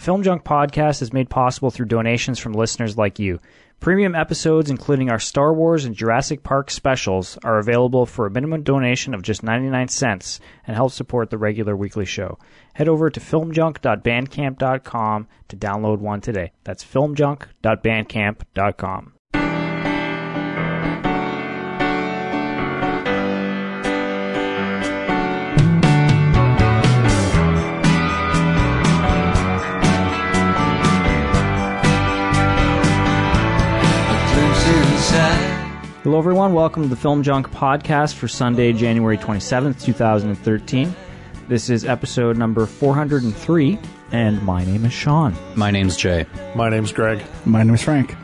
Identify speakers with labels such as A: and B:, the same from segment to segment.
A: Film Junk Podcast is made possible through donations from listeners like you. Premium episodes, including our Star Wars and Jurassic Park specials, are available for a minimum donation of just 99 cents and help support the regular weekly show. Head over to filmjunk.bandcamp.com to download one today. That's filmjunk.bandcamp.com. Hello, everyone. Welcome to the Film Junk Podcast for Sunday, January 27th, 2013. This is episode number 403, and my name is Sean.
B: My name's Jay.
C: My name's Greg.
D: My name is Frank.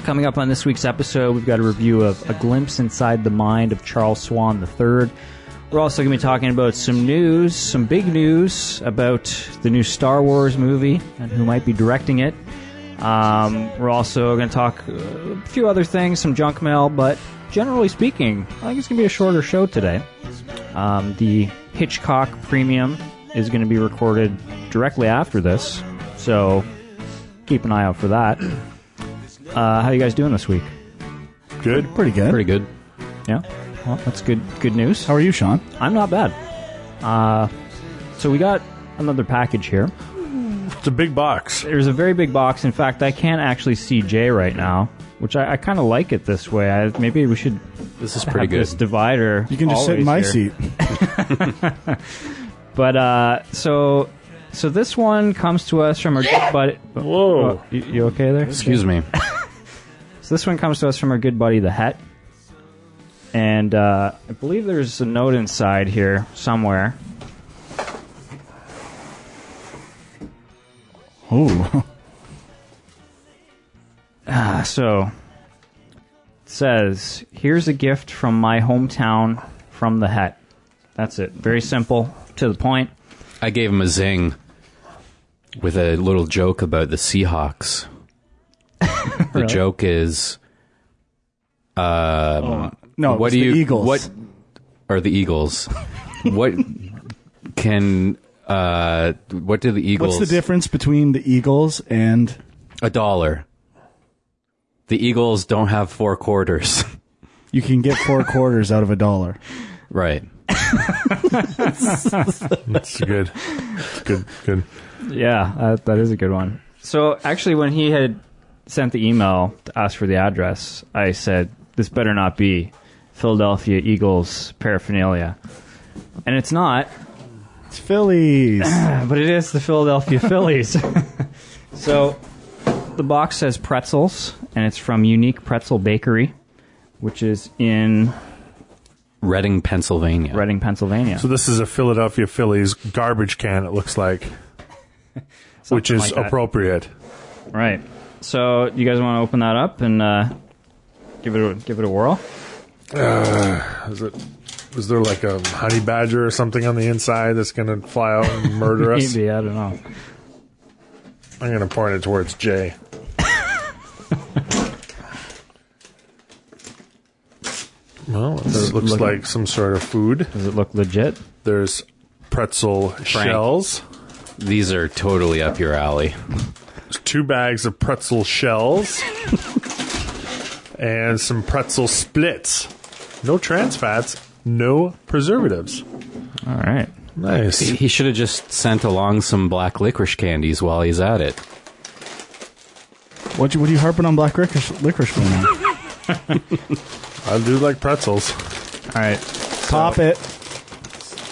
A: Coming up on this week's episode, we've got a review of A Glimpse Inside the Mind of Charles Swan III. We're also going to be talking about some news, some big news about the new Star Wars movie and who might be directing it. Um, we're also going to talk uh, a few other things, some junk mail, but generally speaking, I think it's going to be a shorter show today. Um, the Hitchcock Premium is going to be recorded directly after this, so keep an eye out for that. Uh, how you guys doing this week?
C: Good.
D: Pretty good.
B: Pretty good.
A: Yeah, well, that's good. Good news.
D: How are you, Sean?
A: I'm not bad. Uh, so we got another package here.
C: It's a big box.
A: There's a very big box. In fact, I can't actually see Jay right now, which I, I kind of like it this way. I, maybe we should
B: This is
A: have
B: pretty good.
A: this divider.
D: You can just sit in my
A: always here.
D: seat.
A: But uh, so so this one comes to us from our good buddy.
C: Whoa.
A: Oh, you, you okay there?
B: Excuse me.
A: So this one comes to us from our good buddy the Het, and uh, I believe there's a note inside here somewhere.
D: Oh,
A: Ah, so it says, "Here's a gift from my hometown from the Het." That's it. Very simple, to the point.
B: I gave him a zing with a little joke about the Seahawks. The
A: Really?
B: joke is, um,
D: no, it
B: what
D: was
B: do
D: the
B: you
D: Eagles.
B: what are the Eagles? what can uh, what do the Eagles?
D: What's the difference between the Eagles and
B: A dollar. The Eagles don't have four quarters.
D: you can get four quarters out of a dollar?
B: right.
C: That's good. Good. Good.
A: Yeah, that, that is a good one. So actually, when he had sent the email to ask for the address, I said, "This better not be Philadelphia Eagles paraphernalia," and it's not.
D: It's Phillies.
A: but it is the Philadelphia Phillies. so the box says pretzels, and it's from Unique Pretzel Bakery, which is in
B: Reading, Pennsylvania.
A: Reading, Pennsylvania.
C: So this is a Philadelphia Phillies garbage can. It looks like, which is
A: like
C: appropriate.
A: right. So you guys want to open that up and uh, give it a, give it a whirl?
C: Is it? Was there like a honey badger or something on the inside that's going to fly out and murder us?
A: Maybe I don't know.
C: I'm going to point it towards Jay. well, it looks
A: look-
C: like some sort of food.
A: Does it look legit?
C: There's pretzel shells.
B: These are totally up your alley.
C: There's two bags of pretzel shells and some pretzel splits. No trans fats, no preservatives.
A: All right.
C: Nice.
B: He he should have just sent along some black licorice candies while he's at it.
D: what, you, what are you harping on black licorice, licorice for now?
C: I do like pretzels.
A: All right.
D: Pop it.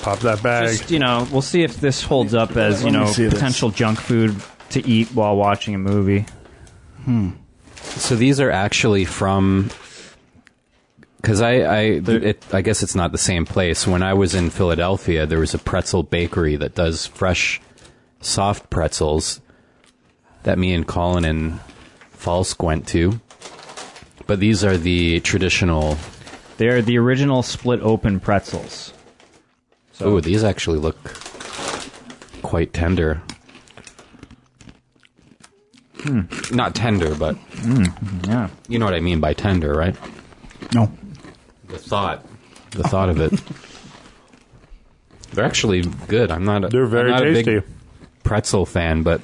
C: Pop that bag.
A: Just you know, we'll see if this holds up as you
D: Let me
A: know
D: see this.
A: potential junk food to eat while watching a movie. Hmm.
B: So these are actually from. Because I, I, it, I guess it's not the same place. When I was in Philadelphia, there was a pretzel bakery that does fresh, soft pretzels that me and Colin and Falsk went to. But these are the traditional.
A: They are the original split open pretzels.
B: Oh, these actually look quite tender. Hmm. Not tender, but hmm,
A: Yeah.
B: you know what I mean by tender, right?
D: No.
B: The thought, the thought of it. They're actually good. I'm not. A,
C: They're very
B: I'm not A
C: tasty.
B: big pretzel fan, but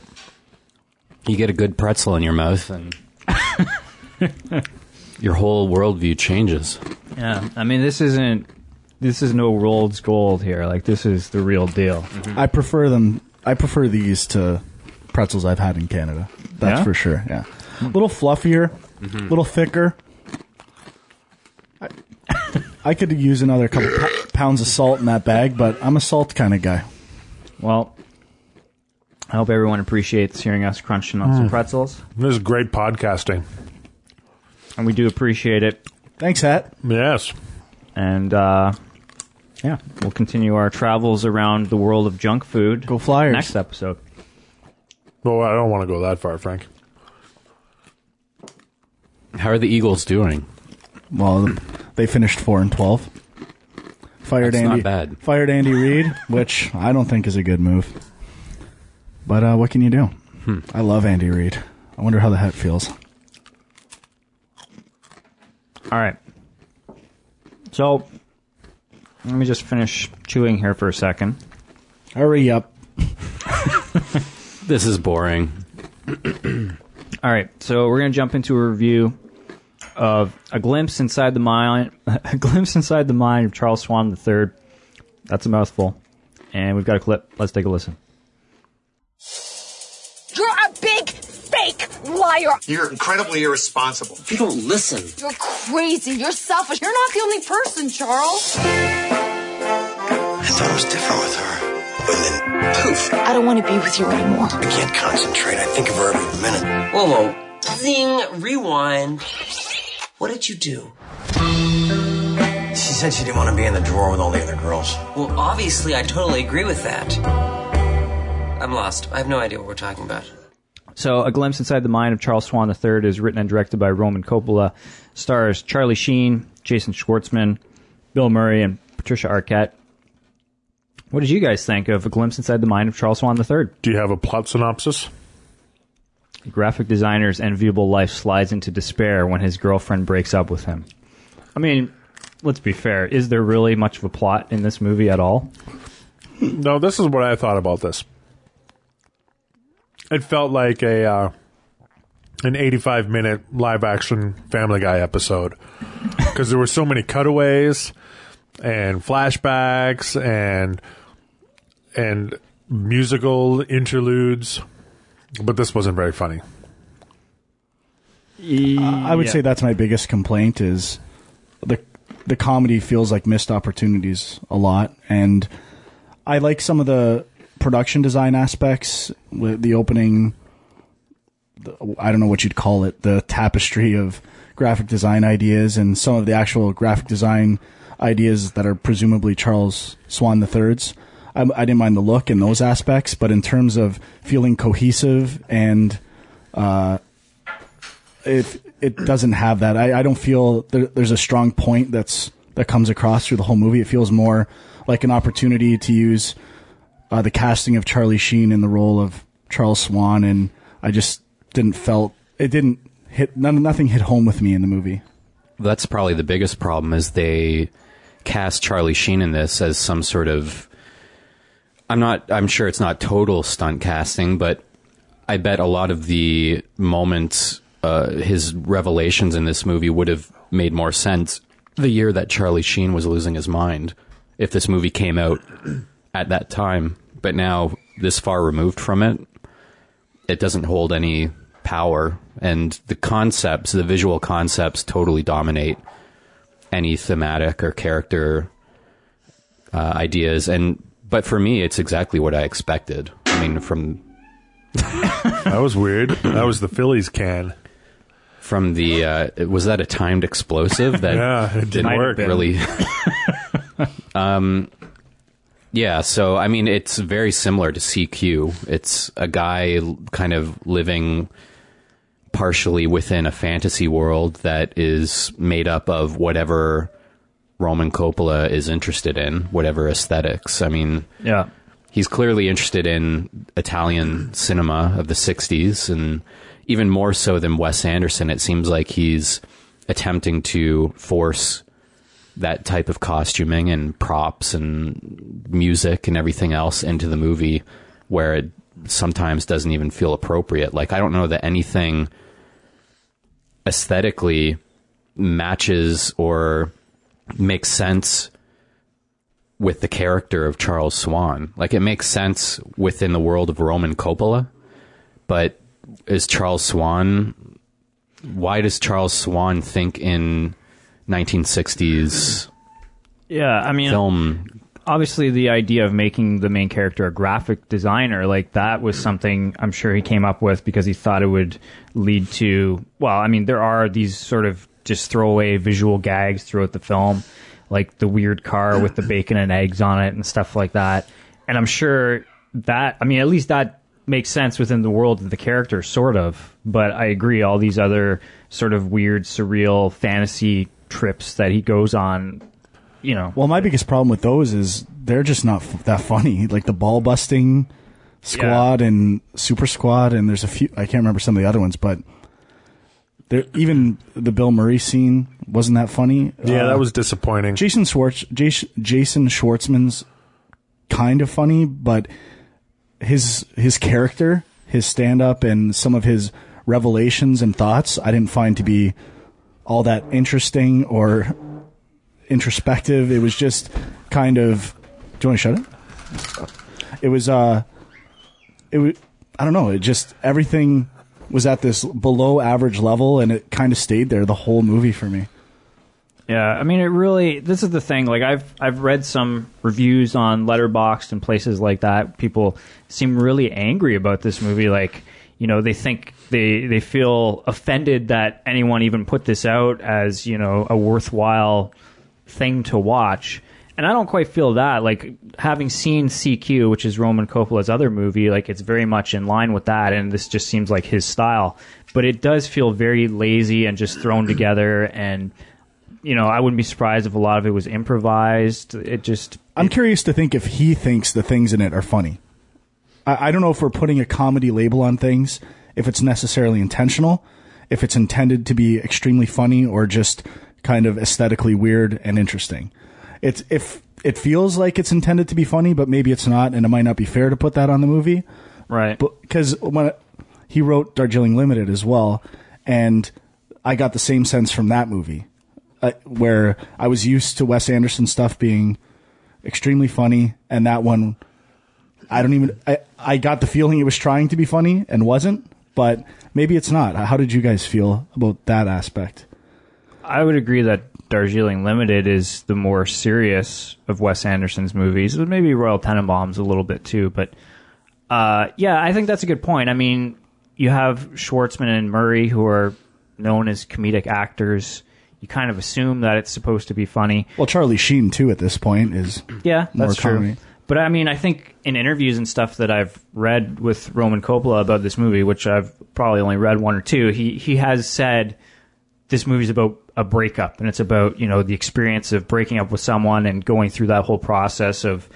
B: You get a good pretzel in your mouth, and your whole worldview changes.
A: Yeah, I mean, this isn't. This is no Rold Gold here. Like this is the real deal.
D: I prefer them. I prefer these to pretzels I've had in Canada. That's
A: Yeah?
D: for sure. Yeah, a little fluffier, a little thicker. I, I could use another couple p- pounds of salt in that bag, but I'm a salt kind of guy.
A: Well, I hope everyone appreciates hearing us crunching on some pretzels,
C: This is great podcasting.
A: and we do appreciate it.
D: Thanks, Hat.
C: Yes.
A: And uh, yeah, we'll continue our travels around the world of junk food.
D: Go Flyers.
A: Next episode.
C: Well, I don't want to go that far, Frank.
B: How are the Eagles doing?
D: Well, they finished four and twelve. Fired
B: That's not
D: Andy.
B: bad.
D: Fired Andy Reid, which I don't think is a good move. But uh, what can you do?
B: Hmm.
D: I love Andy Reid. I wonder how the hat feels.
A: All right. So let me just finish chewing here for a second.
D: Hurry up.
B: This is boring.
A: All right, so we're gonna jump into a review of a glimpse inside the mind, a glimpse inside the mind of Charles Swan III. That's a mouthful, and we've got a clip. Let's take a listen.
E: You're a big fake liar.
F: You're incredibly irresponsible.
G: You don't listen.
E: You're crazy. You're selfish. You're not the only person, Charles.
F: I thought it was different with her. And then, poof,
E: I don't want to be with you anymore.
F: I can't concentrate. I think of her every minute.
G: Whoa, whoa. Zing, rewind. What did you do?
F: She said she didn't want to be in the drawer with all the other girls.
G: Well, obviously, I totally agree with that. I'm lost. I have no idea what we're talking about.
A: So, A Glimpse Inside the Mind of Charles Swan III is written and directed by Roman Coppola, stars Charlie Sheen, Jason Schwartzman, Bill Murray, and Patricia Arquette. What did you guys think of A Glimpse Inside the Mind of Charles Swan III?
C: Do you have a plot synopsis?
A: Graphic designer's enviable life slides into despair when his girlfriend breaks up with him. I mean, let's be fair. Is there really much of a plot in this movie at all?
C: No, this is what I thought about this. It felt like a uh, an 85 minute live action Family Guy episode because there were so many cutaways and flashbacks and and musical interludes, but this wasn't very funny.
D: I would
A: Yeah.
D: say that's my biggest complaint is the the comedy feels like missed opportunities a lot, and I like some of the production design aspects with the opening. the- I don't know what you'd call it, the tapestry of graphic design ideas and some of the actual graphic design ideas that are presumably Charles Swan III's. I, I didn't mind the look and those aspects, but in terms of feeling cohesive and it it doesn't have that. I, I don't feel there, there's a strong point that's that comes across through the whole movie. It feels more like an opportunity to use uh, the casting of Charlie Sheen in the role of Charles Swan, and I just didn't felt it didn't hit none, nothing hit home with me in the movie.
B: That's probably the biggest problem is they cast Charlie Sheen in this as some sort of I'm not I'm sure it's not total stunt casting, but I bet a lot of the moments uh, his revelations in this movie would have made more sense the year that Charlie Sheen was losing his mind if this movie came out at that time. But now this far removed from it, it doesn't hold any power and the concepts the visual concepts totally dominate any thematic or character uh, ideas and but for me it's exactly what i expected i mean from
C: That was weird. that was the Phillies can.
B: from the uh, was that a timed explosive that
C: Yeah, it didn't work.
B: really um yeah so i mean it's very similar to cq it's a guy kind of living partially within a fantasy world that is made up of whatever roman coppola is interested in whatever aesthetics i mean
A: Yeah.
B: he's clearly interested in Italian cinema of the 60s and even more so than Wes Anderson it seems like he's attempting to force that type of costuming and props and music and everything else into the movie where it sometimes doesn't even feel appropriate. Like I don't know that anything aesthetically matches or makes sense with the character of Charles Swan. Like it makes sense within the world of Roman Coppola, but is Charles Swan why does Charles Swan think in 1960s
A: Yeah, I mean,
B: film
A: obviously the idea of making the main character a graphic designer like that was something i'm sure he came up with because he thought it would lead to well i mean there are these sort of just throwaway visual gags throughout the film like the weird car with the bacon and eggs on it and stuff like that and i'm sure that i mean at least that makes sense within the world of the character sort of but i agree all these other sort of weird surreal fantasy trips that he goes on you know
D: Well, my biggest problem with those is they're just not f- that funny. Like the ball busting squad and super squad, and there's a few. I can't remember some of the other ones, but there even the Bill Murray scene wasn't that funny.
C: Yeah,
D: Uh,
C: that was disappointing.
D: Jason Schwartz. Jason, Jason Schwartzman's kind of funny, but his his character, his stand up, and some of his revelations and thoughts, I didn't find to be all that interesting or introspective. It was just kind of. Do you want to shut it? It was. uh It was. I don't know. It just everything was at this below average level, and it kind of stayed there the whole movie for me.
A: Yeah, I mean, it really. This is the thing. Like, I've I've read some reviews on Letterboxd and places like that. People seem really angry about this movie. Like, you know, they think they they feel offended that anyone even put this out as you know a worthwhile thing to watch. And I don't quite feel that. Like having seen CQ, which is Roman Coppola's other movie, like it's very much in line with that, and this just seems like his style. But it does feel very lazy and just thrown together and you know, I wouldn't be surprised if a lot of it was improvised. It just
D: I'm curious to think if he thinks the things in it are funny. I, I don't know if we're putting a comedy label on things, if it's necessarily intentional, if it's intended to be extremely funny or just kind of aesthetically weird and interesting. It's if it feels like it's intended to be funny, but maybe it's not, and it might not be fair to put that on the movie.
A: right.
D: Because when he wrote Darjeeling Limited as well, and I got the same sense from that movie, uh, where I was used to Wes Anderson stuff being extremely funny, and that one, I don't even. I I got the feeling it was trying to be funny and wasn't, but maybe it's not. How did you guys feel about that aspect?
A: I would agree that Darjeeling Limited is the more serious of Wes Anderson's movies, but maybe Royal Tenenbaums a little bit too. But uh, yeah, I think that's a good point. I mean, you have Schwartzman and Murray who are known as comedic actors. You kind of assume that it's supposed to be funny.
D: Well, Charlie Sheen too at this point is
A: Yeah,
D: More
A: that's true. But I mean, I think in interviews and stuff that I've read with Roman Coppola about this movie, which I've probably only read one or two, he he has said this movie's about a breakup and it's about you know the experience of breaking up with someone and going through that whole process of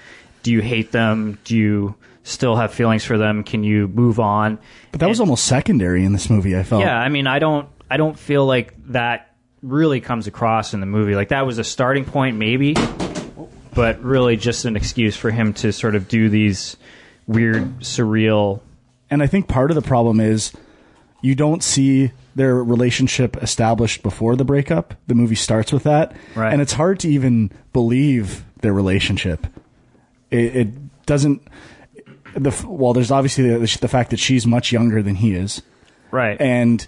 A: do you hate them, do you still have feelings for them, can you move on?
D: But that was almost secondary in this movie. I felt.
A: Yeah, I mean, I don't, I don't feel like that really comes across in the movie. Like that was a starting point, maybe, but really just an excuse for him to sort of do these weird, surreal.
D: And I think part of the problem is you don't see their relationship established before the breakup. The movie starts with that.
A: Right.
D: And it's hard to even believe their relationship. It, it doesn't. The, well, there's obviously the, the fact that she's much younger than he is.
A: Right.
D: And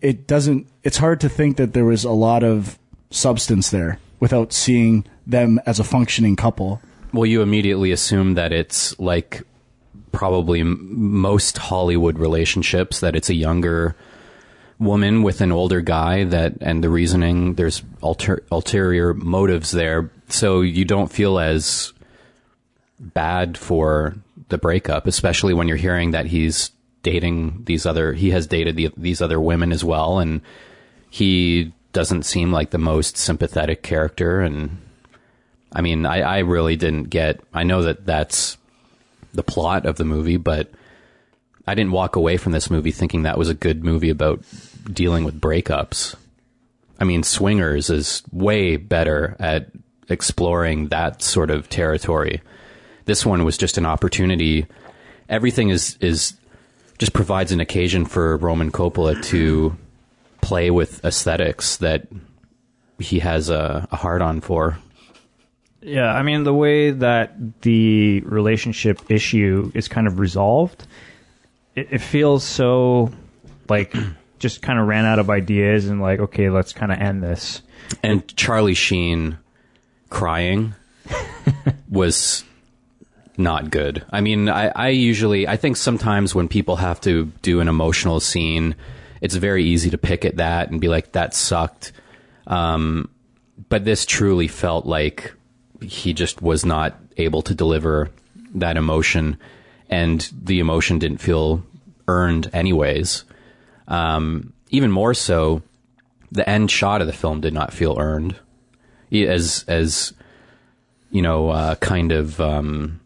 D: it doesn't, it's hard to think that there was a lot of substance there without seeing them as a functioning couple.
B: Well, you immediately assume that it's like probably m- most Hollywood relationships that it's a younger woman with an older guy that and the reasoning there's alter, ulterior motives there so you don't feel as bad for the breakup especially when you're hearing that he's dating these other he has dated the, these other women as well and he doesn't seem like the most sympathetic character and I mean, I, I really didn't get. I know that that's the plot of the movie, but I didn't walk away from this movie thinking that was a good movie about dealing with breakups. I mean, Swingers is way better at exploring that sort of territory. This one was just an opportunity, everything is is just provides an occasion for Roman Coppola to play with aesthetics that he has a, a hard on for.
A: Yeah, I mean the way that the relationship issue is kind of resolved, it, it feels so like just kind of ran out of ideas and like okay, let's kind of end this.
B: And Charlie Sheen crying was not good. I mean, I, I usually, I think sometimes when people have to do an emotional scene, it's very easy to pick at that and be like, that sucked. Um, but this truly felt like he just was not able to deliver that emotion, and the emotion didn't feel earned, anyways. Um, even more so, the end shot of the film did not feel earned, as as you know, uh, kind of. Um,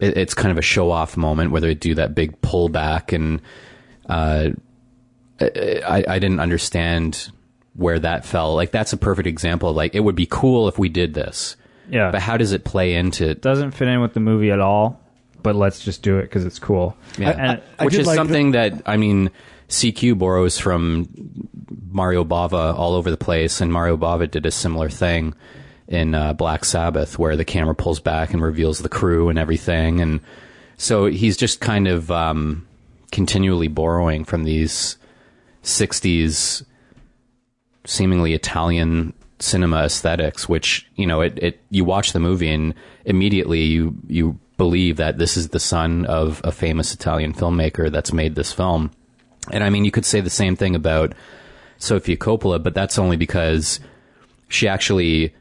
B: it, it's kind of a show off moment where they do that big pullback, and uh, I, I didn't understand where that fell. Like that's a perfect example. Like it would be cool if we did this,
A: Yeah,
B: but how does it play into?
A: It doesn't fit in with the movie at all. But let's just do it because it's cool.
B: Yeah.
A: And
D: I
B: which
D: did
B: is
D: like
B: something that I mean, CQ borrows from Mario Bava all over the place, and Mario Bava did a similar thing in uh, Black Sabbath, where the camera pulls back and reveals the crew and everything, and so he's just kind of um, continually borrowing from these '60s seemingly Italian cinema aesthetics, which you know, it, it you watch the movie and immediately you you believe that this is the son of a famous Italian filmmaker that's made this film. And I mean, you could say the same thing about Sofia Coppola, but that's only because she actually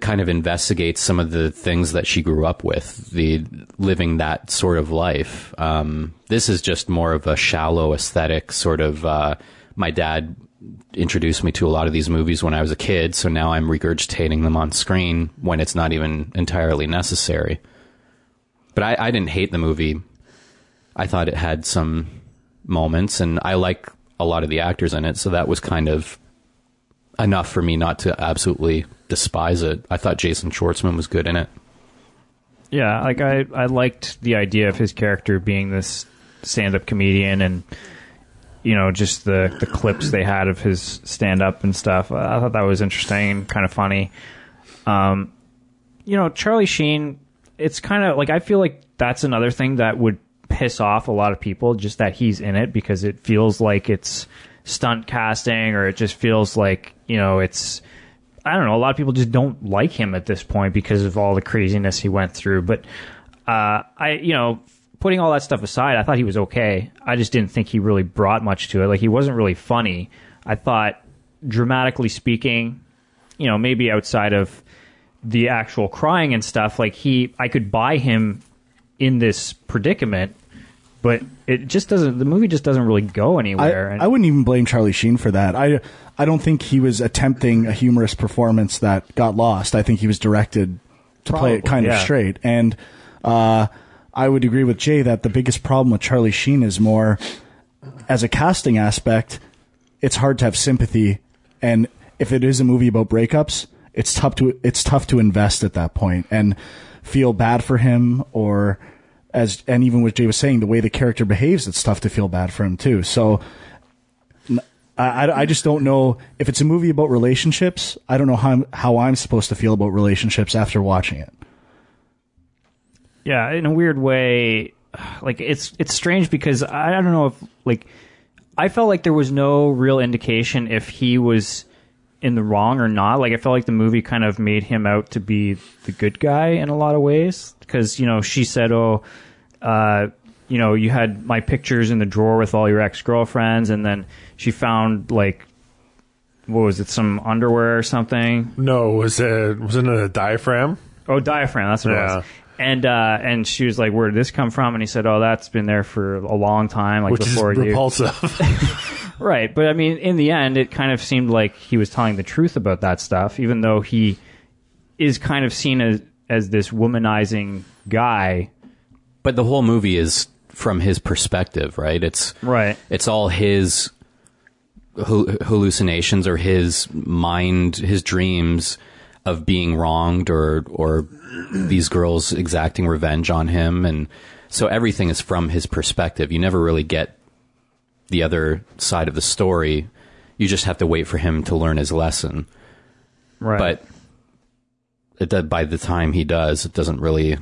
B: kind of investigates some of the things that she grew up with, the living that sort of life. Um, this is just more of a shallow aesthetic sort of. Uh, my dad introduced me to a lot of these movies when I was a kid, so now I'm regurgitating them on screen when it's not even entirely necessary. But I, I didn't hate the movie. I thought it had some moments, and I like a lot of the actors in it, so that was kind of enough for me not to absolutely despise it. I thought Jason Schwartzman was good in it.
A: Yeah, like I, I liked the idea of his character being this stand-up comedian, and you know, just the the clips they had of his stand-up and stuff. I thought that was interesting kind of funny. Um, you know, Charlie Sheen. It's kind of like I feel like that's another thing that would piss off a lot of people, just that he's in it because it feels like it's stunt casting, or it just feels like you know it's. I don't know. A lot of people just don't like him at this point because of all the craziness he went through. But uh, I, you know, putting all that stuff aside, I thought he was okay. I just didn't think he really brought much to it. Like he wasn't really funny. I thought, dramatically speaking, you know, maybe outside of the actual crying and stuff, like he, I could buy him in this predicament, but it just doesn't. The movie just doesn't really go anywhere.
D: I,
A: and
D: I wouldn't even blame Charlie Sheen for that. I I don't think he was attempting a humorous performance that got lost. I think he was directed to play it kind
A: yeah.
D: of straight. And uh, I would agree with Jay that the biggest problem with Charlie Sheen is more as a casting aspect. It's hard to have sympathy, and if it is a movie about breakups, it's tough to it's tough to invest at that point and feel bad for him or as and even what Jay was saying, the way the character behaves, it's tough to feel bad for him too. So I, I, just don't know if it's a movie about relationships. I don't know how I'm, how I'm supposed to feel about relationships after watching it.
A: yeah, in a weird way, like it's it's strange because I don't know if like I felt like there was no real indication if he was in the wrong or not. Like I felt like the movie kind of made him out to be the good guy in a lot of ways because you know she said, "Oh, uh, you know, you had my pictures in the drawer with all your ex girlfriends," and then she found like what was it, some underwear or something,
C: No, was it wasn't it a diaphragm?
A: Oh, diaphragm. That's what it was. And uh, and she was like, "Where did this come from?" And he said, "Oh, that's been there for a long time, like
C: Which is
A: before you." Right, but I mean, in the end, it kind of seemed like he was telling the truth about that stuff, even though he is kind of seen as as this womanizing guy.
B: But the whole movie is from his perspective, right? It's
A: Right.
B: It's all his hal- hallucinations or his mind, his dreams of being wronged or or these girls exacting revenge on him, and So everything is from his perspective. You never really get the other side of the story. You just have to wait for him to learn his lesson.
A: Right.
B: But it, by the time he does, it doesn't really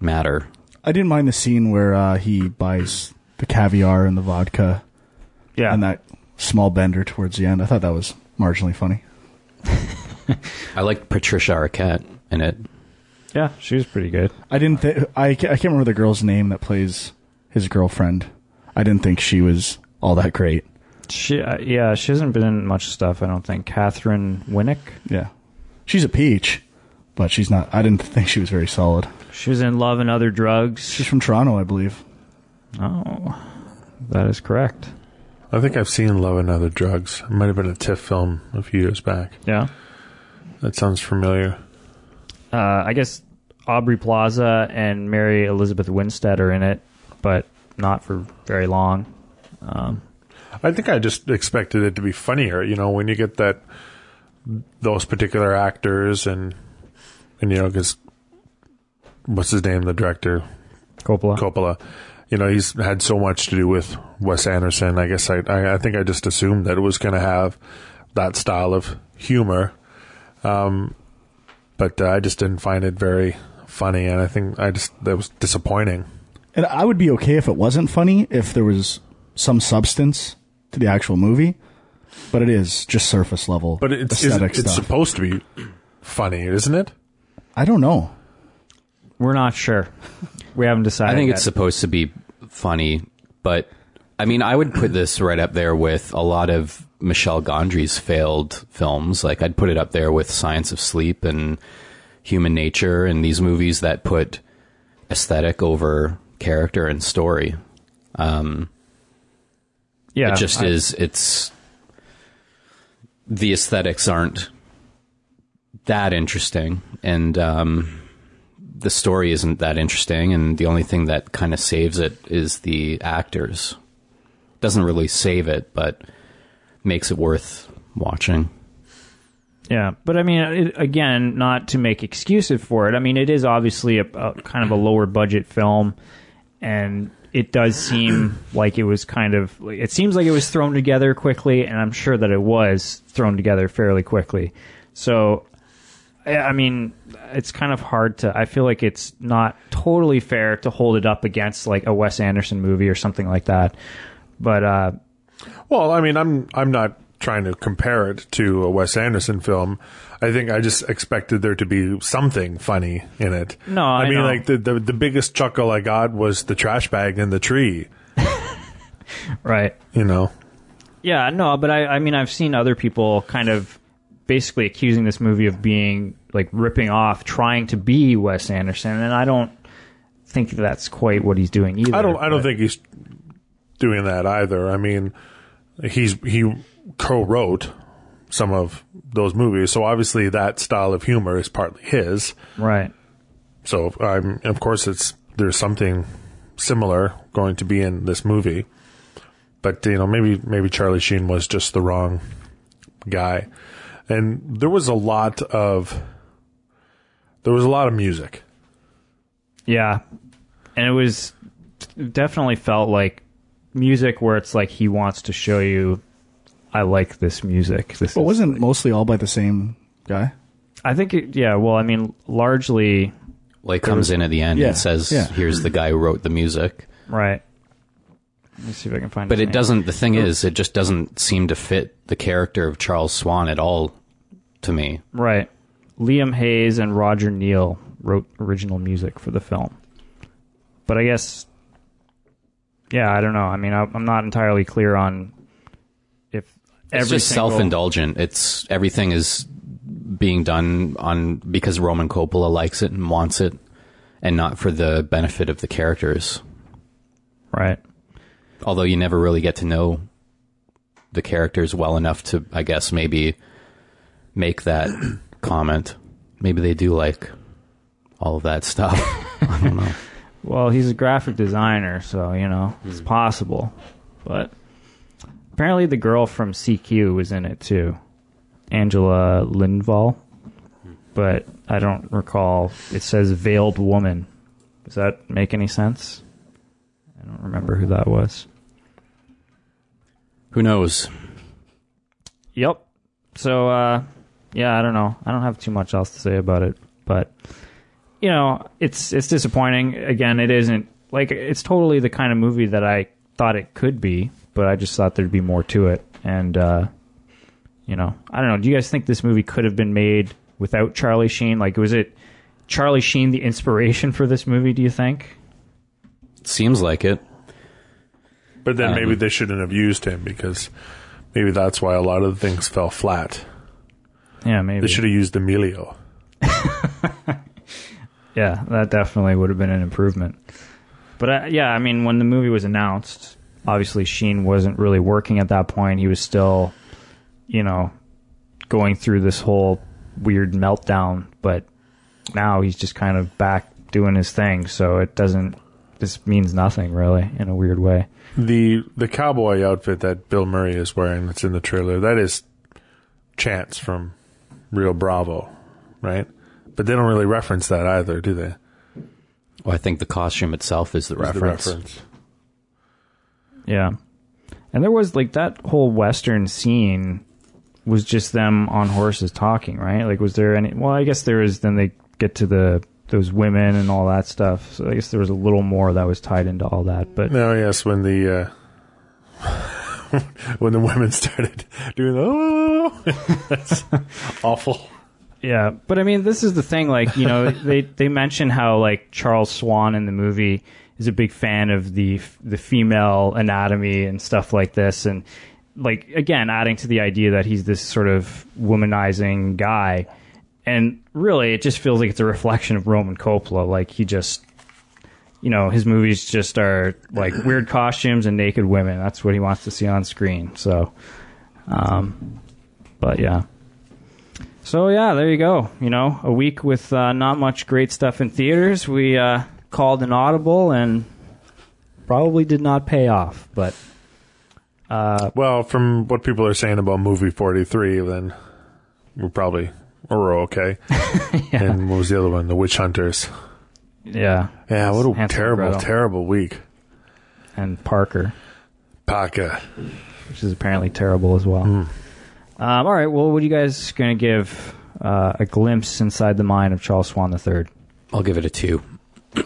B: matter.
D: I didn't mind the scene where uh, he buys the caviar and the vodka
A: yeah.
D: and that small bender towards the end. I thought that was marginally funny.
B: I like Patricia Arquette in it.
A: yeah, she was pretty good.
D: I didn't. Th- I I can't remember the girl's name that plays his girlfriend. I didn't think she was all that great.
A: She, uh, yeah, she hasn't been in much stuff. I don't think. Katheryn Winnick.
D: Yeah, she's a peach, but she's not. I didn't think she was very solid.
A: She was in Love and Other Drugs.
D: She's from Toronto, I believe.
A: Oh, that is correct.
C: I think I've seen Love and Other Drugs. It might have been a TIFF film a few years back.
A: Yeah.
C: That sounds familiar.
A: Uh, I guess Aubrey Plaza and Mary Elizabeth Winstead are in it, but not for very long. Um,
C: I think I just expected it to be funnier. You know, when you get that those particular actors and and you know because what's his name, the director
A: Coppola.
C: Coppola. You know, he's had so much to do with Wes Anderson. I guess I I, I think I just assumed that it was going to have that style of humor, um, but uh, I just didn't find it very funny, and I think I just that was disappointing.
D: And I would be okay if it wasn't funny if there was some substance to the actual movie, but it is just surface level.
C: But it's is,
D: aesthetic
C: it's
D: stuff.
C: supposed to be funny, isn't it?
D: I don't know.
A: We're not sure. We haven't decided.
B: I think
A: yet.
B: it's supposed to be funny, but I mean, I would put this right up there with a lot of Michel Gondry's failed films. Like, I'd put it up there with Science of Sleep and Human Nature and these movies that put aesthetic over character and story. Um,
A: yeah.
B: it just
A: I-
B: is, it's, the aesthetics aren't that interesting. And, um, the story isn't that interesting, and the only thing that kind of saves it is the actors. Doesn't really save it, but makes it worth watching.
A: Yeah, but I mean, it, again, not to make excuses for it. I mean, it is obviously a, a kind of a lower budget film, and it does seem like it was kind of. It seems like it was thrown together quickly, and I'm sure that it was thrown together fairly quickly. So, I mean, it's kind of hard to. I feel like it's not totally fair to hold it up against like a Wes Anderson movie or something like that. But uh,
C: Well, I mean, I'm I'm not trying to compare it to a Wes Anderson film. I think I just expected there to be something funny in it.
A: No,
C: I,
A: I
C: mean,
A: know.
C: like the, the the biggest chuckle I got was the trash bag in the tree.
A: right.
C: You know,
A: Yeah, no, but I, I mean, I've seen other people kind of basically accusing this movie of being like ripping off, trying to be Wes Anderson, and I don't think that's quite what he's doing either.
C: I don't I don't think he's doing that either. I mean, he's he co-wrote some of those movies, so obviously that style of humor is partly his.
A: Right.
C: So I'm of course it's there's something similar going to be in this movie. But you know, maybe maybe Charlie Sheen was just the wrong guy. And there was a lot of there was a lot of music.
A: Yeah, and it was definitely felt like music where it's like he wants to show you, I like this music. This
D: But
A: is-
D: wasn't mostly all by the same guy?
A: I think it, yeah. Well, I mean, largely
B: Like comes in at the end
D: Yeah,
B: and says,
D: yeah.
B: "Here's the guy who wrote the music."
A: right. Let me see if I can find. It.
B: But
A: his
B: it
A: name.
B: doesn't. The thing is, it just doesn't seem to fit the character of Charles Swan at all. To me,
A: Right. Liam Hayes and Roger Neill wrote original music for the film. But I guess, yeah, I don't know. I mean, I, I'm not entirely clear on if
B: it's
A: every
B: just
A: single-
B: self-indulgent. It's everything is being done on because Roman Coppola likes it and wants it, and not for the benefit of the characters.
A: Right.
B: Although you never really get to know the characters well enough to, I guess, maybe make that comment. Maybe they do like all of that stuff. I don't know.
A: Well, he's a graphic designer, so you know it's
B: Hmm.
A: possible. But apparently, the girl from CQ was in it too, Angela Lindvall. But I don't recall. It says veiled woman. Does that make any sense? I don't remember who that was.
B: Who knows?
A: Yep. So, uh, yeah, I don't know. I don't have too much else to say about it, but you know, it's it's disappointing. Again, it isn't like it's totally the kind of movie that I thought it could be, but I just thought there'd be more to it. And uh, you know, I don't know. Do you guys think this movie could have been made without Charlie Sheen? Like, was it Charlie Sheen the inspiration for this movie? Do you think?
B: Seems like it.
C: But then
B: Um,
C: maybe they shouldn't have used him because maybe that's why a lot of the things fell flat.
A: Yeah, maybe.
C: They should have used Emilio.
A: Yeah, that definitely would have been an improvement. But uh, yeah, I mean, when the movie was announced, obviously Sheen wasn't really working at that point. He was still, you know, going through this whole weird meltdown. But now he's just kind of back doing his thing. So it doesn't. This means nothing really in a weird way.
C: The the cowboy outfit that Bill Murray is wearing that's in the trailer, that is Chance from Rio Bravo, right? But they don't really reference that either, do they?
B: Well, I think the costume itself is the
C: Is the
B: reference.
A: Yeah. And there was like that whole western scene was just them on horses talking, right? Like was there any well, I guess there is then they get to the those women and all that stuff. So I guess there was a little more that was tied into all that. But
C: No, yes, when the uh, when the women started doing the oh, that's awful.
A: yeah, but I mean this is the thing like, you know, they they mention how like Charles Swan in the movie is a big fan of the the female anatomy and stuff like this. And like again adding to the idea that he's this sort of womanizing guy. And really it just feels like it's a reflection of Roman Coppola. Like he just you know his movies just are like weird costumes and naked women. That's what he wants to see on screen. So um but yeah. So yeah there you go. You know a week with uh, not much great stuff in theaters. We uh called an audible and probably did not pay off but
C: Well, from what people are saying about movie forty three, then we're probably we're okay. And what was the other one? The Witch Hunters.
A: yeah
C: Yeah, what a
A: Hansel
C: terrible,
A: and Gretel.
C: terrible week.
A: and Parker
C: Parker.
A: which is apparently terrible as well. Um, all right, well, what are you guys going to give uh, a glimpse inside the mind of Charles Swan III?
B: I'll give it a two.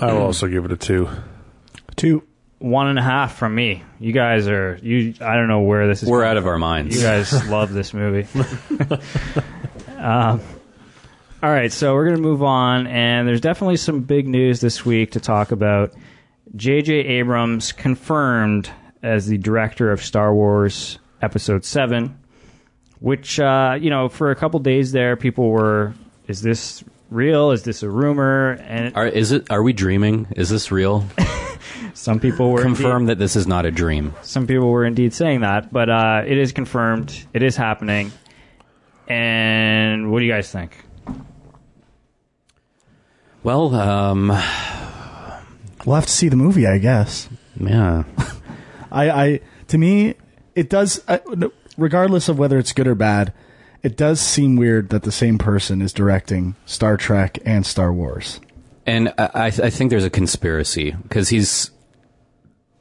C: I will also give it a two.
D: Two.
A: One and a half from me. You guys are you. I don't know where this is.
B: We're
A: coming
B: out of our minds.
A: You guys love this movie. um, all right, so we're going to move on, and there's definitely some big news this week to talk about. J.J. Abrams confirmed as the director of Star Wars Episode 7, which, uh, you know, for a couple days there, people were, is this real? Is this a rumor? And
B: Are, is it? Are we dreaming? Is this real?
A: some people were indeed-
B: Confirm that this is not a dream.
A: some people were indeed saying that, but uh, it is confirmed. It is happening. And what do you guys think?
B: Well, um,
D: We'll have to see the movie, I guess.
B: yeah.
D: I, I to me, it does. I, regardless of whether it's good or bad, it does seem weird that the same person is directing Star Trek and Star Wars.
B: And I, I I think there's a conspiracy because he's.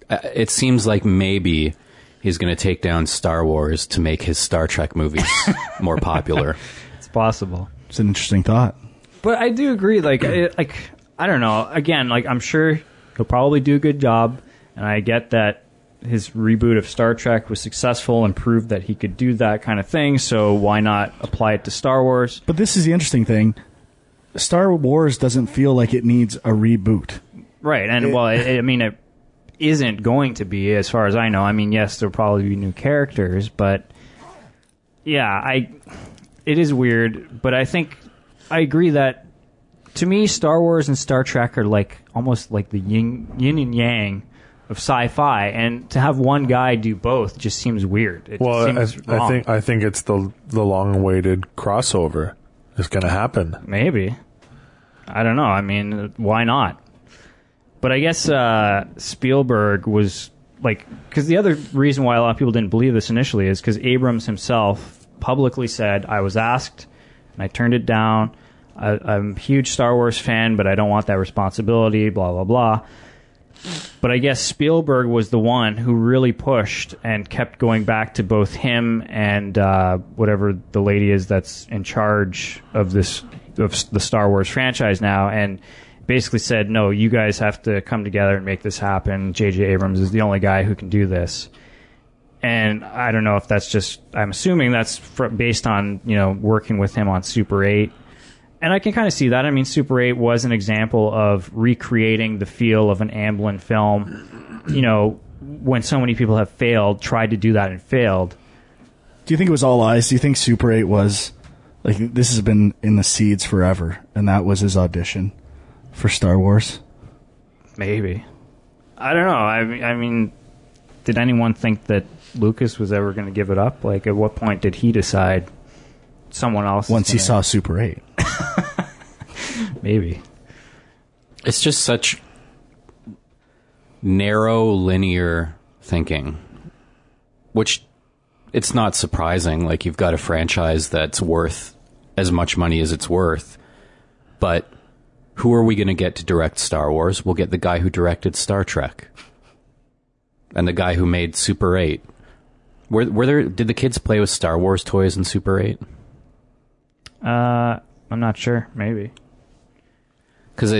B: uh, It seems like maybe he's going to take down Star Wars to make his Star Trek movies more popular.
A: It's possible.
D: It's an interesting thought.
A: But I do agree. Like, I, like I don't know. Again, like I'm sure he'll probably do a good job, and I get that his reboot of Star Trek was successful and proved that he could do that kind of thing. So why not apply it to Star Wars?
D: But this is the interesting thing. Star Wars doesn't feel like it needs a reboot.
A: Right, and well, I I mean, it isn't going to be, as far as I know. I mean, yes, there'll probably be new characters, but yeah, I. It is weird, but I think I agree that to me, Star Wars and Star Trek are like almost like the yin, yin and yang of sci-fi, and to have one guy do both just seems weird. It
C: Well, I,
A: seems
C: I
A: wrong.
C: think I think it's the the long-awaited crossover is going to happen.
A: Maybe. I don't know. I mean, why not? But I guess uh, Spielberg was like, because the other reason why a lot of people didn't believe this initially is because Abrams himself publicly said, I was asked and I turned it down. I, I'm a huge Star Wars fan, but I don't want that responsibility, blah, blah, blah. But I guess Spielberg was the one who really pushed and kept going back to both him and uh, whatever the lady is that's in charge of this of the Star Wars franchise now, and basically said, "No, you guys have to come together and make this happen." J.J. Abrams is the only guy who can do this. And I don't know if that's just. I'm assuming that's fr- based on you know working with him on Super 8 and I can kind of see that. I mean, Super 8 was an example of recreating the feel of an Amblin film. You know, when so many people have failed, tried to do that and failed.
D: Do you think it was all eyes? Do you think Super 8 was like this has been in the seeds forever and that was his audition for Star Wars?
A: Maybe. I don't know. I, mean- I mean, did anyone think that Lucas was ever going to give it up? Like, at what point did he decide someone else?
D: Once he saw Super 8.
A: maybe.
B: It's just such narrow, linear thinking, which it's not surprising. Like, you've got a franchise that's worth as much money as it's worth, but who are we going to get to direct Star Wars? We'll get the guy who directed Star Trek and the guy who made Super 8. Were, were there, did the kids play with Star Wars toys in Super 8?
A: Uh, I'm not sure. Maybe.
B: Because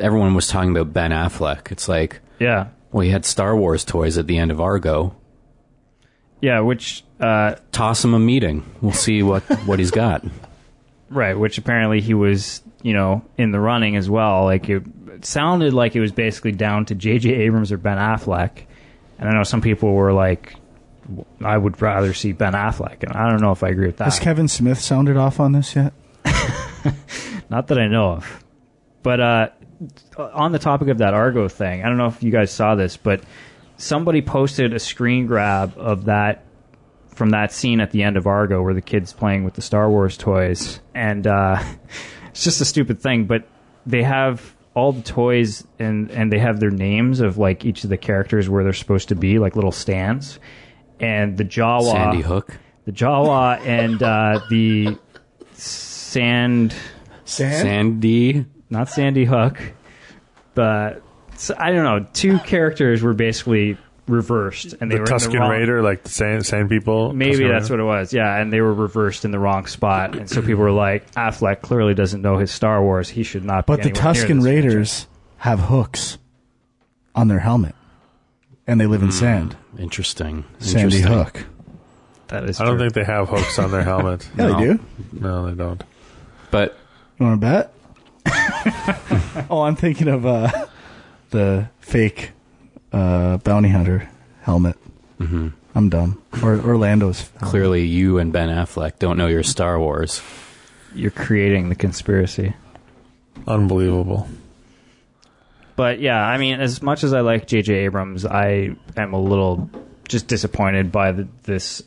B: everyone was talking about Ben Affleck. It's like,
A: Yeah.
B: well, he had Star Wars toys at the end of Argo.
A: Yeah, which uh,
B: Toss him a meeting. We'll see what, what he's got.
A: Right, which apparently he was, you know, in the running as well. Like it, it sounded like it was basically down to J.J. Abrams or Ben Affleck. And I know some people were like, I would rather see Ben Affleck, and I don't know if I agree with that.
D: Has Kevin Smith sounded off on this yet?
A: Not that I know of. But uh, on the topic of that Argo thing, I don't know if you guys saw this, but somebody posted a screen grab of that from that scene at the end of Argo where the kid's playing with the Star Wars toys. And uh, it's just a stupid thing, but they have all the toys and, and they have their names of like each of the characters where they're supposed to be, like little stands. And the Jawa
B: Sandy Hook.
A: the Jawa and uh, the Sand, Sand,
B: Sandy.
A: not Sandy Hook, but so, I don't know. Two characters were basically reversed, and they
C: The
A: were Tusken the wrong,
C: Raider, like the sand, sand people.
A: Maybe
C: Tusken
A: that's
C: Raider?
A: what it was. Yeah, and they were reversed in the wrong spot, and so people were like, "Affleck clearly doesn't know his Star Wars. He should not."
D: But
A: be
D: the Tusken
A: this
D: Raiders have hooks on their helmet. And they live in sand.
B: Interesting.
D: Sandy
B: Interesting.
D: Hook.
A: That is.
C: I don't
A: true.
C: think they have hooks on their helmet.
D: Yeah,
B: No.
D: they do.
C: No, they don't.
B: But
D: You want to bet? oh, I'm thinking of uh, the fake uh, bounty hunter helmet. Mm-hmm. I'm dumb. Or Orlando's.
B: clearly, you and Ben Affleck don't know your Star Wars.
A: you're creating the conspiracy.
C: Unbelievable.
A: But yeah, I mean, as much as I like J.J. Abrams, I am a little just disappointed by the, this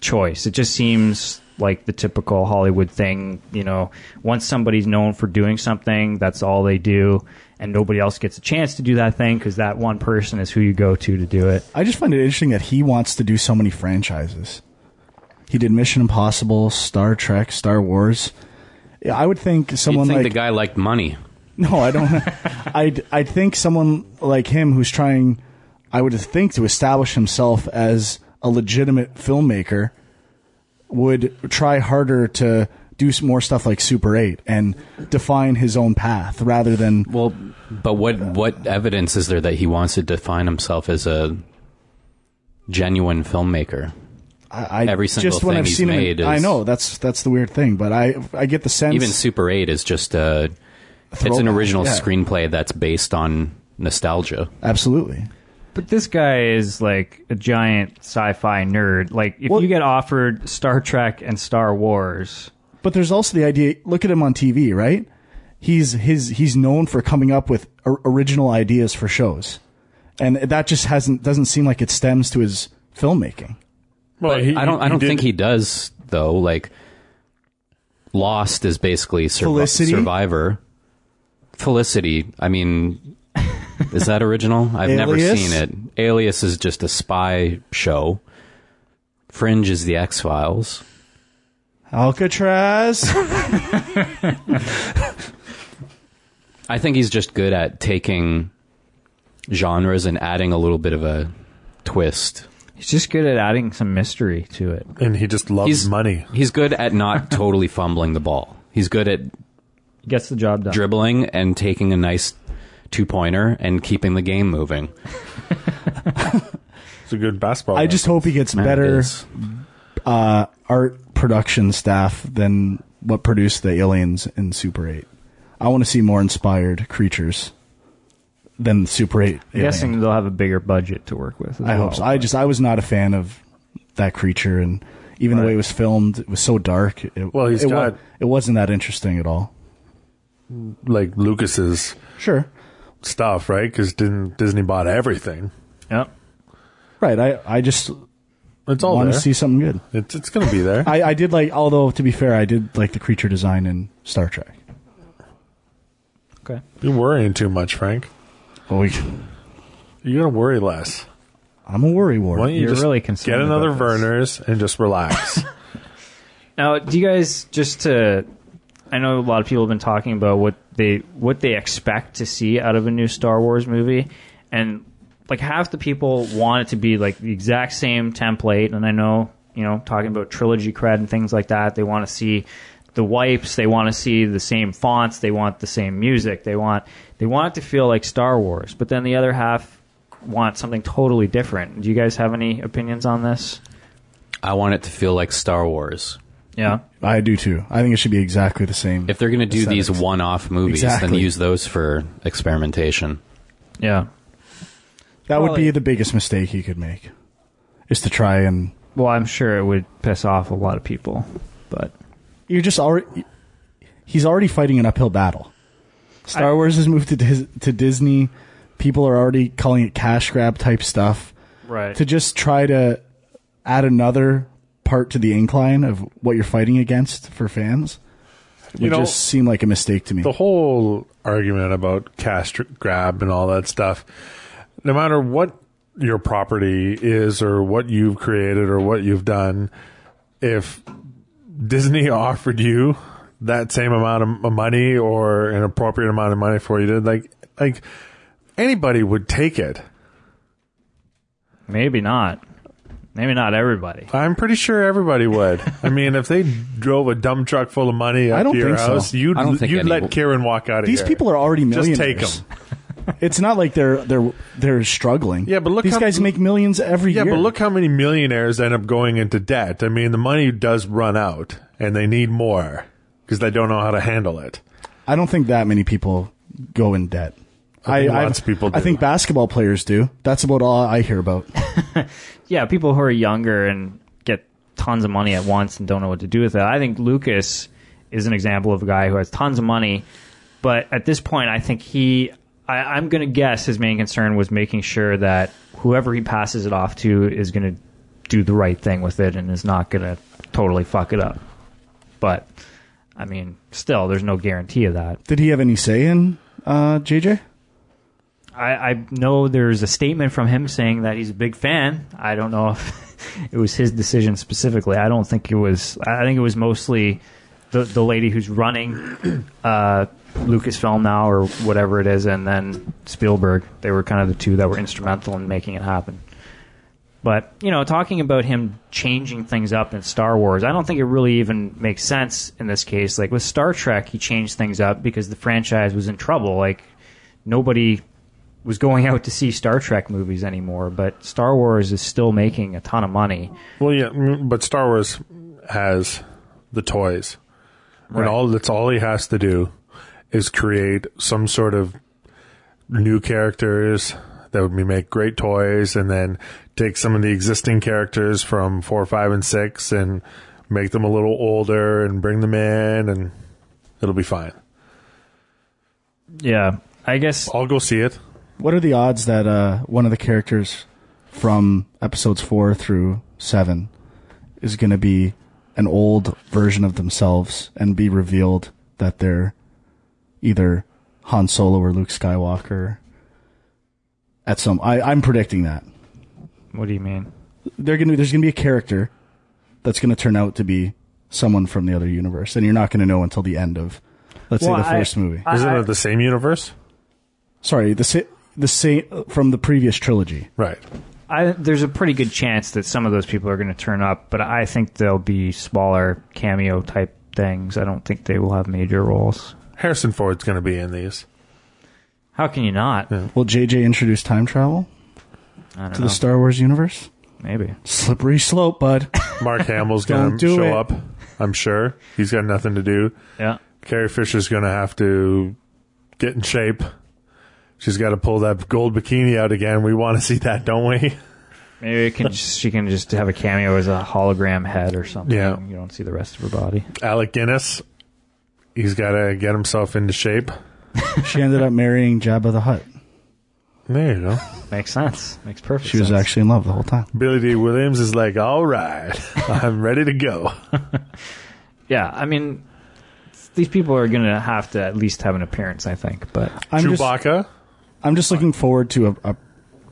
A: choice. It just seems like the typical Hollywood thing. You know, once somebody's known for doing something, that's all they do, and nobody else gets a chance to do that thing because that one person is who you go to to do it.
D: I just find it interesting that he wants to do so many franchises. He did Mission Impossible, Star Trek, Star Wars. Yeah, I would think
B: You'd
D: someone
B: think
D: like
B: the guy liked money.
D: No, I don't. I'd I'd think someone like him who's trying, I would think to establish himself as a legitimate filmmaker, would try harder to do some more stuff like Super Eight and define his own path rather than
B: Well, but what what evidence is there that he wants to define himself as a genuine filmmaker?
D: I, I
B: Every single
D: just when
B: thing
D: I've
B: he's
D: seen him.
B: made
D: I know that's that's the weird thing, but I I get the sense
B: Even Super Eight is just a it's an original
D: yeah.
B: screenplay that's based on nostalgia.
D: absolutely.
A: But this guy is like a giant sci-fi nerd. Like if
D: Well-
A: you get offered Star Trek and Star Wars,
D: But there's also the idea. Look at him on TV, right? He's his he's known for coming up with original ideas for shows, and that just hasn't doesn't seem like it stems to his filmmaking.
C: Well,
B: But I don't I don't think he does though. Like Lost is basically Sur- Survivor. Felicity. I mean, is that original? I've never
D: Alias?
B: Seen it. Alias is just a spy show. Fringe is the X Files.
D: Alcatraz.
B: I think he's just good at taking genres and adding a little bit of a twist.
A: He's just good at adding some mystery to it.
C: And he just loves
B: He's
C: money.
B: He's good at not totally fumbling the ball. He's good at
A: He gets the job done.
B: dribbling and taking a nice two pointer and keeping the game moving.
C: It's a good basketball.
D: I just hope he gets
B: Man, it
D: better
B: is.
D: uh, art production staff than what produced the aliens in Super 8. I want to see more inspired creatures than Super 8.
A: I'm
D: alien.
A: guessing they'll have a bigger budget to work with. as
D: I hope
A: well.
D: so. I just I was not a fan of that creature, and even the way it was filmed, it was so dark. It,
C: Well, he's
D: it, wa-
C: got-
D: it wasn't that interesting at all.
C: Like Lucas's
D: Sure,
C: stuff, right? Because didn't Disney bought everything.
A: Yep.
D: right. I I just
C: It's all
D: want to see something good.
C: It's it's going to be there.
D: I I did like, although to be fair, I did like the creature design in Star Trek.
A: Okay.
C: You're worrying too much, Frank.
D: Oh, we,
C: You got to worry less.
D: I'm a worry ward.
C: Why don't you
A: You're
C: just
A: really concerned
C: get another
A: about this.
C: Verner's and just relax?
A: Now, do you guys just to? I know a lot of people have been talking about what they what they expect to see out of a new Star Wars movie, and like half the people want it to be like the exact same template. And I know you know talking about trilogy cred and things like that. They want to see the wipes. They want to see the same fonts. They want the same music. They want they want it to feel like Star Wars. But then the other half want something totally different. Do you guys have any opinions on this?
B: I want it to feel like Star Wars.
A: Yeah.
D: I do too. I think it should be exactly the same.
B: If they're going to do these one-off movies,
D: Exactly.
B: then use those for experimentation.
A: Yeah.
D: that would be
A: it-
D: the biggest mistake he could make, is to try and
A: Well, I'm sure it would piss off a lot of people, but
D: you're just already. He's already fighting an uphill battle. Star
A: I-
D: Wars has moved to Dis- to Disney. People are already calling it cash grab type stuff.
A: right.
D: To just try to add another part to the incline of what you're fighting against for fans would
C: You know-
D: just seem like a mistake to me.
C: the whole argument about cash grab and all that stuff, no matter what your property is or what you've created or what you've done, if Disney offered you that same amount of money or an appropriate amount of money for you to like like anybody would take it.
A: Maybe not. Maybe not everybody.
C: I'm pretty sure everybody would. I mean, if they drove a dump truck full of money up
D: I don't
C: to your
D: think so.
C: house, you'd
B: I don't think
C: you'd
B: any-
C: let Karen walk out of
D: These
C: here.
D: people are already
C: Just
D: millionaires.
C: take them.
D: It's not like they're they're they're struggling.
C: Yeah, but look
D: these
C: how-
D: guys make millions every
C: Yeah,
D: year.
C: but look how many millionaires end up going into debt. I mean, the money does run out, and they need more because they don't know how to handle it.
D: I don't think that many people go in debt.
C: I think lots
D: I've-
C: of people
D: I think basketball players do. That's about all I hear about.
A: Yeah, people who are younger and get tons of money at once and don't know what to do with it. I think Lucas is an example of a guy who has tons of money, but at this point, I think he. I, I'm going to guess his main concern was making sure that whoever he passes it off to is going to do the right thing with it and is not going to totally fuck it up. But I mean, still, there's no guarantee of that.
D: Did he have any say in uh, JJ?
A: I, I know there's a statement from him saying that he's a big fan. I don't know if it was his decision specifically. I don't think it was. I think it was mostly the the lady who's running uh, Lucasfilm now or whatever it is, and then Spielberg. They were kind of the two that were instrumental in making it happen. But you know, talking about him changing things up in Star Wars, I don't think it really even makes sense in this case. Like with Star Trek, he changed things up because the franchise was in trouble. Like nobody was going out to see Star Trek movies anymore, but Star Wars is still making a ton of money.
C: Well, yeah, mm, but Star Wars has the toys,
A: Right.
C: and all that's all he has to do is create some sort of new characters that would be make great toys, and then take some of the existing characters from four, five, and six, and make them a little older, and bring them in, and it'll be fine.
A: Yeah, I guess
C: I'll go see it.
D: What are the odds that uh, one of the characters from episodes four through seven is going to be an old version of themselves and be revealed that they're either Han Solo or Luke Skywalker? At some, I, I'm predicting that
A: what do you mean?
D: they're gonna there's gonna be a character that's gonna turn out to be someone from the other universe, and you're not gonna know until the end of, let's
A: Well,
D: say, the
A: I-
D: first movie.
C: Isn't
A: I-
C: it the same universe?
D: Sorry, the sa- the same from the previous trilogy.
C: Right.
A: I, there's a pretty good chance that some of those people are going to turn up, but I think they'll be smaller cameo type things. I don't think they will have major roles.
C: Harrison Ford's going to be in these.
A: How can you not?
D: Will JJ introduce time travel
A: I don't
D: to
A: know.
D: the Star Wars universe?
A: Maybe.
D: Slippery slope, bud.
C: Mark Hamill's going to show
D: it.
C: up. I'm sure he's got nothing to do.
A: Yeah.
C: Carrie Fisher's going to have to get in shape. She's got to pull that gold bikini out again. We want to see that, don't we?
A: Maybe it can just, she can just have a cameo as a hologram head or something.
C: Yeah.
A: You don't see the rest of her body.
C: Alec Guinness, he's got to get himself into shape.
D: she ended up marrying Jabba the Hutt.
C: There you go.
A: Makes sense. Makes perfect
D: She was
A: sense.
D: actually in love the whole time.
C: Billy Dee Williams is like, all right, I'm ready to go.
A: Yeah, I mean, these people are going to have to at least have an appearance, I think. But
D: I'm just,
C: Chewbacca,
D: I'm just looking forward to a, a,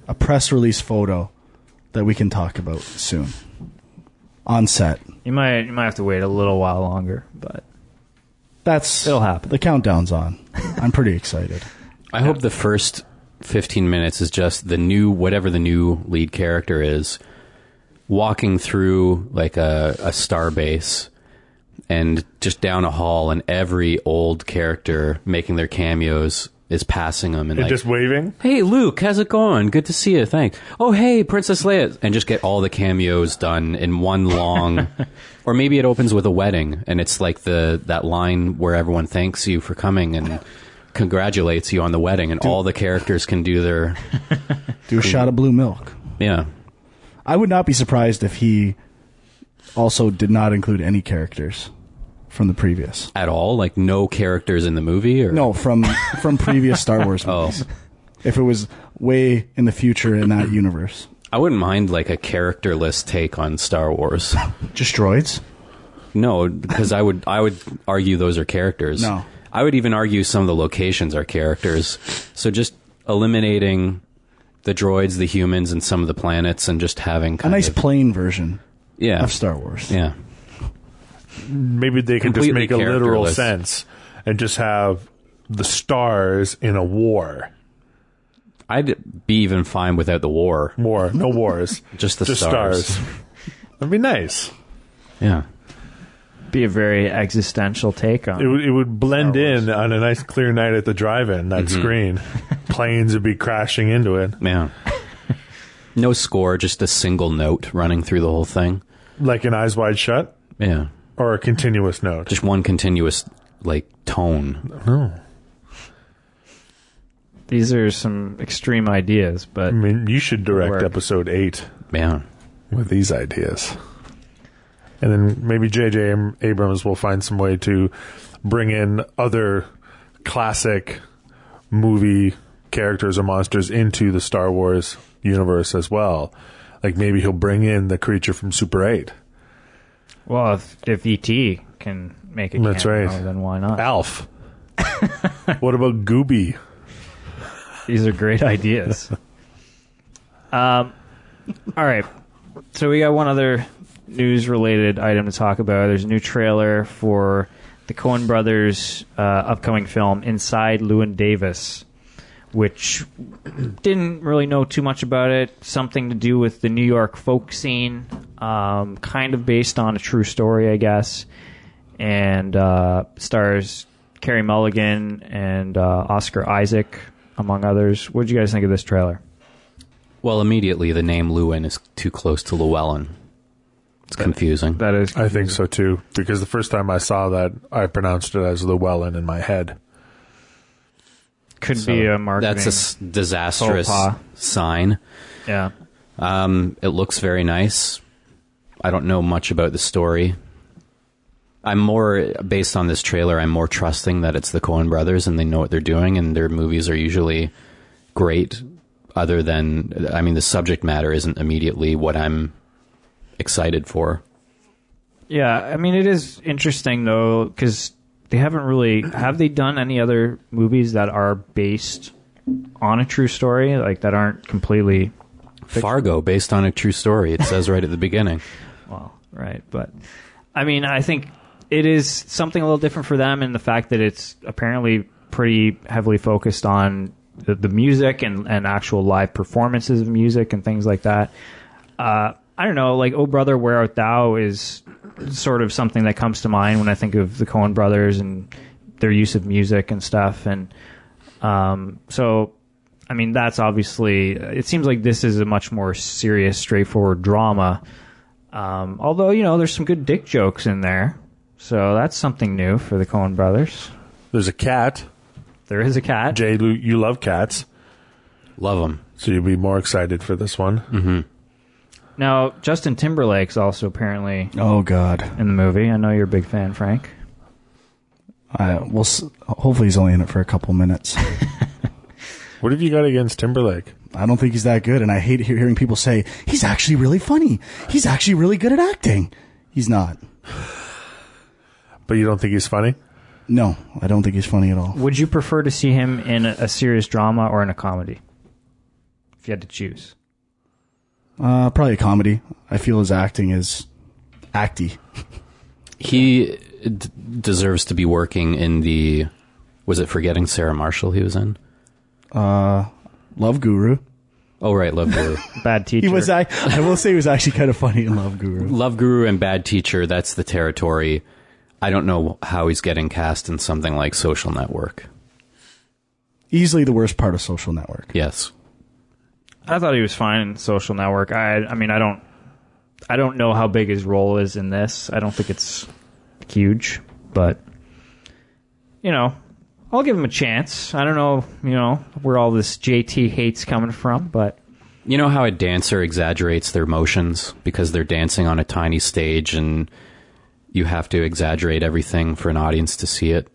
D: a press release photo that we can talk about soon on set.
A: you might you might have to wait a little while longer. But
D: That's
A: It'll happen.
D: The countdown's on. I'm pretty excited.
B: I hope the first 15 minutes is just the new, whatever the new lead character is, walking through like a, a star base and just down a hall, and every old character making their cameos is passing them and
C: and
B: like,
C: just waving.
B: hey Luke, how's it going? Good to see you. Thanks. Oh hey Princess Leia, and just get all the cameos done in one long. or maybe it opens with a wedding, and it's like the that line where everyone thanks you for coming and congratulates you on the wedding, and all the characters can do their
D: Do a shot of blue milk.
B: yeah.
D: I would not be surprised if he also did not include any characters from the previous.
B: At all, like no characters in the movie, or
D: No, from from previous Star Wars
B: Oh.
D: movies. If it was way in the future in that universe.
B: I wouldn't mind like a characterless take on Star Wars.
D: Just droids?
B: No, because I would I would argue those are characters.
D: No.
B: I would even argue some of the locations are characters. So just eliminating the droids, the humans, and some of the planets, and just having
D: A nice
B: of
D: plain version
B: yeah
D: of Star Wars.
B: yeah.
C: Maybe they can just make a literal sense and just have the stars in a war.
B: I'd be even fine without the war.
C: War, no wars,
B: Just the
C: just
B: stars.
C: stars. That'd be nice.
B: Yeah.
A: be a very existential take on
C: It would it would blend in on a nice clear night at the drive-in. That
B: Mm-hmm.
C: screen, planes would be crashing into it
B: Yeah. No score, just a single note running through the whole thing.
C: like an Eyes Wide Shut
B: Yeah.
C: Or a continuous note.
B: Just one continuous like tone. No.
A: These are some extreme ideas, but
C: I mean, you should direct
A: Work.
C: episode eight
B: Man,
C: with these ideas. And then maybe J.J. Am- Abrams will find some way to bring in other classic movie characters or monsters into the Star Wars universe as well. Like maybe he'll bring in the creature from Super 8,
A: well, if, if ET can make a
C: That's
A: cameo,
C: right.
A: then why not?
C: Alf. what about Gooby?
A: These are great ideas. um, all right. So we got one other news-related item to talk about. There's a new trailer for the Coen Brothers' uh, upcoming film, Inside Llewyn Davis, which didn't really know too much about it. Something to do with the New York folk scene, um, kind of based on a true story, I guess. And uh, stars Carey Mulligan and uh, Oscar Isaac, among others. What did you guys think of this trailer?
B: Well, immediately the name Llewyn is too close to Llewellyn. It's confusing.
A: That is,
C: I think so too, because the first time I saw that, I pronounced it as Llewellyn in my head.
A: Could
B: So
A: be a marketing.
B: That's a s- disastrous sign.
A: yeah.
B: Um, it looks very nice. I don't know much about the story. I'm more based on this trailer. I'm more trusting that it's the Coen Brothers and they know what they're doing, and their movies are usually great. Other than, I mean, the subject matter isn't immediately what I'm excited for.
A: Yeah, I mean it is interesting though because they haven't really have they done any other movies that are based on a true story like that aren't completely
B: Fargo, based on a true story. It says right at the beginning.
A: well right but I mean I think it is something a little different for them in the fact that it's apparently pretty heavily focused on the, the music and, and actual live performances of music and things like that. Uh, I don't know, like "Oh Brother, Where Art Thou" is sort of something that comes to mind when I think of the Coen Brothers and their use of music and stuff. And um, so, I mean, that's obviously. It seems like this is a much more serious, straightforward drama. Um, although you know, there's some good dick jokes in there, so that's something new for the Coen Brothers.
C: There's a cat.
A: There is a cat.
C: Jay, you love cats,
B: Love them.
C: so you'll be more excited for this one.
A: Now, Justin Timberlake's also apparently
D: Oh God.
A: in the movie. I know you're a big fan, Frank.
D: I, we'll s- hopefully he's only in it for a couple minutes.
C: What have you got against Timberlake?
D: I don't think he's that good, and I hate he- hearing people say he's actually really funny. He's actually really good at acting. He's not.
C: But you don't think he's funny?
D: No, I don't think he's funny at all.
A: Would you prefer to see him in a, a serious drama or in a comedy? If you had to choose.
D: Uh, probably a comedy. I feel his acting is acty.
B: He d- deserves to be working in the. Was it Forgetting Sarah Marshall he was in?
D: Love Guru.
B: Oh, right, Love Guru.
A: Bad teacher.
D: He was. I, I will say he was actually kind of funny in Love Guru.
B: Love Guru and Bad Teacher, that's the territory. I don't know how he's getting cast in something like Social Network.
D: Easily the worst part of Social Network.
B: Yes.
A: I thought he was fine in Social Network. I I mean I don't I don't know how big his role is in this. I don't think it's huge, but you know, I'll give him a chance. I don't know, you know, where all this JT hate's coming from, but
B: You know how a dancer exaggerates their motions because they're dancing on a tiny stage and you have to exaggerate everything for an audience to see it?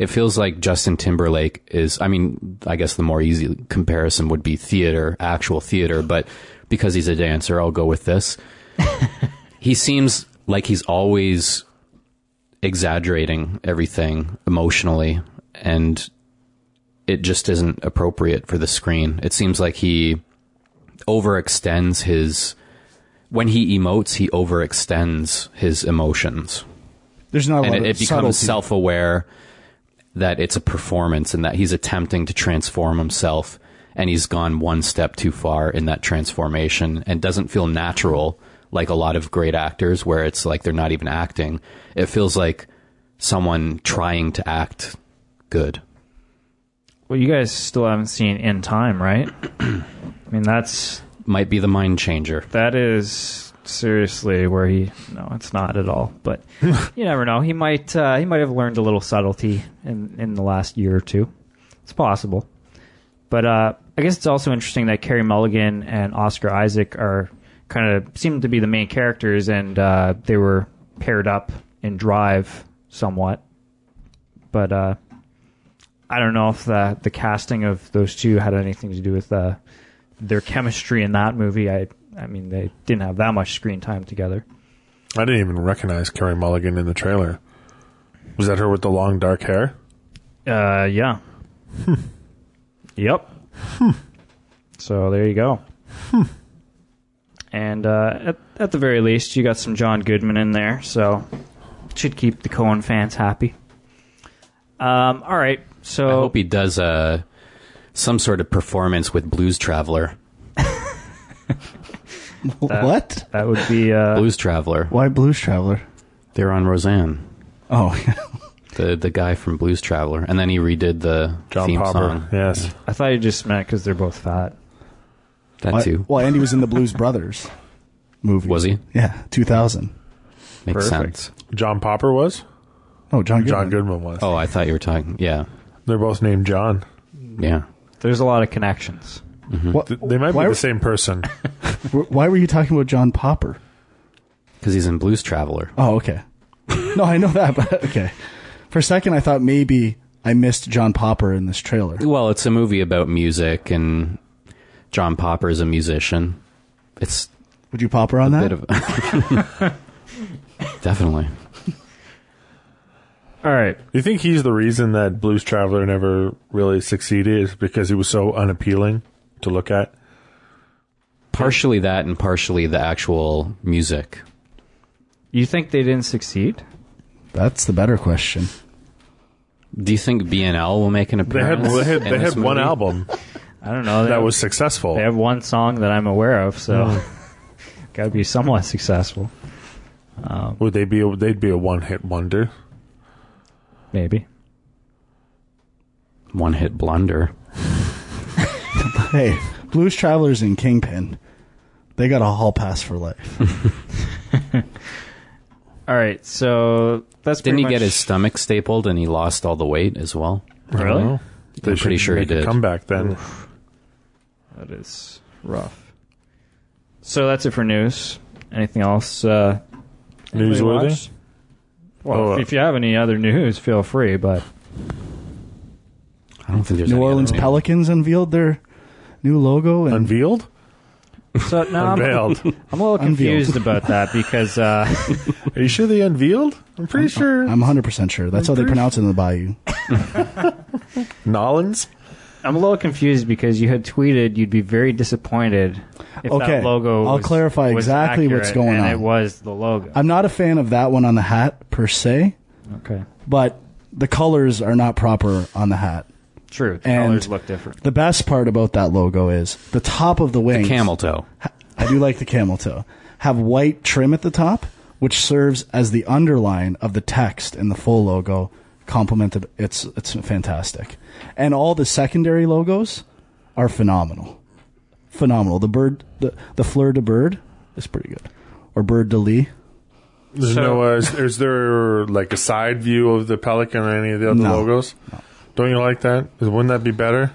B: It feels like Justin Timberlake is, I mean, I guess the more easy comparison would be theater, actual theater, but because he's a dancer, I'll go with this. he seems like he's always exaggerating everything emotionally and it just isn't appropriate for the screen. It seems like he overextends his when he emotes he overextends his emotions
D: There's not a
B: and
D: lot
B: it,
D: of
B: it becomes
D: subtlety.
B: self-aware that it's a performance and that he's attempting to transform himself and he's gone one step too far in that transformation and doesn't feel natural like a lot of great actors where it's like they're not even acting. It feels like someone trying to act good.
A: Well you guys still haven't seen In Time, right? I mean that's
B: might be the mind changer.
A: That is seriously where he no it's not at all. But you never know. He might uh, he might have learned a little subtlety in in the last year or two. It's possible. But uh, i guess it's also interesting that Carey mulligan and oscar isaac are kind of seem to be the main characters and uh, they were paired up in drive somewhat. But uh, i don't know if the the casting of those two had anything to do with uh, their chemistry in that movie. I I mean they didn't have that much screen time together.
C: I didn't even recognize Carey Mulligan in the trailer. Was that her with the long dark hair?
A: Uh yeah. yep. So there you go. And uh, at at the very least, you got some John Goodman in there, so it should keep the Coen fans happy. Um, all right, so
B: i hope he does uh, some sort of performance with blues traveler
D: what?
A: that would be uh,
B: blues traveler
D: Why Blues Traveler?
B: they're on roseanne
D: Oh,
B: the the guy from Blues Traveler, and then he redid the
C: John
B: theme
C: Popper.
B: song.
C: Yes.
A: I thought you just meant because they're both fat.
B: That
D: Why-
B: too
D: Well, Andy was in the Blues Brothers movie.
B: was he?
D: Yeah, 2000.
B: Makes
A: Perfect.
B: sense.
C: John Popper was?
D: Oh, John Goodman.
C: John Goodman was.
B: Oh, I thought you were talking. Yeah,
C: They're both named John.
B: yeah.
A: There's a lot of connections.
D: Mm-hmm.
C: What, They might
D: why,
C: be the same person.
D: Why were you talking about John Popper?
B: Because he's in Blues Traveler.
D: Oh, okay. no, I know that, but okay. For a second, I thought maybe I missed John Popper in this trailer.
B: Well, it's a movie about music, and John Popper is a musician. It's
D: Would you Popper on
B: a
D: that?
B: bit of definitely.
A: All right.
C: you think he's the reason that Blues Traveler never really succeeded is because he was so unappealing to look at?
B: Partially that, and partially the actual music.
A: You think they didn't succeed?
D: That's the better question.
B: Do you think BNL will make an
C: They had
B: appearance?
C: they had,
B: in
C: they
B: this
C: had one
B: movie?
C: album
A: I don't know. They
C: that
A: have,
C: was successful.
A: They have one song that I'm aware of, so hmm. got to be somewhat successful.
C: Um, Would they be? A, they'd be a one hit wonder.
A: Maybe.
B: One hit blunder.
D: Hey, Blues Travelers and Kingpin, they got a hall pass for life.
A: All right, so that's
B: Didn't he
A: pretty
B: get his stomach stapled and he lost all the weight as well?
A: Really?
C: They
B: I'm pretty
C: should
B: sure he
C: make a
B: did.
C: Comeback then.
A: That is rough. So that's it for news. Anything else? Uh, anybody
C: Newsworthy?
A: Well,
C: Oh, uh,
A: if you have any other news, feel free. But
B: I don't think there's
D: New
B: any
D: Orleans
B: other news.
D: Pelicans unveiled their new logo, and
C: Unveiled?
A: so no, I'm, I'm a little confused about that because uh,
C: Are you sure they unveiled? I'm pretty sure.
D: I'm 100% sure. That's how they pronounce it in the Bayou.
C: Nolans?
A: I'm a little confused because you had tweeted you'd be very disappointed if
D: Okay,
A: that logo.
D: I'll
A: was-
D: clarify
A: was
D: exactly what's
A: accurate
D: going
A: and
D: on.
A: It was the logo.
D: I'm not a fan of that one on the hat per se,
A: okay,
D: but the colors are not proper on the hat.
A: True. The
D: And-
A: colors look different.
D: The best part about that logo is the top of the wings.
B: Camel toe.
D: I do like the camel toe. Have white trim at the top, which serves as the underline of the text in the full logo. Complemented, it's it's fantastic, and all the secondary logos are phenomenal, phenomenal. The bird, the the fleur de bird is pretty good, or bird de lis.
C: There's
A: So-
C: no. Uh, is, is there like a side view of the Pelican or any of the other
D: No.
C: logos? Don't you like that? Wouldn't that be better?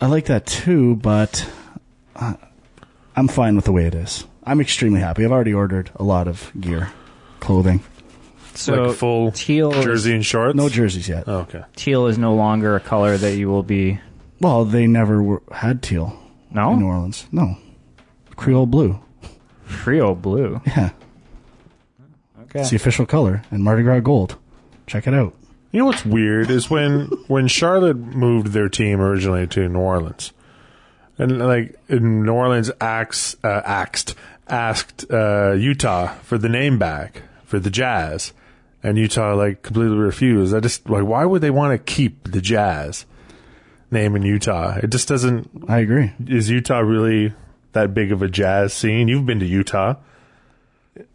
D: I like that too, but uh, I'm fine with the way it is. I'm extremely happy. I've already ordered a lot of gear, clothing.
A: So
C: like full
A: teal is-
C: jersey and shorts?
D: No jerseys yet.
C: Oh, okay.
A: teal is no longer a color that you will be.
D: Well, they never were, had teal
A: No,
D: in New Orleans. No, Creole blue.
A: Creole blue.
D: Yeah,
A: Okay.
D: it's the official color, and Mardi Gras gold. Check it out.
C: You know what's weird is when when Charlotte moved their team originally to New Orleans, and like in New Orleans axed, uh, axed asked uh, Utah for the name back for the Jazz, and Utah like completely refused. I just like why would they want to keep the Jazz name in Utah? It just doesn't.
D: I agree.
C: Is Utah really that big of a jazz scene? You've been to Utah.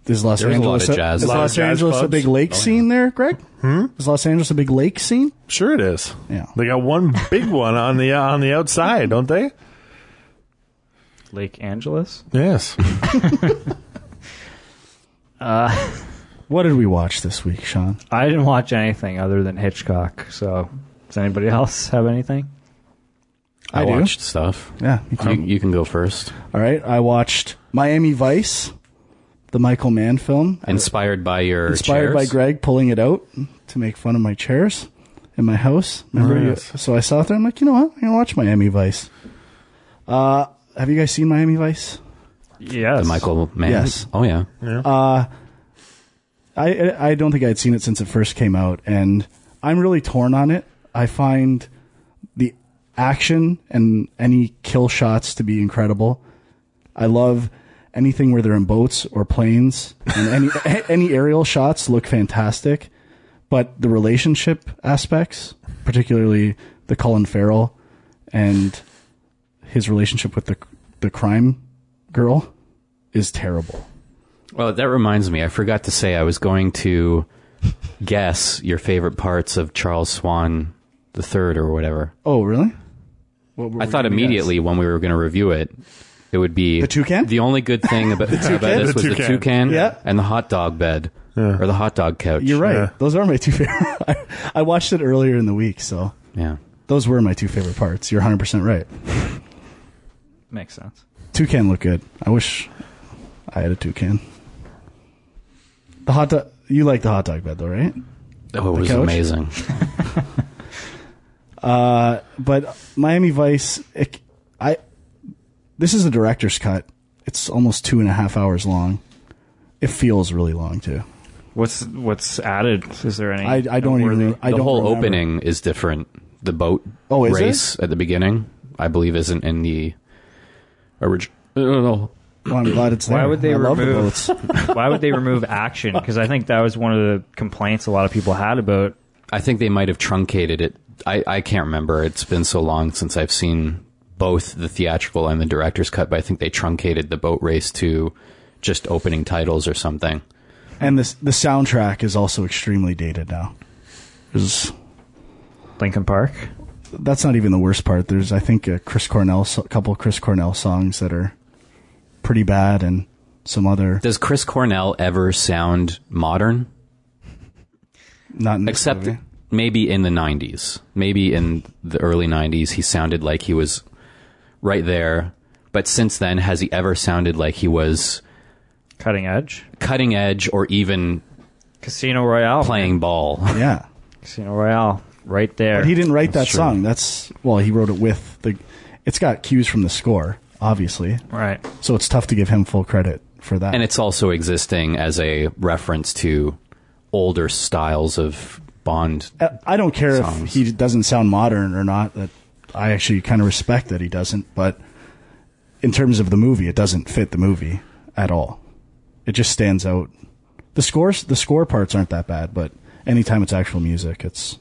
D: Is Los
B: There's a lot
D: Angeles
B: of jazz.
D: Is
C: A lot of
D: Los
C: jazz
D: Angeles a big lake scene there, Greg? Hmm? Is Los Angeles a big lake scene?
C: Sure, it is.
D: Yeah.
C: They got one big one on the on the outside, don't they?
A: Lake Angeles.
C: Yes.
D: What did we watch this week, Sean?
A: I didn't watch anything other than Hitchcock. So, does anybody else have anything?
B: I,
D: I
B: watched stuff.
D: Yeah, me too.
B: You, you can go first.
D: All right, I watched Miami Vice, the Michael Mann film.
B: Inspired by your
D: Inspired by? Greg pulling it out to make fun of my chairs in my house. Remember?
C: Oh, yes.
D: So I saw it there. I'm like, you know what? I'm gonna watch Miami Vice. Uh, have you guys seen Miami Vice?
A: Yes.
B: The Michael Mann.
D: Yes.
B: Oh yeah.
D: Uh, I I don't think I'd seen it since it first came out, and I'm really torn on it. I find the action and any kill shots to be incredible. I love anything where they're in boats or planes, and any any aerial shots look fantastic. But the relationship aspects, particularly the Colin Farrell and his relationship with the the crime girl, is terrible.
B: Well, that reminds me. I forgot to say I was going to guess your favorite parts of Charles Swan the Third or whatever.
D: Oh, really? What were
B: I thought immediately
D: guess?
B: when we were going to review it, it would be
D: The toucan?
B: The only good thing about, about this
C: The
B: was the
C: toucan.
B: toucan
D: Yeah.
B: and the hot dog bed or the hot dog couch.
D: You're right.
C: Yeah.
D: Those are my two favorite. I, I watched it earlier in the week, so
B: Yeah.
D: those were my two favorite parts. You're 100 percent right.
A: Makes sense.
D: Toucan look good. I wish I had a toucan. The hot dog. You like the hot dog bed though, right?
B: Oh, it was
D: couch?
B: amazing.
D: Uh, but Miami Vice. It, I. This is a director's cut. It's almost two and a half hours long. It feels really long too.
A: What's what's added? Is there any?
D: I, I don't
A: noteworthy?
D: even. I
B: the
D: don't
B: whole
D: remember.
B: opening is different. The boat
D: Oh, is it?
B: race at the beginning, I believe, isn't in the original.
D: Well, I'm glad it's there.
A: Why would they
D: I love the
A: remove?
D: boats.
A: Why would they remove action? Because I think that was one of the complaints a lot of people had about
B: I think they might have truncated it. I, I can't remember. It's been so long since I've seen both the theatrical and the director's cut, but I think they truncated the boat race to just opening titles or something.
D: And this the soundtrack is also extremely dated now. There's
A: Linkin Park.
D: that's not even the worst part. There's I think a Chris Cornell a couple of Chris Cornell songs that are pretty bad and some other
B: Does Chris Cornell ever sound modern?
D: not in this
B: Except
D: movie.
B: maybe in the 90s. Maybe in the early 90s, he sounded like he was right there. But since then, has he ever sounded like he was
A: Cutting Edge.
B: cutting edge or even
A: Casino Royale.
B: playing ball?
D: yeah.
A: Casino Royale. Right there.
D: But he didn't write
B: That's
D: that
B: true.
D: song. That's well, he wrote it with the. It's got cues from the score, obviously,
A: Right.
D: so it's tough to give him full credit for that.
B: And it's also existing as a reference to older styles of Bond.
D: I don't care
B: songs.
D: if he doesn't sound modern or not. That I actually kind of respect that he doesn't. But in terms of the movie, it doesn't fit the movie at all. It just stands out. The scores, the score parts aren't that bad, but anytime it's actual music, it's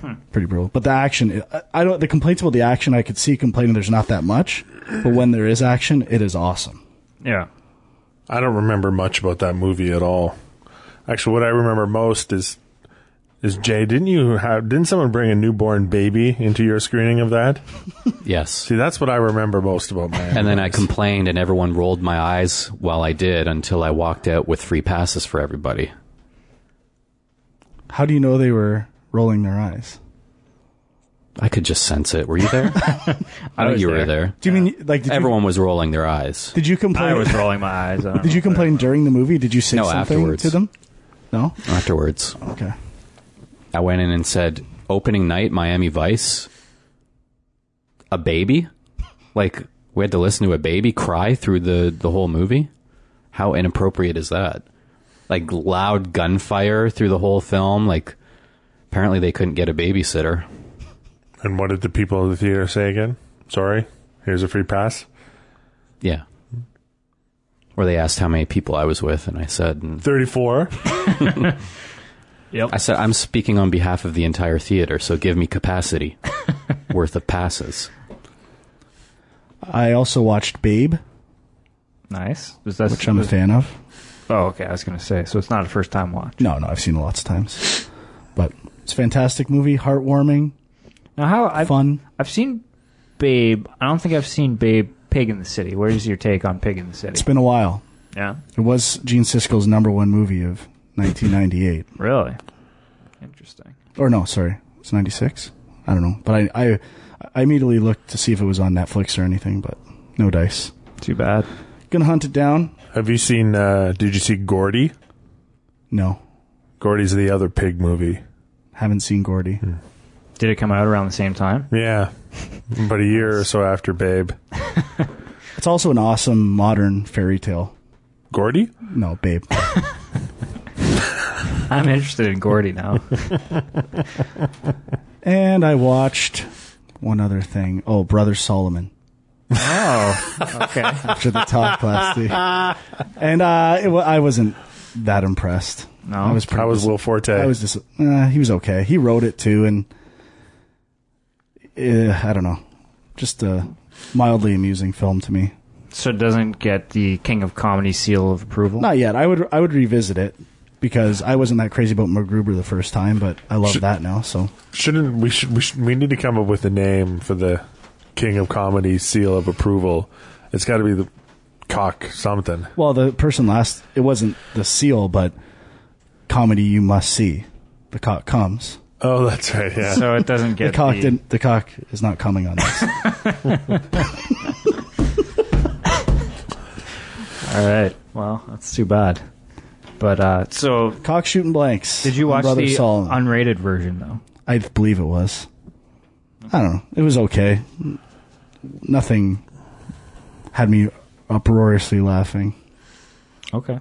D: hmm. pretty brutal. But the action, I, I don't. The complaints about the action, I could see complaining. There's not that much, but when there is action, it is awesome.
A: Yeah.
C: I don't remember much about that movie at all. Actually, what I remember most is is Jay. Didn't you have? Didn't someone bring a newborn baby into your screening of that?
B: Yes.
C: See, that's what I remember most about Miami.
B: And then I complained, and everyone rolled my eyes while I did until I walked out with free passes for everybody.
D: How do you know they were rolling their eyes?
B: I could just sense it. Were you there? I know
A: was
B: you were
A: there.
B: there.
D: Do you mean like did
B: Everyone was rolling their eyes.
D: You, did you complain?
A: I was rolling my eyes. I don't
D: Did you complain during the movie? Did you say
B: No,
D: something
B: afterwards.
D: to them? No.
B: Afterwards,
D: Okay.
B: I went in and said, "Opening night, Miami Vice, a baby." Like we had to listen to a baby cry through the the whole movie. How inappropriate is that? Like loud gunfire through the whole film. Like apparently they couldn't get a babysitter.
C: And what did the people of the theater say again? Sorry, here's a free pass.
B: Yeah. Or they asked how many people I was with, and I said, and
C: Thirty-four.
A: Yep.
B: I said, I'm speaking on behalf of the entire theater, so give me capacity worth of passes.
D: I also watched Babe,
A: Nice. Is that,
D: which I'm a fan of.
A: Oh, okay. I was going to say. So it's not a first time watch.
D: No, no, I've seen it lots of times. But it's a fantastic movie, heartwarming,
A: Now, how I've,
D: fun.
A: I've seen Babe. I don't think I've seen Babe Pig in the City. Where's your take on Pig in the City?
D: It's been a while.
A: yeah.
D: It was Gene Siskel's number one movie of 1998.
A: Really? Interesting.
D: or no, sorry, it's 96. I don't know, but I, I I immediately looked to see if it was on Netflix or anything, but no dice.
A: Too bad.
D: Gonna hunt it down.
C: Have you seen? uh Did you see Gordy?
D: No,
C: Gordy's the other pig movie.
D: haven't seen Gordy.
A: Did it come out around the same time?
C: Yeah, about a year or so after Babe.
D: It's also an awesome modern fairy tale.
C: Gordy?
D: No, babe.
A: I'm interested in Gordy now.
D: and I watched one other thing. Oh, Brother Solomon.
A: oh, okay.
D: After the talk last week, and uh, it, wa- I wasn't that impressed.
A: No?
D: I was. pretty
C: How was
D: dis-
C: Will Forte?
D: I was just. Uh, he was okay. He wrote it too, and uh, I don't know, just a mildly amusing film to me.
A: So it doesn't get the King of Comedy seal of approval?
D: Not yet. I would. I would revisit it because I wasn't that crazy about MacGruber the first time, but I love
C: Should-
D: that now. So
C: Shouldn't we? Should we? Should, we need to come up with a name for the King of Comedy seal of approval. It's got to be the cock something.
D: Well, the person last, it wasn't the seal, but comedy you must see. The cock comes.
C: Oh, that's right. Yeah.
A: So it doesn't
D: The
A: get
D: cock
A: the,
D: didn't. The cock is not coming on this.
A: All right. Well, that's too bad. But uh so
D: cock shooting blanks.
A: did you watch
D: Brother
A: the
D: Solomon.
A: unrated version though?
D: I believe it was. I don't know. It was okay. Nothing had me uproariously laughing.
A: Okay.
D: A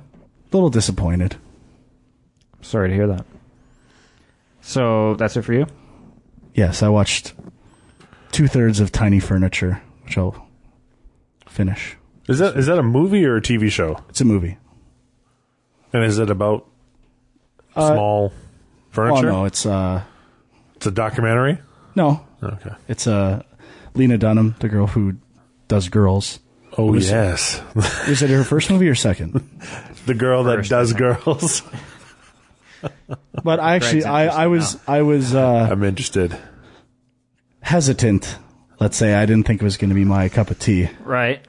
D: little disappointed.
A: Sorry to hear that. So that's it for you?
D: Yes, I watched two thirds of Tiny Furniture, which I'll finish.
C: Is that is that a movie or a TV show?
D: It's a movie.
C: And is it about
D: Uh,
C: small
D: Oh no, it's uh
C: It's a documentary?
D: no,
C: Okay.
D: it's uh Lena Dunham, the girl who does girls.
C: Oh,
D: Was-
C: yes.
D: Is it her first movie or second?
C: the girl that does girls.
D: But I actually, I, I was, I was uh,
C: I'm interested.
D: hesitant. Let's say I didn't think it was going to be my cup of tea,
A: Right.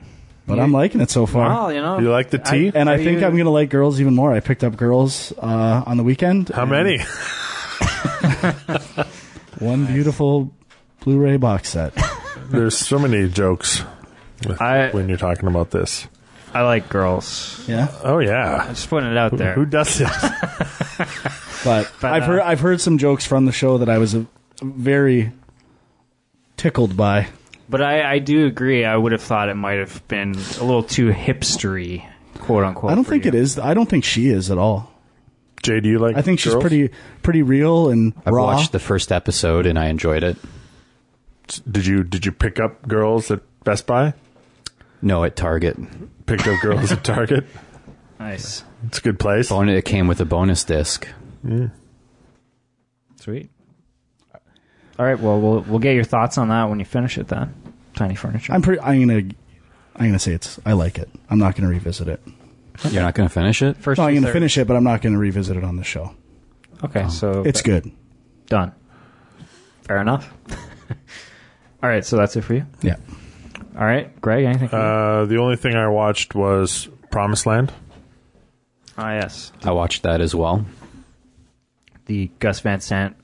D: But I'm liking it so far.
A: Well, you know.
C: You like the tea?
D: and I
A: Are
D: think
A: you-
D: I'm going to like girls even more. I picked up girls uh, on the weekend.
C: How
D: and
C: many?
D: One beautiful Blu-ray box set.
C: There's so many jokes with-
A: I-
C: when you're talking about this.
A: I like girls.
D: Yeah,
C: Oh yeah.
A: Just putting it out there.
C: Who does it?
D: but,
A: But,
D: I've
A: uh,
D: heard I've heard some jokes from the show that I was uh, very tickled by.
A: But I, I do agree. I would have thought it might have been a little too hipstery, quote unquote.
D: I don't
A: for
D: think
A: you.
D: it is. I don't think she is at all.
C: Jay, do you like
D: I think she's
C: girls?
D: pretty pretty real and
B: I've
D: raw.
B: watched the first episode and I enjoyed it.
C: Did you did you pick up girls at Best Buy?
B: No, at Target.
C: Picked up girls at Target?
A: Nice.
C: It's a good place.
B: Bon- It came with a bonus disc. Yeah.
A: Sweet. All right. Well, we'll we'll get your thoughts on that when you finish it. Then, tiny furniture.
D: I'm pretty. I'm gonna. I'm gonna say it's. I like it. I'm not gonna revisit it.
B: You're not going to finish it?
A: First.
D: No, I'm gonna
A: third.
D: finish it, but I'm not gonna revisit it on the show.
A: Okay. So
D: It's good.
A: done. Fair enough. All right. So that's it for you.
D: Yeah.
A: All right, Greg. Anything?
C: Uh, the only thing I watched was Promised Land.
A: ah, yes.
B: I watched that as well.
A: The Gus Van Sant.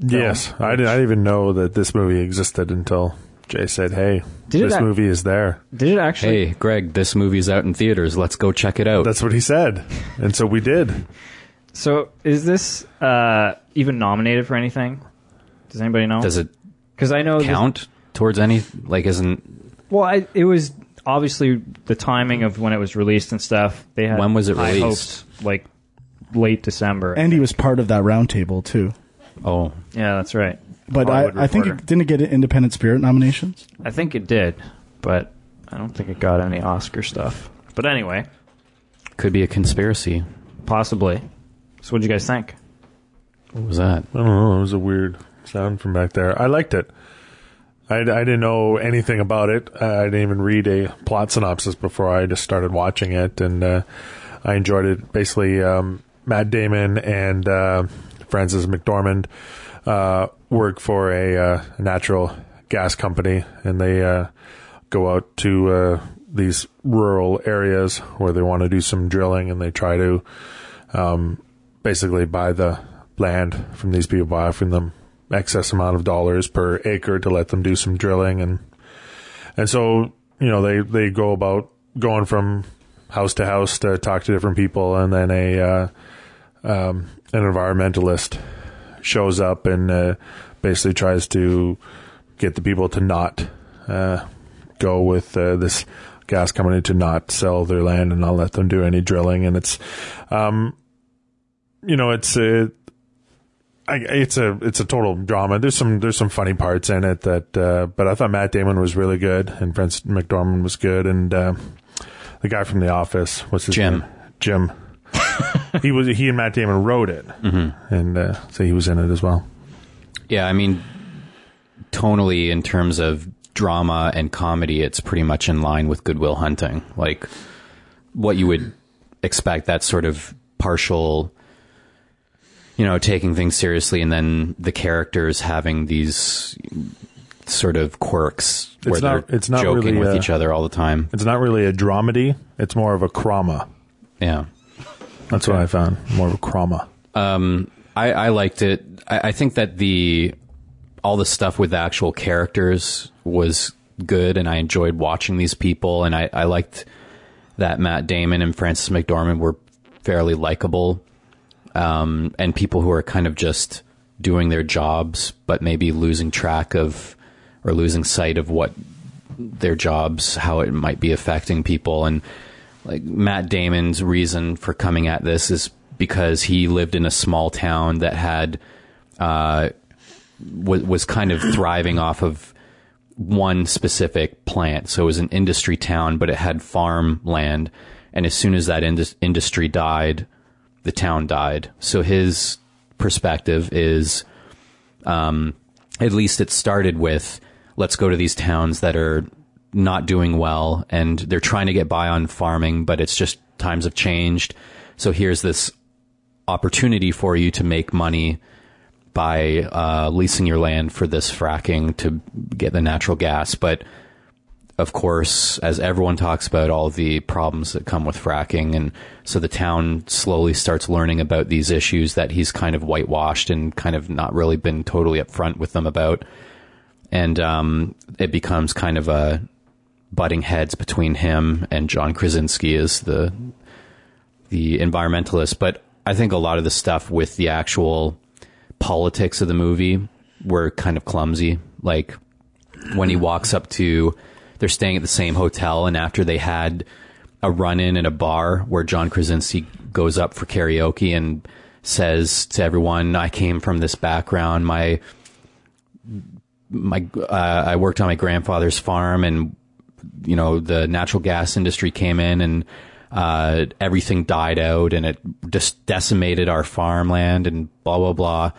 C: Yes, I didn't, I didn't even know that this movie existed until Jay said, "Hey,
A: Did it
C: this
A: act-
C: movie is there."
A: Did it actually?
B: Hey, Greg, this movie's out in theaters. Let's go check it out.
C: That's what he said, and so we did.
A: So is this uh, even nominated for anything? Does anybody know?
B: Does it
A: Because I know this-
B: count towards any? Like, isn't
A: well, I, it was obviously the timing of when it was released and stuff. They had
B: When was it released?
A: hopes, like late December.
D: And he was part of that roundtable too.
B: Oh
A: yeah, that's right.
D: But I,
A: Hollywood
D: I think
A: Reporter.
D: it didn't get Independent Spirit nominations.
A: I think it did, but I don't think it got any Oscar stuff. But anyway,
B: could be a conspiracy.
A: possibly. So, what would you guys think?
B: What was that?
C: I don't know. It was a weird sound from back there. I liked it. I, I didn't know anything about it. Uh, I didn't even read a plot synopsis before I just started watching it, and uh, I enjoyed it. Basically, um, Matt Damon and uh, Frances McDormand uh, work for a uh, natural gas company, and they uh, go out to uh, these rural areas where they want to do some drilling, and they try to um, basically buy the land from these people by offering them excess amount of dollars per acre to let them do some drilling and and so you know they they go about going from house to house to talk to different people and then a uh, um, an environmentalist shows up and uh, basically tries to get the people to not uh, go with uh, this gas company to not sell their land and not let them do any drilling and it's um, you know, it's a, I, it's a, it's a total drama. There's some, there's some funny parts in it that, uh, but I thought Matt Damon was really good and Frances McDormand was good and, uh, the guy from The Office, what's his
B: Jim.
C: name? Jim. he was, he and Matt Damon wrote it. Mm-hmm. And, uh, so he was in it as well.
B: Yeah, I mean, tonally, in terms of drama and comedy, it's pretty much in line with Goodwill Hunting. Like what you would expect that sort of partial, you know, taking things seriously, and then the characters having these sort of quirks where
C: It's not-
B: they're
C: it's not
B: joking
C: really,
B: with
C: uh,
B: each other all the time.
C: It's not really a dramedy. It's more of a crama.
B: Yeah.
C: That's what I found. More of a crama.
B: Um, I, I liked it. I, I think that the all the stuff with the actual characters was good, and I enjoyed watching these people. And I, I liked that Matt Damon and Frances McDormand were fairly likable, um, and people who are kind of just doing their jobs, but maybe losing track of or losing sight of what their jobs, how it might be affecting people. And like Matt Damon's reason for coming at this is because he lived in a small town that had uh, was was kind of thriving off of one specific plant. So it was an industry town, but it had farm land. And as soon as that indus- industry died, the town died. So his perspective is, um, at least it started with let's go to these towns that are not doing well and they're trying to get by on farming, but it's just times have changed. So here's this opportunity for you to make money by uh, leasing your land for this fracking to get the natural gas. But of course, as everyone talks about all the problems that come with fracking, and so the town slowly starts learning about these issues that he's kind of whitewashed and kind of not really been totally upfront with them about, and um, it becomes kind of a butting heads between him and John Krasinski as the the environmentalist. But I think a lot of the stuff with the actual politics of the movie were kind of clumsy. Like when he walks up to, they're staying at the same hotel, and after they had a run in at a bar where John Krasinski goes up for karaoke and says to everyone, "I came from this background. My my uh, I worked on my grandfather's farm, and you know the natural gas industry came in and." Uh, everything died out and it just decimated our farmland and blah blah blah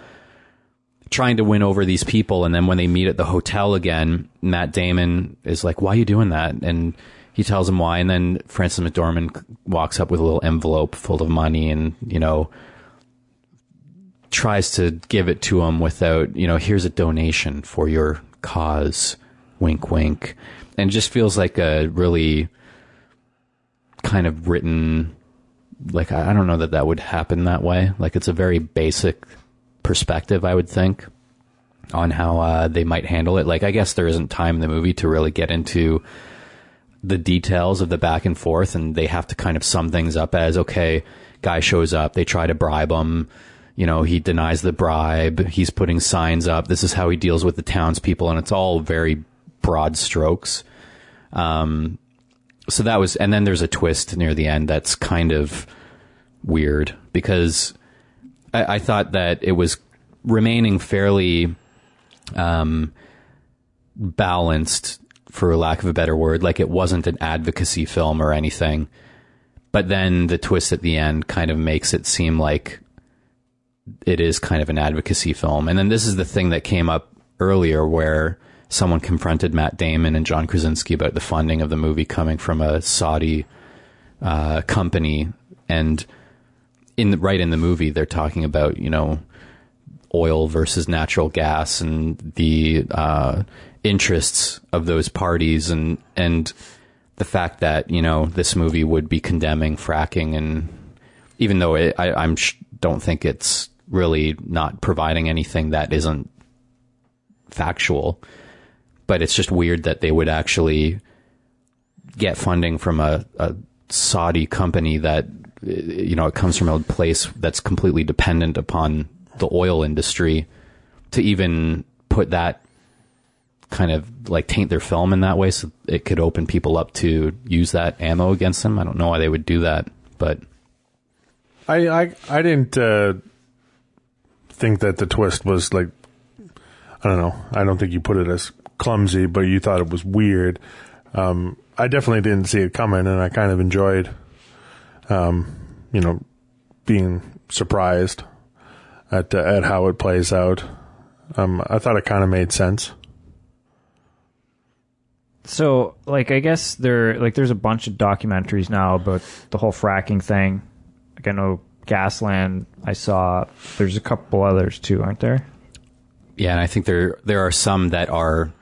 B: trying to win over these people. And then when they meet at the hotel again, Matt Damon is like, why are you doing that? And he tells him why. And then Frances McDormand walks up with a little envelope full of money and, you know, tries to give it to him without, you know, here's a donation for your cause. Wink, wink. And just feels like a really kind of written, like, I don't know that that would happen that way. Like, it's a very basic perspective, I would think, on how uh, they might handle it. Like, I guess there isn't time in the movie to really get into the details of the back and forth, and they have to kind of sum things up as okay, guy shows up, they try to bribe him. You know, he denies the bribe. He's putting signs up. This is how he deals with the townspeople, and it's all very broad strokes. Um, so that was, and then there's a twist near the end that's kind of weird because I, I thought that it was remaining fairly um, balanced, for lack of a better word. Like it wasn't an advocacy film or anything. But then the twist at the end kind of makes it seem like it is kind of an advocacy film. And then this is the thing that came up earlier where someone confronted Matt Damon and John Krasinski about the funding of the movie coming from a Saudi uh, company. And in the, right in the movie, they're talking about, you know, oil versus natural gas and the uh, interests of those parties and and the fact that you know this movie would be condemning fracking and even though it, I I'm sh- don't think it's really not providing anything that isn't factual, but it's just weird that they would actually get funding from a, a Saudi company that you know it comes from a place that's completely dependent upon the oil industry to even put that kind of like taint their film in that way so it could open people up to use that ammo against them. I don't know why they would do that, but
C: I I I didn't uh, think that the twist was like I don't know. I don't think you put it as clumsy, but you thought it was weird. Um, I definitely didn't see it coming, and I kind of enjoyed, um, you know, being surprised at uh, at how it plays out. Um, I thought it kind of made sense.
A: So, like, I guess there, like, there's a bunch of documentaries now about the whole fracking thing. Like, I know Gasland. I saw. There's a couple others too, aren't there?
B: yeah, and I think there there are some that are
A: The other-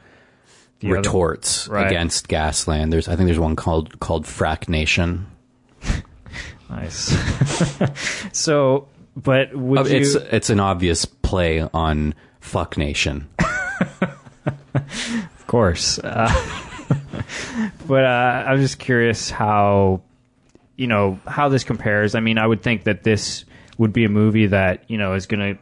B: retorts
A: right.
B: against Gasland. There's I think there's one called called Frack Nation.
A: Nice. so, but would
B: Uh,
A: you?
B: It's it's an obvious play on Fuck Nation.
A: Of course. Uh, but uh, I'm just curious how, you know, how this compares. I mean, I would think that this would be a movie that, you know, is going to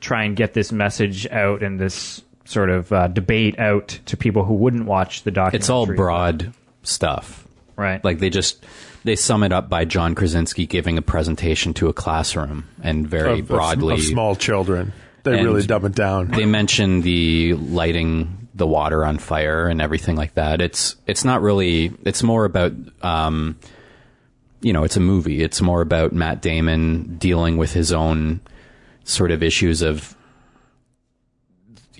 A: try and get this message out and this sort of uh, debate out to people who wouldn't watch the documentary.
B: It's all broad stuff.
A: Right.
B: Like they just they sum it up by John Krasinski giving a presentation to a classroom and very
C: Of- of-
B: broadly
C: of small children. They really dumb it down.
B: they mention the lighting the water on fire and everything like that. It's it's not really. It's more about. Um, you know, it's a movie. It's more about Matt Damon dealing with his own sort of issues of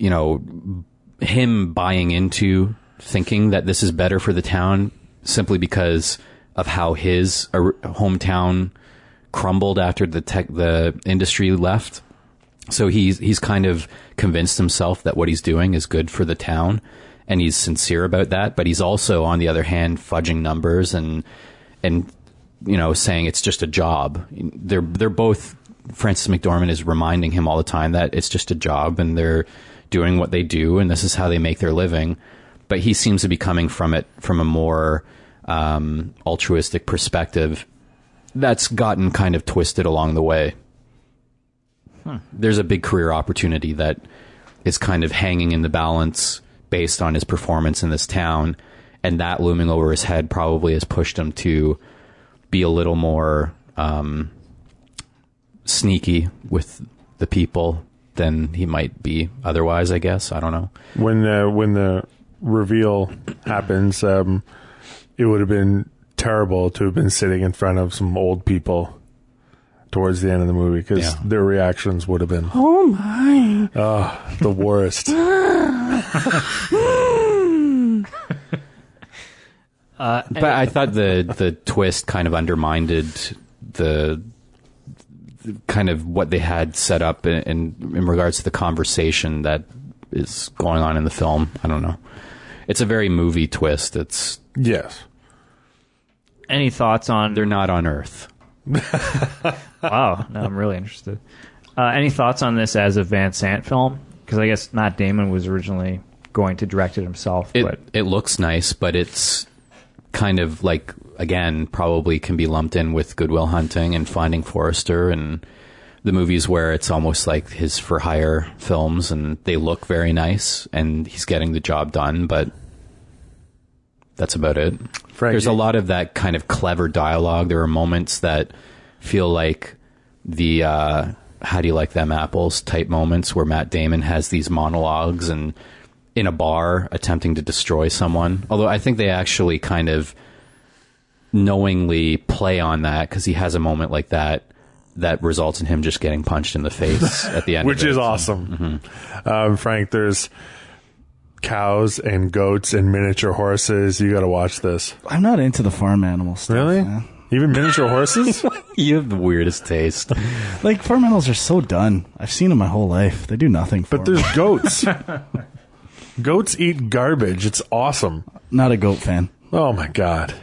B: you know him buying into thinking that this is better for the town simply because of how his hometown crumbled after the tech the industry left. So he's he's kind of convinced himself that what he's doing is good for the town, and he's sincere about that. But he's also, on the other hand, fudging numbers and and you know saying it's just a job. They're they're both. Frances McDormand is reminding him all the time that it's just a job, and they're doing what they do, and this is how they make their living. But he seems to be coming from it from a more um, altruistic perspective that's gotten kind of twisted along the way. There's a big career opportunity that is kind of hanging in the balance based on his performance in this town, and that looming over his head probably has pushed him to be a little more um, sneaky with the people than he might be otherwise. I guess I don't know.
C: when the when the reveal happens, um, it would have been terrible to have been sitting in front of some old people towards the end of the movie because
B: Yeah.
C: their reactions would have been oh my the worst.
B: But I thought the the twist kind of undermined the, the kind of what they had set up in, in in regards to the conversation that is going on in the film. I don't know. It's a very movie twist. It's
C: yes,
A: Any thoughts on?
B: they're not on Earth.
A: Wow, no, I'm really interested. Uh, any thoughts on this as a Van Sant film? Because I guess Matt Damon was originally going to direct it himself,
B: It
A: but
B: it looks nice, but it's kind of like again probably can be lumped in with Goodwill Hunting and Finding Forrester and the movies where it's almost like his for hire films and they look very nice and he's getting the job done, but that's about it.
C: Frank,
B: There's a lot of that kind of clever dialogue. There are moments that feel like the uh, how do you like them apples type moments where Matt Damon has these monologues and in a bar attempting to destroy someone. Although I think they actually kind of knowingly play on that because he has a moment like that that results in him just getting punched in the face at the end,
C: which
B: of it.
C: is awesome. Um, Frank, there's cows and goats and miniature horses. You got to watch this.
D: I'm not into the farm animal stuff.
C: Really?
D: man.
C: Even miniature horses?
B: You have the weirdest taste.
D: Like farm animals are so done. I've seen them my whole life. They do nothing for
C: But
D: me.
C: there's goats. goats eat garbage. It's awesome.
D: Not a goat fan.
C: Oh my god.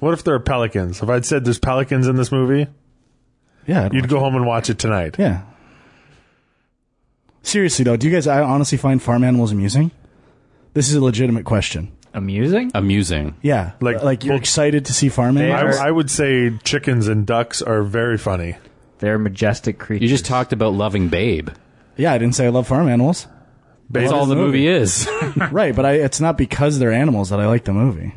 C: What if there are pelicans? If I'd said there's pelicans in this movie,
D: Yeah, I'd
C: you'd
D: watch
C: go home and watch it tonight.
D: Yeah. Seriously though, do you guys I honestly find farm animals amusing? This is a legitimate question.
A: amusing.
B: Amusing.
D: Yeah,
C: Like-
D: like you're
C: well-
D: excited to see farm
A: They
D: animals.
C: I, I would say chickens and ducks are very funny.
A: They're majestic creatures.
B: You just talked about loving Babe.
D: yeah, I didn't say I love farm animals.
B: That's all the movie is.
D: right, but I, it's not because they're animals that I like the movie.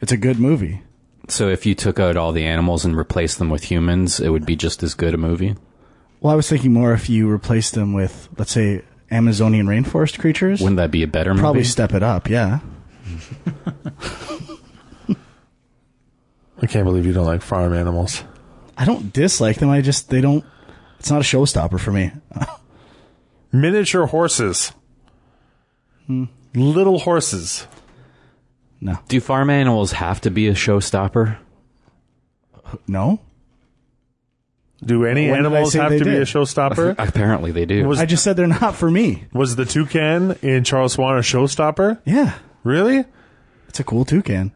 D: It's a good movie.
B: So if you took out all the animals and replaced them with humans, it would be just as good a movie.
D: Well, I was thinking more if you replaced them with, let's say, Amazonian rainforest creatures.
B: Wouldn't that be a better movie?
D: Probably step it up, yeah.
C: I can't believe you don't like farm animals.
D: I don't dislike them. I just they don't. It's not a showstopper for me.
C: Miniature horses. Hmm. Little horses.
D: No,
B: Do farm animals have to be a showstopper?
D: no.
C: Do any
D: When did I
C: animals
D: say
C: have
D: they
C: to be a showstopper?
B: Apparently they do.
C: Was-
D: I just said they're not for me.
C: Was the toucan in Charles Swan a showstopper?
D: Yeah,
C: Really?
D: it's a cool toucan.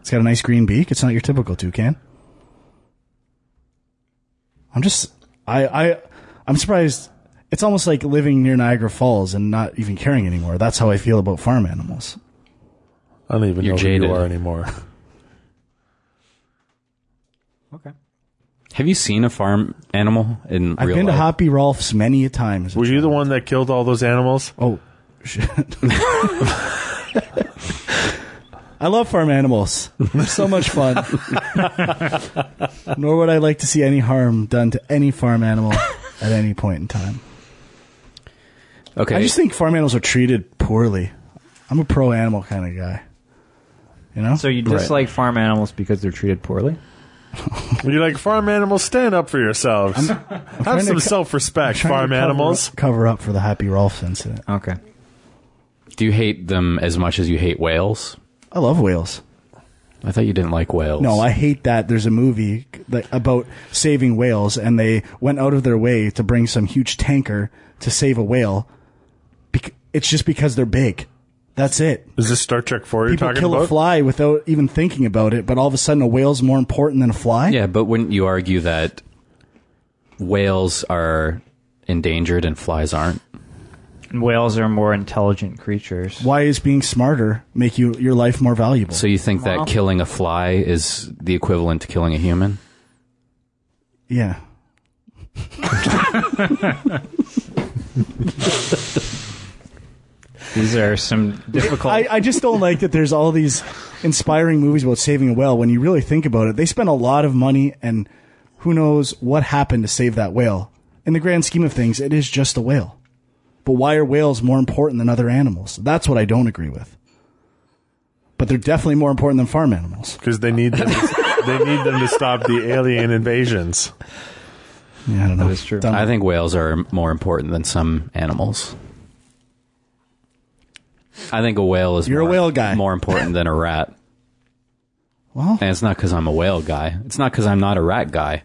D: It's got a nice green beak. It's not your typical toucan. I'm just, I, I, I'm surprised. It's almost like living near Niagara Falls and not even caring anymore. That's how I feel about farm animals.
C: I don't even
B: You're
C: know
B: jaded.
C: who you are anymore.
A: okay.
B: Have you seen a farm animal in
D: I've
B: real
D: been to
B: life?
D: Happy Rolph's many a time. as
C: Were you the one that killed all those animals?
D: Oh, shit. I love farm animals. They're so much fun. Nor would I like to see any harm done to any farm animal at any point in time.
B: okay.
D: I just think farm animals are treated poorly. I'm a pro animal kind of guy. You know?
A: So you dislike farm animals because they're treated poorly?
C: You're like farm animals. Stand up for yourselves. Have
D: trying to
C: some
D: co-
C: self-respect,
D: Trying to
C: farm
D: cover-
C: animals.
D: Cover up for the Happy Rolph incident.
A: Okay.
B: Do you hate them as much as you hate whales?
D: I love whales.
B: I thought you didn't like whales.
D: No, I hate that there's a movie that, about saving whales, and they went out of their way to bring some huge tanker to save a whale. Bec- it's just because they're big. That's it.
C: Is this Star Trek Four you're
D: People
C: talking
D: kill
C: about?
D: a fly without even thinking about it, but all of a sudden a whale's more important than a fly?
B: Yeah, but wouldn't you argue that whales are endangered and flies aren't?
A: And whales are more intelligent creatures.
D: Why is being smarter make you your life more valuable?
B: So you think
A: Well-
B: that killing a fly is the equivalent to killing a human?
D: yeah.
A: These are some difficult.
D: I, I just don't like that there's all these inspiring movies about saving a whale. When you really think about it, they spent a lot of money and who knows what happened to save that whale. In the grand scheme of things, it is just a whale. But why are whales more important than other animals? That's what I don't agree with. But they're definitely more important than farm animals.
C: Because they need them. To, they need them to stop the alien invasions.
D: Yeah, I don't know.
A: That is true.
D: Don't know.
B: I think whales are more important than some animals. I think a whale is
D: You're a
B: more,
D: whale guy.
B: more important than a rat.
D: well,
B: And it's not because I'm a whale guy. It's not because I'm not a rat guy.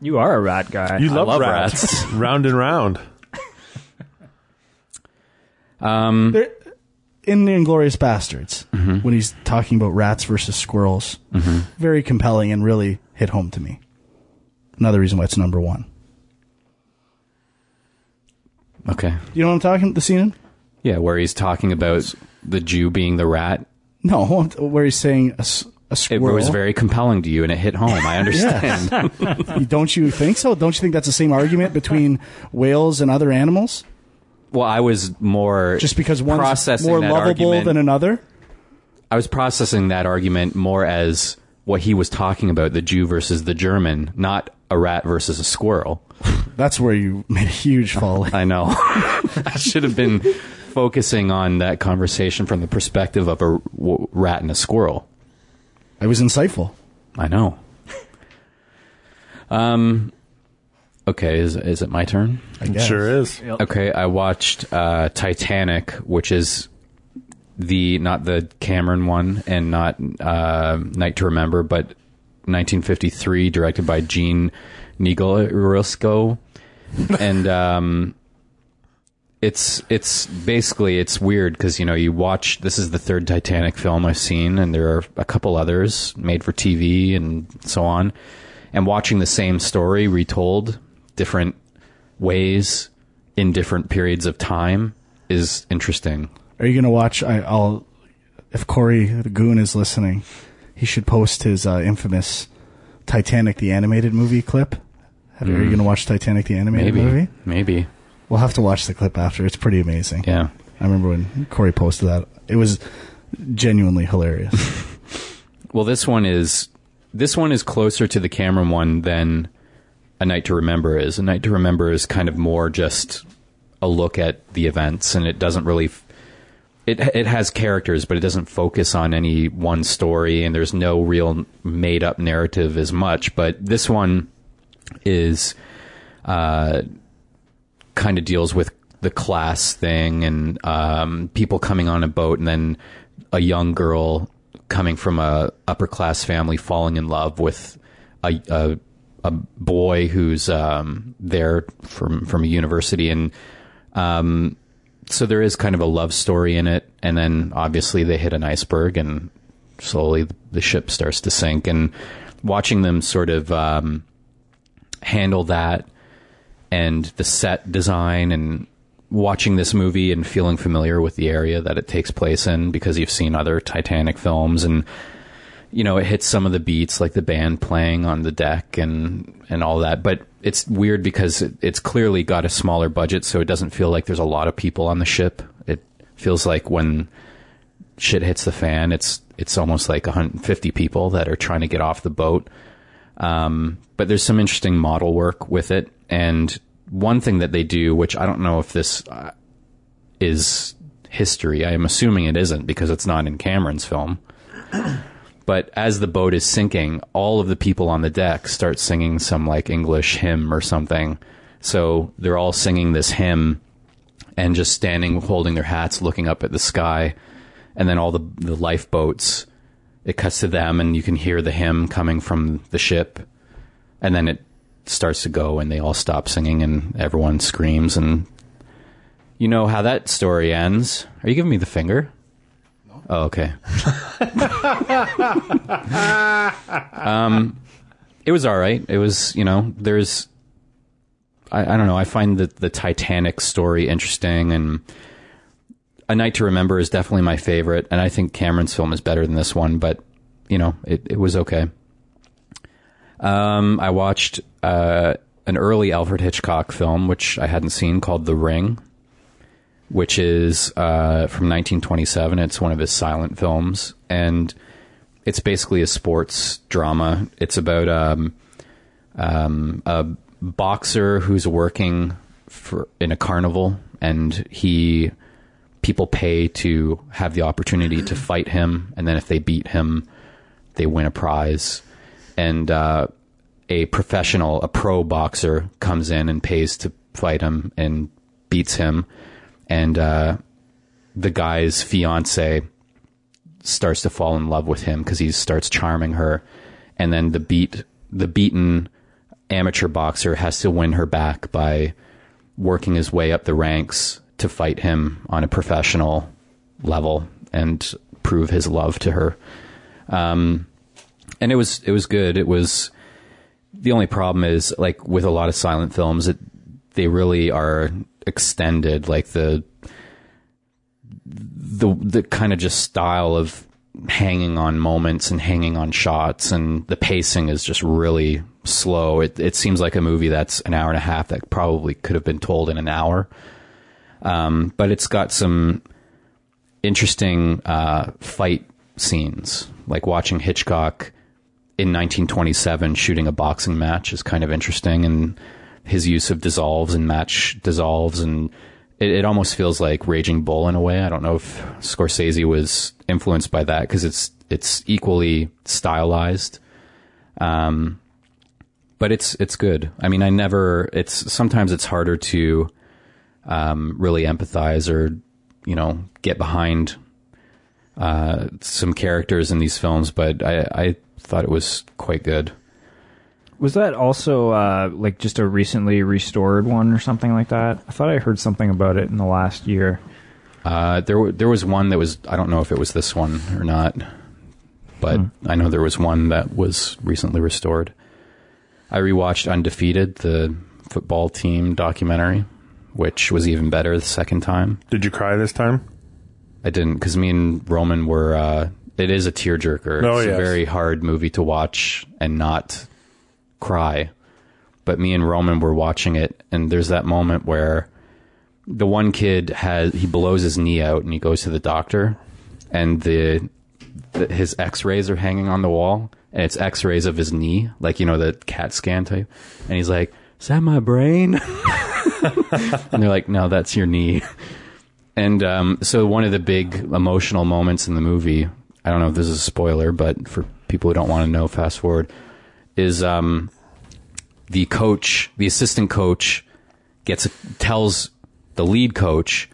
A: you are a rat guy.
C: You love,
B: love
C: rats.
B: rats.
C: round and round.
B: Um,
D: There- in the Inglourious Basterds,
B: Mm-hmm.
D: when he's talking about rats versus squirrels, very compelling and really hit home to me. Another reason why it's number one.
B: okay.
D: You know what I'm talking? The scene?
B: Yeah, where he's talking about the Jew being the rat.
D: No, where he's saying a,
B: It
D: squirrel.
B: was very compelling to you, and it hit home. I understand.
D: Don't you think so? Don't you think that's the same argument between whales and other animals?
B: well, I was more
D: Just because one's
B: processing
D: more
B: that
D: lovable
B: argument.
D: than another?
B: I was processing that argument more as what he was talking about the Jew versus the German, not a rat versus a squirrel.
D: That's where you made a huge fall.
B: I know. I should have been focusing on that conversation from the perspective of a w- rat and a squirrel.
D: it was insightful.
B: I know. Um. Okay, is is it my turn?
D: I guess.
C: Sure is.
B: Okay, I watched uh, Titanic, which is the not the Cameron one and not uh, Night to Remember, but 1953, directed by Jean Negulesco, and um, it's it's basically it's weird because you know you watch this is the third Titanic film I've seen, and there are a couple others made for TV and so on, and watching the same story retold different ways in different periods of time is interesting.
D: Are you going to watch? I, I'll. If Corey the Goon is listening, he should post his uh, infamous Titanic the animated movie clip. Have, Are you going to watch Titanic the animated
B: Maybe,
D: movie?
B: maybe,
D: We'll have to watch the clip after. It's pretty amazing.
B: yeah.
D: I remember when Corey posted that. It was genuinely hilarious.
B: Well, this one is this one is closer to the Cameron one than A Night to Remember is. A Night to Remember is kind of more just a look at the events, and it doesn't really. f- It it has characters, but it doesn't focus on any one story, and there's no real made up narrative as much. But this one is uh, kind of deals with the class thing and um, people coming on a boat and then a young girl coming from a upper class family falling in love with a a, a boy who's um, there from from a university. And um, so there is kind of a love story in it. And then obviously they hit an iceberg and slowly the ship starts to sink. And watching them sort of um, handle that and the set design and watching this movie and feeling familiar with the area that it takes place in because you've seen other Titanic films and you know it hits some of the beats like the band playing on the deck and and all that. But it's weird because it, it's clearly got a smaller budget so it doesn't feel like there's a lot of people on the ship. It feels like when shit hits the fan it's it's almost like 150 people that are trying to get off the boat. Um, but there's some interesting model work with it. And one thing that they do, which I don't know if this uh, is history, I am assuming it isn't because it's not in Cameron's film. But as the boat is sinking, all of the people on the deck start singing some like English hymn or something. So they're all singing this hymn and just standing holding their hats looking up at the sky and then all the the lifeboats it cuts to them and you can hear the hymn coming from the ship and then it starts to go and they all stop singing and everyone screams and you know how that story ends are you giving me the finger oh okay um it was all right it was you know there's I, I don't know. I find the the Titanic story interesting, and A Night to Remember is definitely my favorite. And I think Cameron's film is better than this one, but you know, it it was okay. Um, I watched uh, an early Alfred Hitchcock film, which I hadn't seen, called The Ring, which is uh, from 1927. It's one of his silent films, and it's basically a sports drama. It's about um, um, a boxer who's working for in a carnival, and he people pay to have the opportunity to fight him, and then if they beat him, they win a prize. And uh, a professional, a pro boxer, comes in and pays to fight him and beats him, and uh, the guy's fiance starts to fall in love with him because he starts charming her, and then the beat the beaten amateur boxer has to win her back by working his way up the ranks to fight him on a professional level and prove his love to her. Um, and it was it was good. It was the only problem is like with a lot of silent films, it they really are extended. Like the the the kind of just style of hanging on moments and hanging on shots, and the pacing is just really slow. It it seems like a movie that's an hour and a half that probably could have been told in an hour. Um, but it's got some interesting uh, fight scenes, like watching Hitchcock in 1927 shooting a boxing match is kind of interesting, and his use of dissolves and match dissolves, and it, it almost feels like Raging Bull in a way. I don't know if Scorsese was influenced by that because it's it's equally stylized. Um, but it's it's good. I mean, I never. It's sometimes it's harder to um, really empathize or you know get behind uh, some characters in these films, but I, I thought it was quite good.
A: Was that also uh, like just a recently restored one or something like that? I thought I heard something about it in the last year.
B: Uh, there w- there was one that was I don't know if it was this one or not, but I know there was one that was recently restored. I rewatched Undefeated, the football team documentary, which was even better the second time.
C: Did you cry this time?
B: I didn't because me and Roman were. Uh, it is a tearjerker.
C: Oh,
B: it's
C: yes.
B: a very hard movie to watch and not cry. But me and Roman were watching it, and there's that moment where the one kid has he blows his knee out, and he goes to the doctor, and the, the his X-rays are hanging on the wall, and it's X-rays of his knee, like you know the CAT scan type, and he's like, "Is that my brain?" and they're like, "No, that's your knee." And um, so one of the big emotional moments in the movie, I don't know if this is a spoiler, but for people who don't want to know, fast forward, is um, the coach, the assistant coach, gets tells the lead coach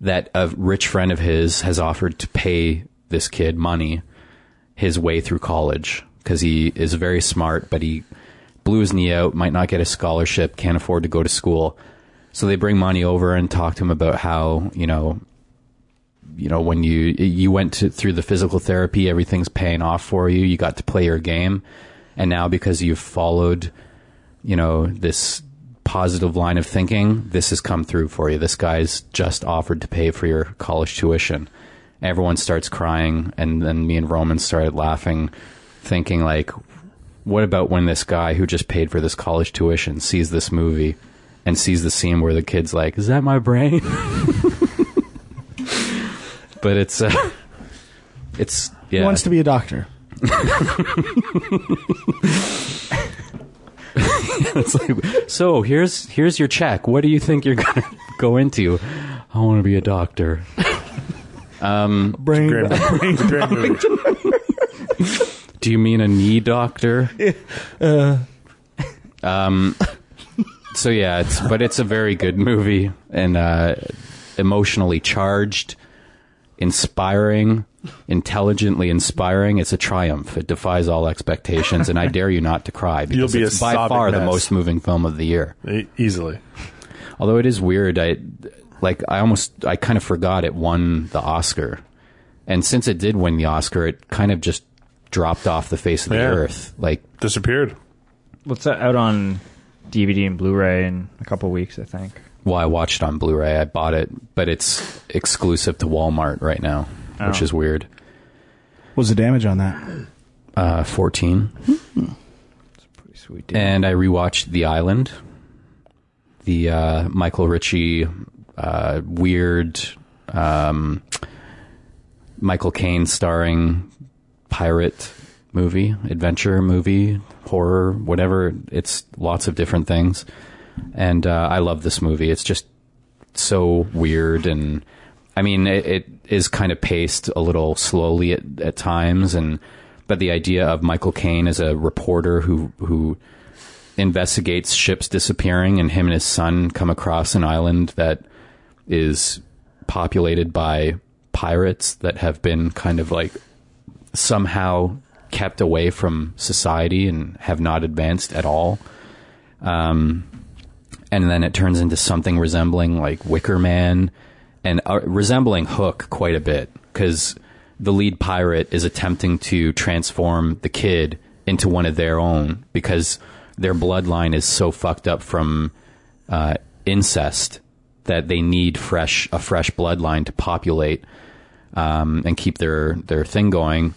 B: that a rich friend of his has offered to pay this kid money his way through college because he is very smart, but he blew his knee out, might not get a scholarship, can't afford to go to school. So they bring money over and talk to him about how you know, you know, when you you went to, through the physical therapy, everything's paying off for you. You got to play your game, and now because you've followed, you know, this positive line of thinking, this has come through for you. This guy's just offered to pay for your college tuition. Everyone starts crying, and then me and Roman started laughing, thinking like, what about when this guy who just paid for this college tuition sees this movie and sees the scene where the kid's like, "Is that my brain?" but it's uh, it's
D: He
B: yeah.
D: wants to be a doctor.
B: it's like, so here's here's your check. What do you think you're gonna go into? I want to be a doctor.
D: Brain.
C: Great, great movie.
B: Do you mean a knee doctor? um, so yeah, it's but it's a very good movie and uh, emotionally charged, inspiring, intelligently inspiring. It's a triumph. It defies all expectations, and I dare you not to cry because
C: be a
B: it's by
C: sobbing
B: far the most moving film of the year.
C: E- easily.
B: Although it is weird, I like I almost I kind of forgot it won the Oscar, and since it did win the Oscar, it kind of just dropped off the face of the
C: Yeah.
B: earth. Like
C: Disappeared.
A: What's that out on DVD and Blu-ray in a couple weeks? I think.
B: Well, I watched it on Blu-ray. I bought it, but it's exclusive to Walmart right now, which
A: Oh.
B: is weird.
D: What's the damage on that?
B: Uh, Fourteen,
A: Pretty sweet. Deal.
B: and I rewatched The Island, the uh, Michael Ritchie uh, weird um, Michael Caine starring pirate movie, adventure movie, horror, whatever. It's lots of different things, and uh, I love this movie. It's just so weird and I mean it, it is kind of paced a little slowly at, at times and but the idea of Michael Caine as a reporter who who investigates ships disappearing and him and his son come across an island that is populated by pirates that have been kind of like somehow kept away from society and have not advanced at all um and then it turns into something resembling like Wicker Man and uh, resembling Hook quite a bit because the lead pirate is attempting to transform the kid into one of their own because their bloodline is so fucked up from uh, incest that they need fresh a fresh bloodline to populate um, and keep their their thing going.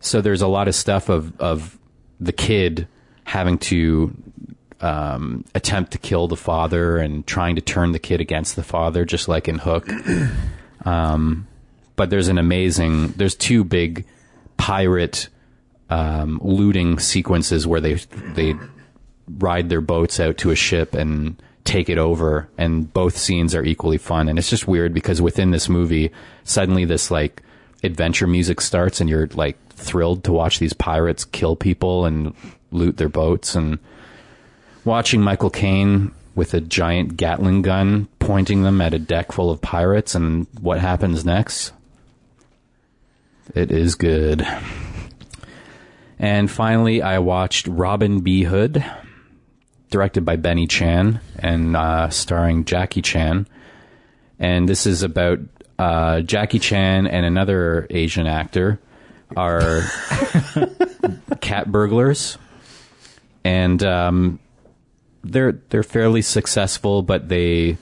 B: So there's a lot of stuff of of the kid having to um, attempt to kill the father and trying to turn the kid against the father, just like in Hook. Um, but there's an amazing. There's two big pirate um, looting sequences where they they ride their boats out to a ship and take it over, and both scenes are equally fun. And it's just weird because within this movie, suddenly this like adventure music starts, and you're like thrilled to watch these pirates kill people and loot their boats and watching Michael Caine with a giant Gatling gun pointing them at a deck full of pirates and what happens next. It is good. And finally, I watched Robin B. Hood, directed by Benny Chan and uh, starring Jackie Chan. And this is about uh, Jackie Chan and another Asian actor are cat burglars. And um, they're they're fairly successful, but they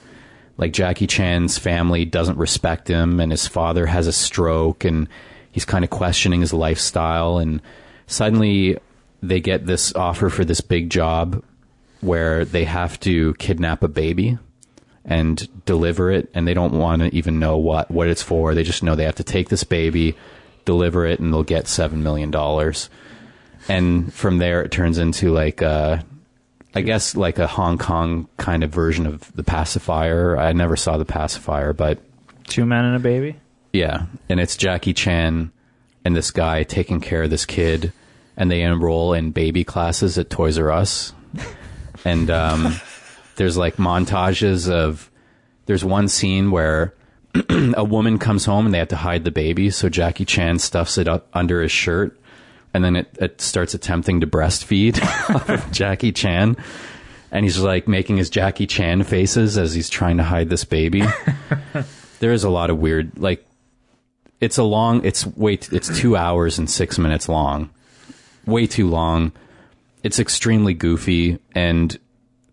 B: like Jackie Chan's family doesn't respect him, and his father has a stroke, and he's kind of questioning his lifestyle, and suddenly they get this offer for this big job where they have to kidnap a baby and deliver it and they don't want to even know what what it's for they just know they have to take this baby deliver it and they'll get 7 million dollars and from there it turns into like uh I guess like a Hong Kong kind of version of the pacifier. I never saw the pacifier, but
A: Two men and a baby.
B: yeah, and it's Jackie Chan and this guy taking care of this kid, and they enroll in baby classes at Toys R Us, and um, there's like montages of. There's one scene where a woman comes home and they have to hide the baby, so Jackie Chan stuffs it up under his shirt, and then it, it starts attempting to breastfeed Jackie Chan. And he's like making his Jackie Chan faces as he's trying to hide this baby. there is a lot of weird, like, it's a long, it's wait, it's two hours and six minutes long. Way too long. It's extremely goofy and,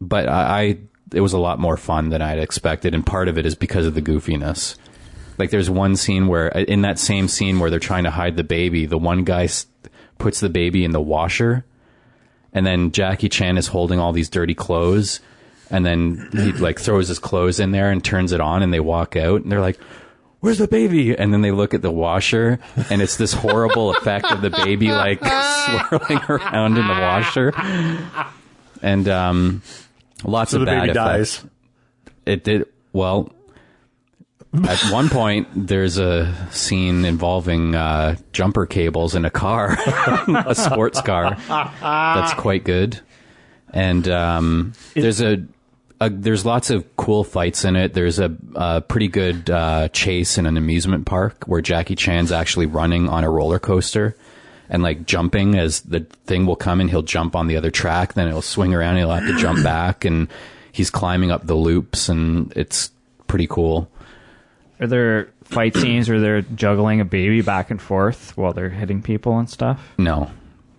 B: but I, I, it was a lot more fun than I'd expected. And part of it is because of the goofiness. Like there's one scene where, in that same scene where they're trying to hide the baby, the one guy puts the baby in the washer and then Jackie Chan is holding all these dirty clothes and then he like throws his clothes in there and turns it on and they walk out and they're like where's the baby and then they look at the washer and it's this horrible effect of the baby like swirling around in the washer and um lots
C: So
B: of
C: the
B: bad
C: baby
B: effects
C: dies.
B: it did well at one point, there's a scene involving uh, jumper cables in a car, a sports car. That's quite good. And um, there's a, a there's lots of cool fights in it. There's a, a pretty good uh, chase in an amusement park where Jackie Chan's actually running on a roller coaster and like jumping as the thing will come and he'll jump on the other track. Then it'll swing around. And he'll have to jump back and he's climbing up the loops and it's pretty cool.
A: Are there fight scenes where they're juggling a baby back and forth while they're hitting people and stuff?
B: No,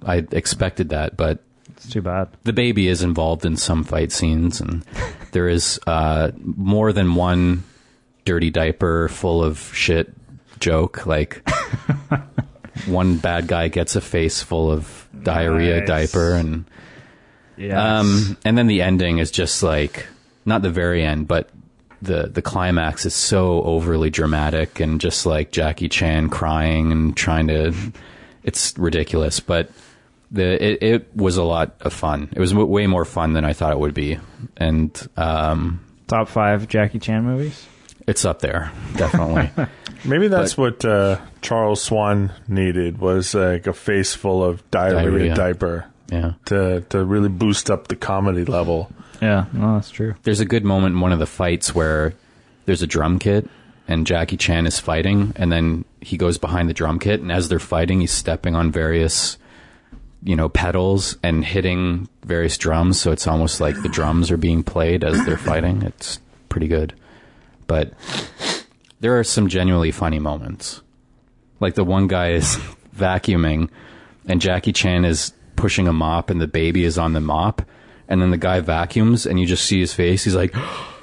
B: I expected that, but
A: It's too bad.
B: the baby is involved in some fight scenes, and there is uh, more than one dirty diaper full of shit joke. Like one bad guy gets a face full of diarrhea
A: Nice.
B: diaper, and
A: Yeah.
B: um, and then the ending is just like not the very end, but the the climax is so overly dramatic and just like Jackie Chan crying and trying to. It's ridiculous, but the it, it was a lot of fun. It was w- way more fun than I thought it would be, and um,
A: Top five Jackie Chan movies?
B: It's up there definitely.
C: Maybe that's what uh, Charles Swan needed was like a face full of diarrhea,
B: Diarrhea.
C: diaper
B: yeah.
C: to to really boost up the comedy level.
A: Yeah, no, that's true.
B: There's a good moment in one of the fights where there's a drum kit and Jackie Chan is fighting and then he goes behind the drum kit and as they're fighting he's stepping on various you know pedals and hitting various drums so it's almost like the drums are being played as they're fighting. It's pretty good. But there are some genuinely funny moments. Like the one guy is vacuuming and Jackie Chan is pushing a mop and the baby is on the mop and then the guy vacuums and you just see his face he's like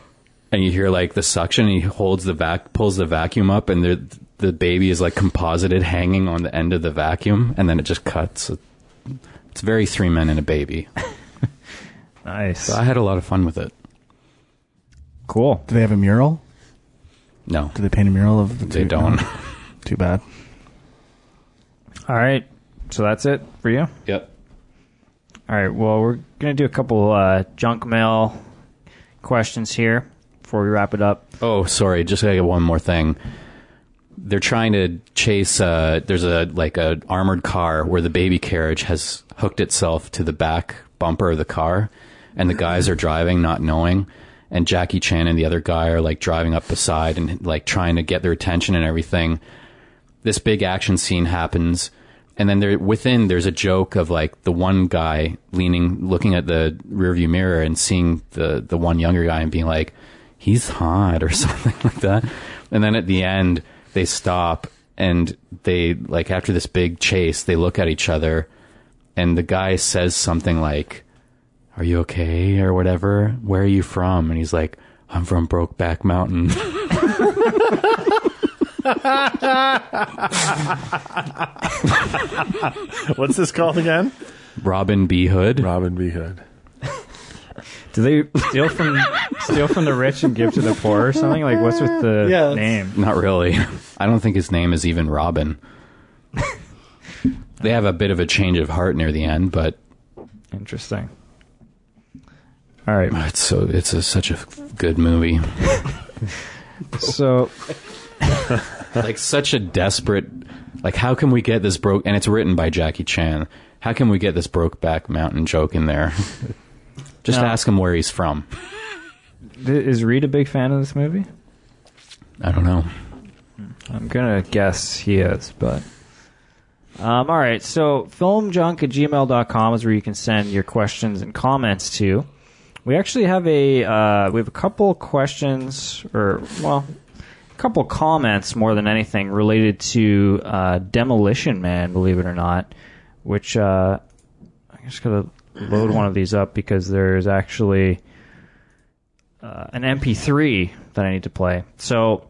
B: and you hear like the suction and he holds the vac pulls the vacuum up and the the baby is like composited hanging on the end of the vacuum and then it just cuts it's very three men and a baby
A: Nice.
B: so i had a lot of fun with it
A: Cool.
D: Do they have a mural?
B: No
D: Do they paint a mural of the
B: they
D: two?
B: don't
D: No. Too bad.
A: All right. So that's it for you?
B: yep
A: All right. Well, we're going to do a couple uh, junk mail questions here before we wrap it up.
B: Oh, sorry. Just gotta get one more thing. They're trying to chase. Uh, there's a like a armored car where the baby carriage has hooked itself to the back bumper of the car, and the guys are driving, not knowing. And Jackie Chan and the other guy are like driving up beside and like trying to get their attention and everything. This big action scene happens, and then there within there's a joke of like the one guy leaning, looking at the rearview mirror and seeing the the one younger guy and being like, "He's hot" or something like that. And then at the end, they stop and they like after this big chase, they look at each other, and the guy says something like, "Are you okay?" or whatever. Where are you from? And he's like, "I'm from Brokeback Mountain."
C: What's this called again?
B: Robin B. Hood.
C: Robin B. Hood.
A: Do they steal from steal from the rich and give to the poor or something? Like, what's with the
D: Yeah,
A: name?
B: Not really. I don't think his name is even Robin. they have a bit of a change of heart near the end, but
A: Interesting. All right.
B: it's so it's a, such a good movie.
A: So,
B: like such a desperate like how can we get this broke and it's written by Jackie Chan. How can we get this Brokeback Mountain joke in there? Just
A: No.
B: ask him where he's from.
A: th- is Reed a big fan of this movie?
B: I don't know.
A: I'm gonna guess he is, but um, all right. So filmjunk at gmail.com is where you can send your questions and comments to. We actually have a uh, we have a couple questions or well, a couple comments more than anything related to uh, Demolition Man. Believe it or not, which uh, I just gotta load one of these up because there's actually uh, an MP3 that I need to play. So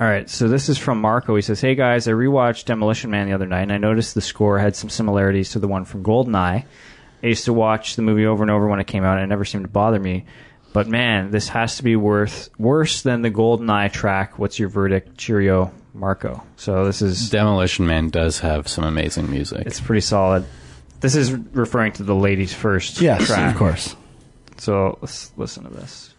A: all right, so this is from Marco. He says, "Hey guys, I rewatched Demolition Man the other night, and I noticed the score had some similarities to the one from Goldeneye. I used to watch the movie over and over when it came out, and it never seemed to bother me. But man, this has to be worth worse than the Goldeneye track. What's your verdict? Cheerio, Marco. So this is
B: Demolition Man does have some amazing music.
A: it's pretty solid. This is referring to the ladies' first
D: Yes,
A: track.
D: of course.
A: So let's listen to this.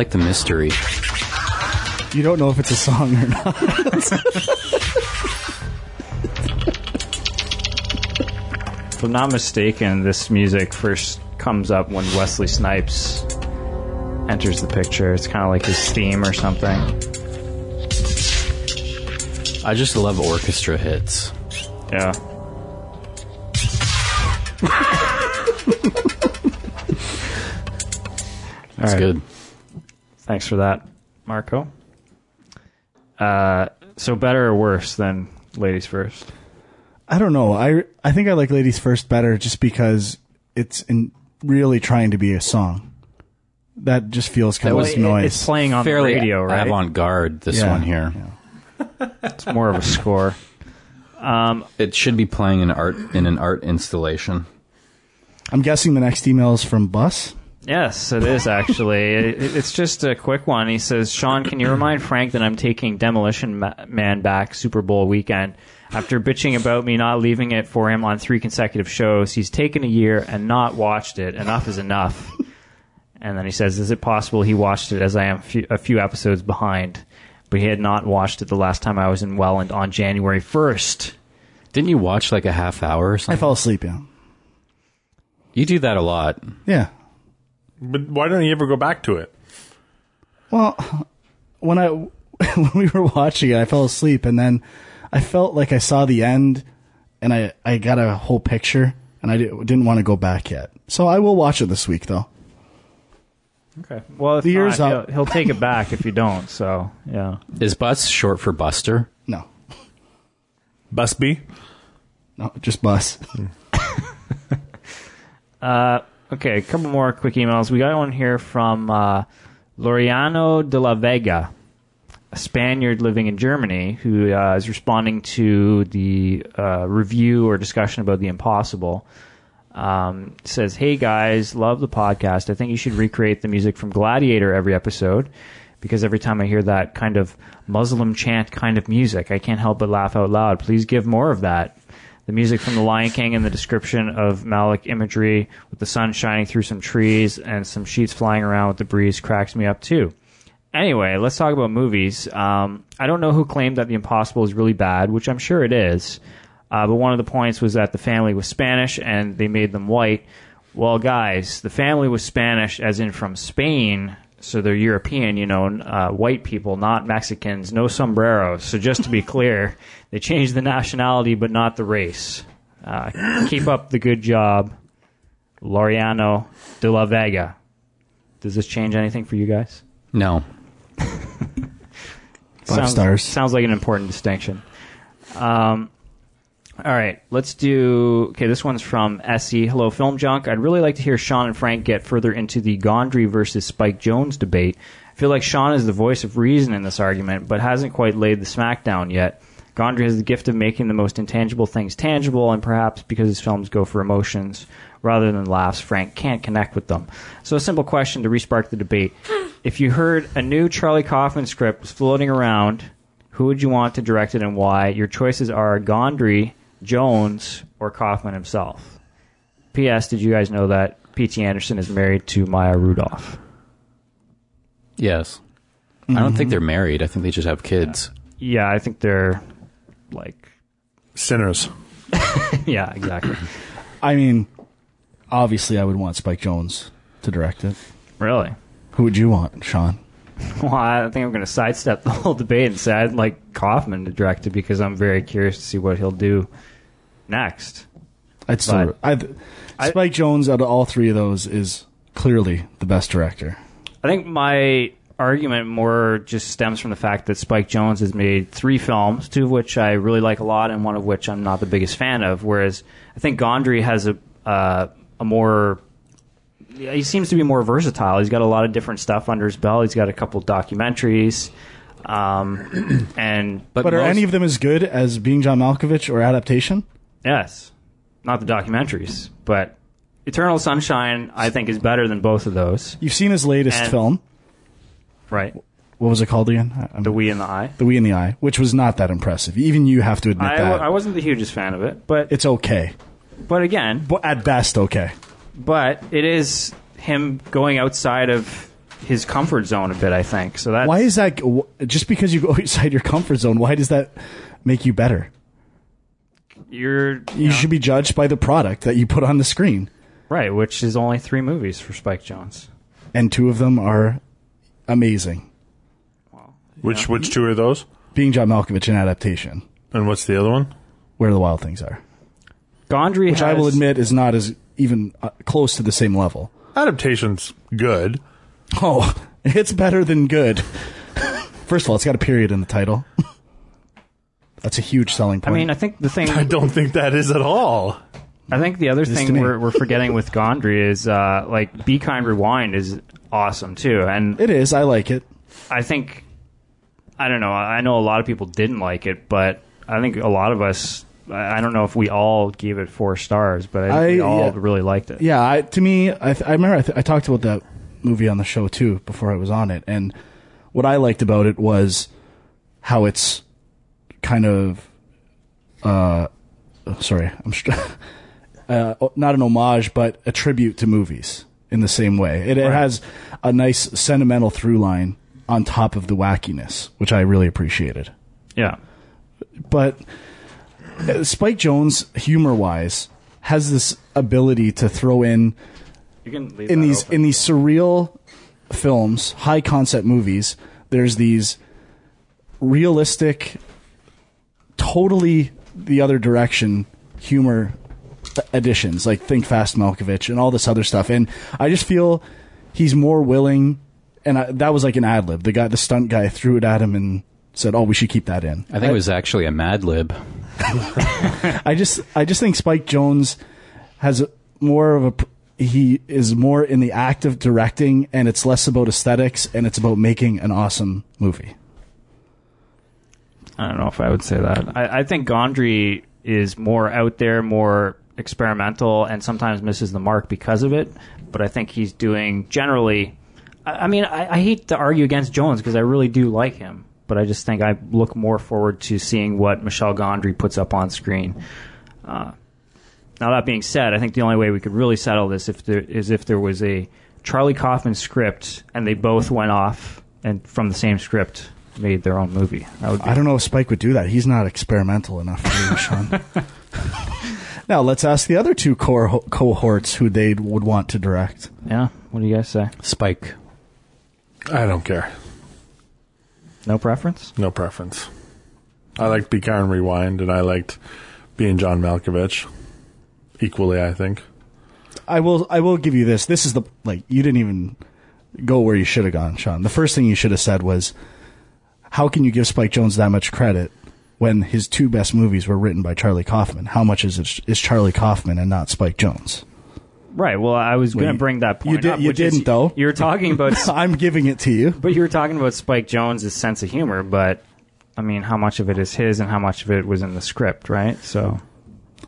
B: Like the mystery.
D: You don't know if it's a song or not.
A: If I'm not mistaken, this music first comes up when Wesley Snipes enters the picture. It's kind of like his theme or something.
B: I just love orchestra hits.
A: Yeah.
B: That's
A: right.
B: good.
A: Thanks for that, Marco. Uh, so better or worse than Ladies First?
D: I don't know. I I think I like Ladies First better just because it's in really trying to be a song. That just feels kind
A: Well,
D: of
A: it-
D: noise.
A: It's playing on
B: Fairly
A: the radio, right?
B: avant-garde. This
D: Yeah.
B: one here.
A: It's more of a score.
B: It should be playing in art in an art installation.
D: I'm guessing the next email is from Bus.
A: Yes, it is actually. It- it's just a quick one. He says, Sean, can you remind Frank that I'm taking Demolition Man back Super Bowl weekend? After bitching about me not leaving it for him on three consecutive shows, he's taken a year and not watched it. Enough is enough. And then he says, Is it possible he watched it as I am a few, episodes behind? But he had not watched it the last time I was in Welland on January 1st.
B: Didn't you watch like a half hour or something?
D: I
B: something?
D: fell asleep. Yeah.
B: you do that a lot.
D: Yeah.
C: But why don't you ever go back to it?
D: Well, when I when we were watching it, I fell asleep, and then I felt like I saw the end, and I I got a whole picture, and I didn't want to go back yet. So I will watch it this week, though.
A: Okay. Well, if
D: The year's
A: not,
D: up.
A: He'll, he'll take it back if you don't. So, yeah.
B: Is Bus short for Buster?
D: No,
C: Bus B?
D: no, just Bus.
A: Uh, Okay, a couple more quick emails. We got one here from uh, Loriano de la Vega, a Spaniard living in Germany, who uh, is responding to the uh, review or discussion about The Impossible. Um, says, "Hey guys, love the podcast. I think you should recreate the music from Gladiator every episode." Because every time I hear that kind of Muslim chant kind of music, I can't help but laugh out loud. Please give more of that. The music from The Lion King and the description of Malick imagery with the sun shining through some trees and some sheets flying around with the breeze cracks me up too. Anyway, let's talk about movies. Um, I don't know who claimed that The Impossible is really bad, which I'm sure it is. Uh, but one of the points was that the family was Spanish and they made them white. Well, guys, the family was Spanish, as in from Spain, so they're European, you know, uh, white people, not Mexicans, no sombreros. So just to be clear, they changed the nationality but not the race. Uh, keep up the good job, Loriano de la Vega. Does this change anything for you guys?
B: No.
D: Five
A: sounds,
D: stars.
A: Sounds like an important distinction. Um, all right, let's do. Okay, this one's from Essie. Hello, Film Junk. I'd really like to hear Sean and Frank get further into the Gondry versus Spike Jones debate. I feel like Sean is the voice of reason in this argument, but hasn't quite laid the smackdown yet. Gondry has the gift of making the most intangible things tangible, and perhaps because his films go for emotions rather than laughs, Frank can't connect with them. So, a simple question to respark the debate. If you heard a new Charlie Kaufman script was floating around, who would you want to direct it and why? Your choices are Gondry, Jonze, or Kaufman himself. P.S. Did you guys know that P.T. Anderson is married to Maya Rudolph?
B: Yes. I don't think they're married. I think they just have kids.
A: Yeah, I think they're like,
C: Sinners.
A: yeah, exactly.
D: I mean, obviously, I would want Spike Jonze to direct it.
A: really?
D: Who would you want, Sean?
A: Well, I think I'm going to sidestep the whole debate and say I'd like Kaufman to direct it because I'm very curious to see what he'll do next.
D: I'd still. I'd,
A: I-
D: Spike Jonze, out of all three of those, is clearly the best director.
A: I think my argument more just stems from the fact that Spike Jonze has made three films, two of which I really like a lot, and one of which I'm not the biggest fan of. Whereas I think Gondry has a uh, a more he seems to be more versatile. He's got a lot of different stuff under his belt. He's got a couple documentaries, um, and
B: But,
D: But are
B: most-
D: any of them as good as Being John Malkovich or Adaptation?
A: Yes, not the documentaries, but Eternal Sunshine I think is better than both of those.
D: You've seen his latest
A: And-
D: film.
A: Right,
D: What was it called again? I- I'm-
A: The We and the I.
D: The We and the I, which was not that impressive. Even you have to admit
A: I,
D: that.
A: I wasn't the hugest fan of it, but
D: it's okay.
A: but again,
D: But at best, okay.
A: but it is him going outside of his comfort zone a bit. I think so. That
D: Why is that? Just because you go outside your comfort zone, why does that make you better?
A: You're you,
D: You
A: know,
D: should be judged by the product that you put on the screen,
A: right, which is only three movies for Spike Jonze.
D: and two of them are amazing.
C: Which which two are those?
D: Being John Malkovich in adaptation,
C: And what's the other one?
D: where the wild things are,
A: Gondry,
D: which I will admit is not as even uh, close to the same level.
C: Adaptation's good.
D: Oh, it's better than good. First of all, it's got a period in the title. That's a huge selling point.
A: I mean, I think the thing
C: I don't think that is at all.
A: I think the other thing we're, we're forgetting with Gondry is uh, like Be Kind Rewind is awesome too, and
D: it is. I like it.
A: I think I don't know. I know a lot of people didn't like it, but I think a lot of us. I I don't know if we all gave it four stars, but I think we all
D: yeah.
A: really liked it.
D: Yeah, I, to me, I, th- I remember I, th- I talked about that movie on the show too before I was on it, and what I liked about it was how it's kind of, uh, sorry, I'm str- uh, not an homage, but a tribute to movies in the same way. It, it has a nice sentimental through line on top of the wackiness, which I really appreciated.
A: Yeah.
D: But uh, Spike Jonze, humor wise, has this ability to throw in
A: You can leave
D: in these
A: open.
D: in these surreal films, high concept movies, there's these realistic, totally the other direction humor additions, like Think Fast Malkovich and all this other stuff. And I just feel he's more willing. And I, that was like an ad lib. The guy, the stunt guy, threw it at him and said, "Oh, we should keep that in."
B: I think it was actually a Mad Lib.
D: I just I just think Spike Jonze has more of a he is more in the act of directing and it's less about aesthetics and it's about making an awesome movie.
A: I don't know if I would say that. I, I think Gondry is more out there, more experimental, and sometimes misses the mark because of it. But I think he's doing generally. I, I mean, I, I hate to argue against Jonze because I really do like him, but I just think I look more forward to seeing what Michel Gondry puts up on screen. Uh, now that being said, I think the only way we could really settle this if there is if there was a Charlie Kaufman script and they both went off and from the same script made their own movie. That would be
D: I don't know if Spike would do that. He's not experimental enough for me, Sean. now let's ask the other two core cohorts who they would want to direct.
A: Yeah. What do you guys say?
B: Spike.
C: I don't care.
A: No preference?
C: No preference. I liked Be Kind Rewind, and I liked being John Malkovich equally. I think.
D: I will I will give you this. This is the like you didn't even go where you should have gone, Sean. The first thing you should have said was how can you give Spike Jonze that much credit when his two best movies were written by Charlie Kaufman? How much is it is Charlie Kaufman and not Spike Jonze?
A: Right. Well, I was going to bring that point
D: you did,
A: up.
D: You didn't, though.
A: You were talking about,
D: I'm giving it to you.
A: but you were talking about Spike Jonze's sense of humor. But I mean, how much of it is his, and how much of it was in the script, right? So,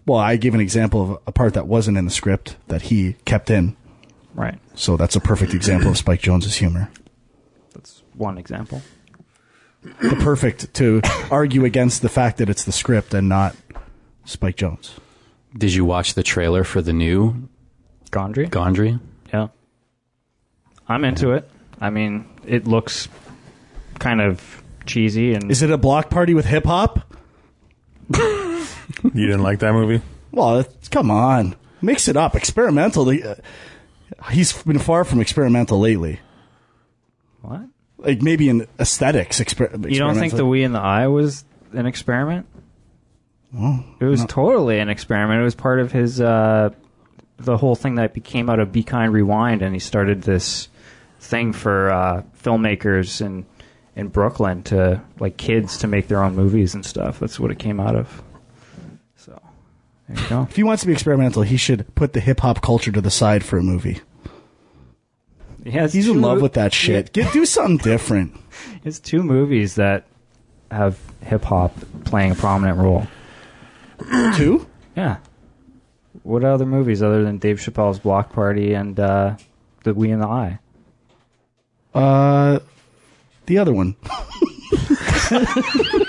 D: Well, I gave an example of a part that wasn't in the script that he kept in.
A: right.
D: So that's a perfect example of Spike Jonze's humor.
A: That's one example.
D: The perfect to argue against the fact that it's the script and not Spike Jonze.
B: Did you watch the trailer for the new
A: Gondry.
B: Gondry?
A: Yeah. I'm into it. I mean, it looks kind of cheesy and
D: Is it a block party with hip hop?
C: You didn't like that movie?
D: Well, it's- come on, mix it up. Experimental. uh, He's been far from experimental lately.
A: what?
D: Like maybe in aesthetics. Exper-
A: You don't think the We and the I was an experiment? it was totally an experiment. It was part of his uh, the whole thing that became out of Be Kind Rewind, and he started this thing for uh, filmmakers in in Brooklyn to like kids to make their own movies and stuff. That's what it came out of. So there you go.
D: If he wants to be experimental, he should put the hip hop culture to the side for a movie.
A: Yeah,
D: He's in love with that shit. Get do something different.
A: It's two movies that have hip hop playing a prominent role.
D: Two?
A: Yeah. What other movies other than Dave Chappelle's Block Party and uh, The We and the I?
D: Uh, the other one.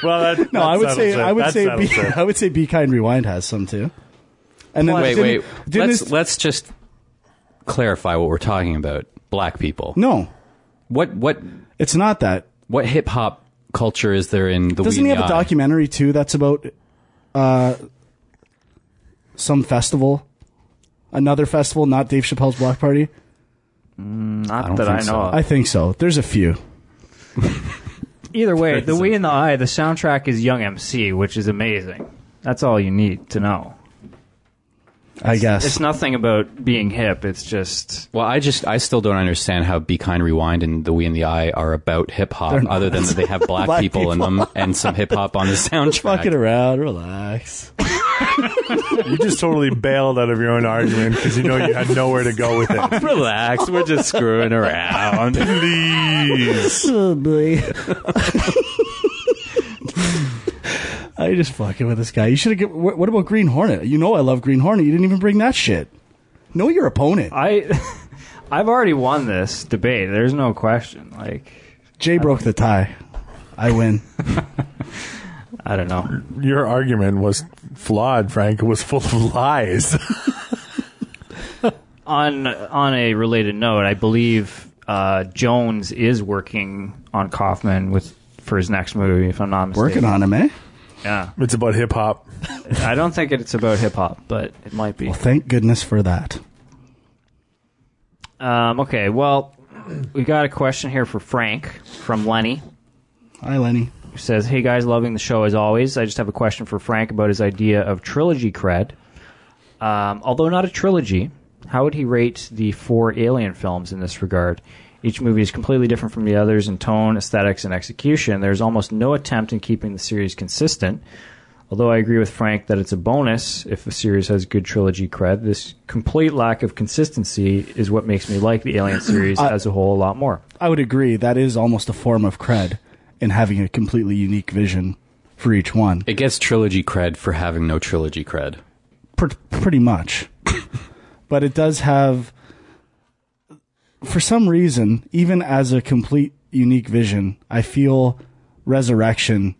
C: Well, that,
D: No, I would say I would say be, I would say Be Kind Rewind has some too. And then
B: Wait,
D: didn't-
B: wait.
D: didn't
B: Let's
D: this-
B: let's just clarify what we're talking about. Black people.
D: no,
B: What what
D: It's not that.
B: what hip hop culture is there in the?
D: Doesn't he
B: and
D: have a
B: Eye?
D: documentary too that's about uh, some festival? Another festival, not Dave Chappelle's Block Party?
A: Not
B: I don't
A: that I
B: think
A: know
B: so.
A: of.
D: I think so. There's a few.
A: Either way, the
B: Crazy.
A: We and the I, the soundtrack is Young MC, which is amazing. That's all you need to know.
D: I guess.
A: It's nothing about being hip. It's just
B: Well, I just I still don't understand how Be Kind Rewind and The We and the I are about hip hop, other than that they have black,
D: Black
B: people, in them and some hip hop on the soundtrack.
D: Fucking around, relax.
C: You just totally bailed out of your own argument because you know you had nowhere to go with it.
B: Relax, we're just screwing around.
C: Please.
D: Oh boy. I just fucking with this guy. You should have. What what about Green Hornet? You know I love Green Hornet. You didn't even bring that shit. Know your opponent.
A: I. I've already won this debate. There's no question. Like
D: Jay broke the tie. I win.
A: I don't know.
C: Your argument was flawed, Frank. It was full of lies.
A: On on a related note, I believe uh, Jonze is working on Kaufman with for his next movie. If I'm not mistaken,
D: Working on him, eh?
A: Yeah,
C: it's about hip hop.
A: I don't think it's about hip hop, but it might be.
D: Well, thank goodness for that.
A: Um, okay, well, we got a question here for Frank from Lenny.
D: Hi, Lenny.
A: who says, "Hey guys, loving the show as always. I just have a question for Frank about his idea of trilogy cred. Um, although not a trilogy, how would he rate the four Alien films in this regard? Each movie is completely different from the others in tone, aesthetics, and execution. There's almost no attempt in keeping the series consistent." Although I agree with Frank that it's a bonus if a series has good trilogy cred, this complete lack of consistency is what makes me like the Alien series as a whole a lot more.
D: I would agree. That is almost a form of cred in having a completely unique vision for each one.
B: It gets trilogy cred for having no trilogy cred.
D: Pr- pretty much. but it does have, for some reason, even as a complete unique vision, I feel Resurrection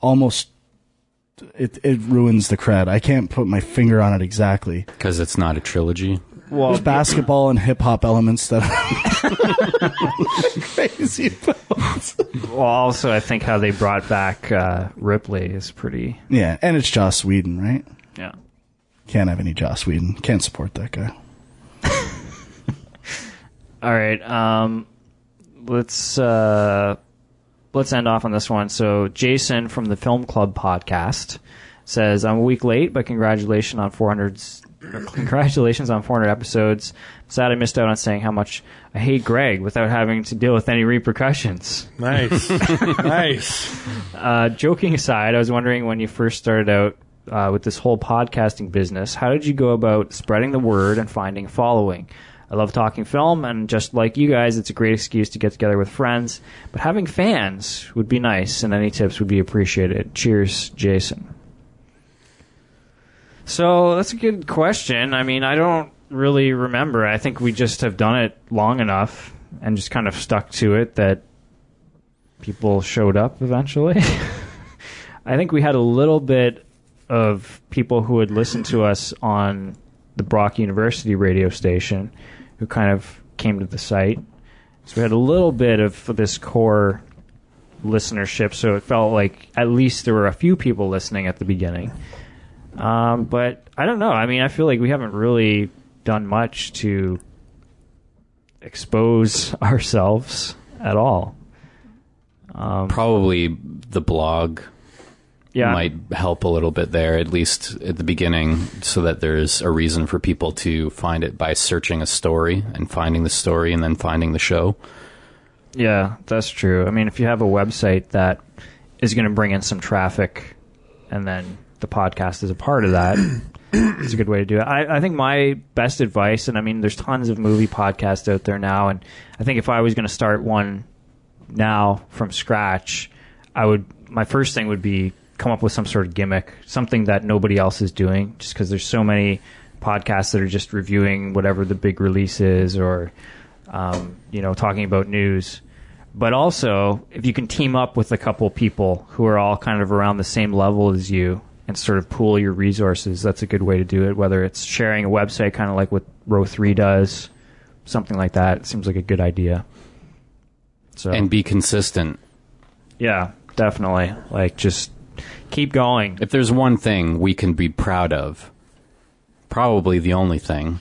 D: almost it it ruins the cred. I can't put my finger on it exactly.
B: Because it's not a trilogy.
A: Well,
D: There's basketball and hip hop elements that I'm crazy about.
A: Well, also, I think how they brought back uh, Ripley is pretty.
D: Yeah, and it's Joss Whedon, right?
A: Yeah.
D: Can't have any Joss Whedon. Can't support that guy.
A: All right. Um, let's uh, let's end off on this one. So, Jason from the Film Club podcast says, "I'm a week late, but congratulations on 400. Congratulations on 400 episodes. Sad I missed out on saying how much I hate Greg without having to deal with any repercussions."
C: Nice. nice.
A: Uh, joking aside, I was wondering when you first started out uh, with this whole podcasting business, how did you go about spreading the word and finding following? I love talking film, and just like you guys, it's a great excuse to get together with friends. But having fans would be nice, and any tips would be appreciated. Cheers, Jason. So that's a good question. I mean, I don't really remember. I think we just have done it long enough and just kind of stuck to it that people showed up eventually. I think we had a little bit of people who had listened to us on the Brock University radio station who kind of came to the site. So we had a little bit of this core listenership, so it felt like at least there were a few people listening at the beginning. Um, but I don't know. I mean, I feel like we haven't really done much to expose ourselves at all.
B: Probably the blog
A: Yeah.
B: might help a little bit there, at least at the beginning, so that there's a reason for people to find it by searching a story and finding the story and then finding the show.
A: Yeah, that's true. I mean, if you have a website that is going to bring in some traffic and then the podcast is a part of that, it's a good way to do it. I, I think my best advice, and I mean, there's tons of movie podcasts out there now, and I think if I was going to start one now from scratch, I would, my first thing would be come up with some sort of gimmick, something that nobody else is doing, just because there's so many podcasts that are just reviewing whatever the big release is or, um, you know, talking about news. But also, if you can team up with a couple people who are all kind of around the same level as you and sort of pool your resources, that's a good way to do it. Whether it's sharing a website, kind of like what Row 3 does, something like that, it seems like a good idea. So
B: and be consistent.
A: yeah, definitely. Like just keep going.
B: If there's one thing we can be proud of, probably the only thing,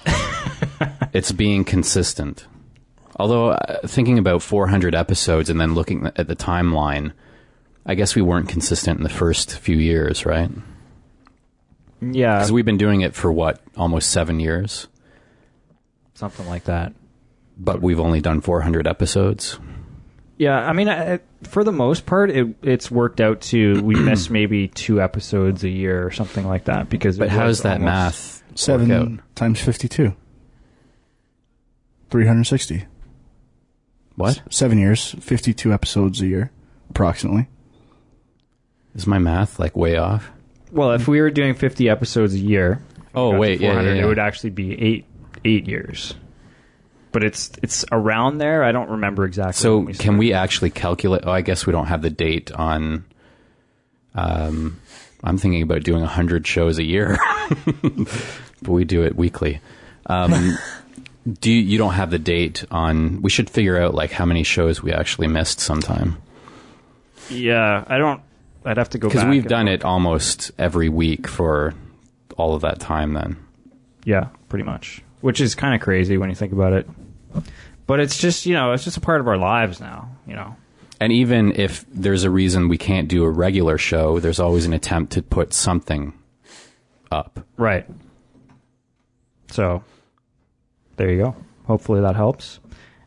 B: it's being consistent. Although uh, thinking about 400 episodes and then looking at the timeline, I guess we weren't consistent in the first few years, right?
A: Yeah,
B: Because we've been doing it for what, almost seven years,
A: something like that.
B: but we've only done 400 episodes.
A: Yeah, I mean, I, for the most part, it it's worked out to we miss maybe two episodes a year or something like that. Because,
B: But
A: it
B: how does that math
D: Seven
B: work out?
D: times 52. 360.
B: What
D: Seven years, 52 episodes a year, approximately.
B: is my math like way off?
A: Well, if we were doing fifty episodes a year,
B: Oh wait, yeah, yeah,
A: 400,
B: yeah.
A: it would actually be eight eight years. But it's it's around there. I don't remember exactly.
B: So
A: we
B: can we actually calculate? Oh, I guess we don't have the date on. Um, I'm thinking about doing hundred shows a year, but we do it weekly. Um, do you, you don't have the date on? We should figure out like how many shows we actually missed sometime
A: Yeah, I don't. I'd have to go
B: because we've done
A: look.
B: it almost every week for all of that time. Then
A: Yeah, pretty much. Which is kind of crazy when you think about it. But it's just you know it's just a part of our lives now. You know.
B: And even if there's a reason we can't do a regular show, there's always an attempt to put something up.
A: Right. So, there you go. Hopefully that helps.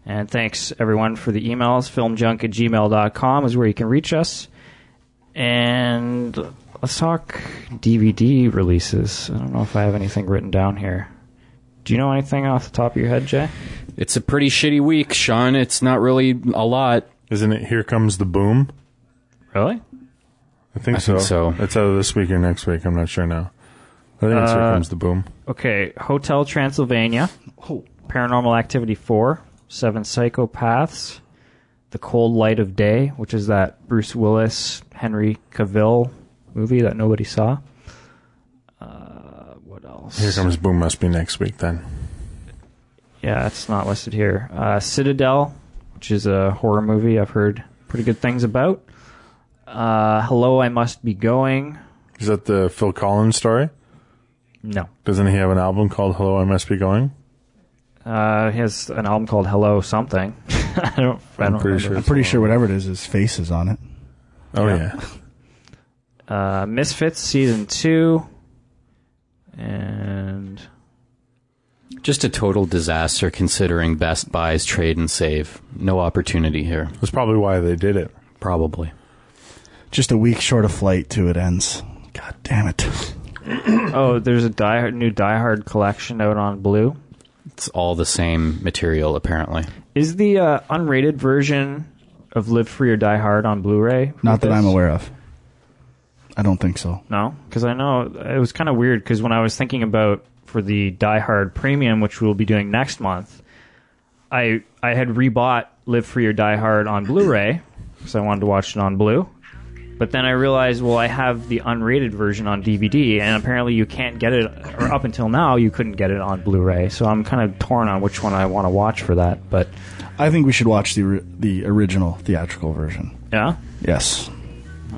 A: And thanks everyone for the emails. Filmjunk at gmail.com is where you can reach us. And let's talk DVD releases. I don't know if I have anything written down here. Do you know anything off the top of your head, Jay?
B: It's a pretty shitty week, Sean. It's not really a lot.
C: Isn't it Here Comes the Boom?
A: Really?
C: I think
B: I
C: so.
B: think so.
C: It's either this week or next week. I'm not sure now. I think it's Here
A: Uh,
C: Comes the Boom.
A: Okay, Hotel Transylvania, Paranormal Activity 4, Seven Psychopaths, The Cold Light of Day, which is that Bruce Willis, Henry Cavill movie that nobody saw. Uh, what else?
C: Here Comes Boom must be next week then.
A: Yeah, it's not listed here. Uh, Citadel, which is a horror movie I've heard pretty good things about. Uh, Hello, I Must Be Going.
C: Is that the Phil Collins story?
A: No.
C: Doesn't he have an album called Hello, I Must Be Going?
A: Uh, he has an album called Hello Something. I don't. I
C: I'm
A: don't
C: pretty
A: remember.
C: sure.
D: I'm pretty sure whatever it is, his face is on it.
C: Oh
A: Yeah.
C: yeah.
A: uh, Misfits season two, and
B: Just a total disaster considering Best Buy's trade and save. No opportunity here,
C: That's probably why they did it.
B: probably.
D: Just a week short of flight to it ends. God damn it.
A: oh, there's a die Hard, new Die Hard collection out on Blue.
B: It's all the same material, apparently.
A: Is the uh, unrated version of Live Free or Die Hard on Blu-ray?
D: Not that
A: this?
D: I'm aware of. I don't think so.
A: No, because I know it was kind of weird. Because when I was thinking about for the Die Hard Premium, which we'll be doing next month, I I had rebought Live Free or Die Hard on Blu-ray because I wanted to watch it on Blue. But then I realized, well, I have the unrated version on DVD, and apparently you can't get it, or up until now, you couldn't get it on Blu-ray. So I'm kind of torn on which one I want to watch for that. But
D: I think we should watch the the original theatrical version.
A: yeah,
D: Yes.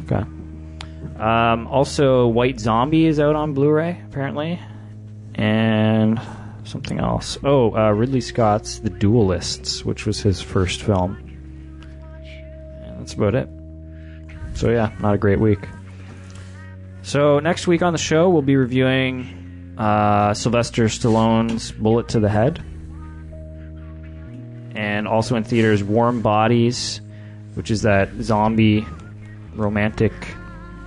A: okay. Um, also, White Zombie is out on Blu-ray apparently, and something else. Oh, uh, Ridley Scott's The Duelists, which was his first film. And that's about it. So yeah, not a great week. So next week on the show, we'll be reviewing uh, Sylvester Stallone's Bullet to the Head, and also in theaters, Warm Bodies, which is that zombie romantic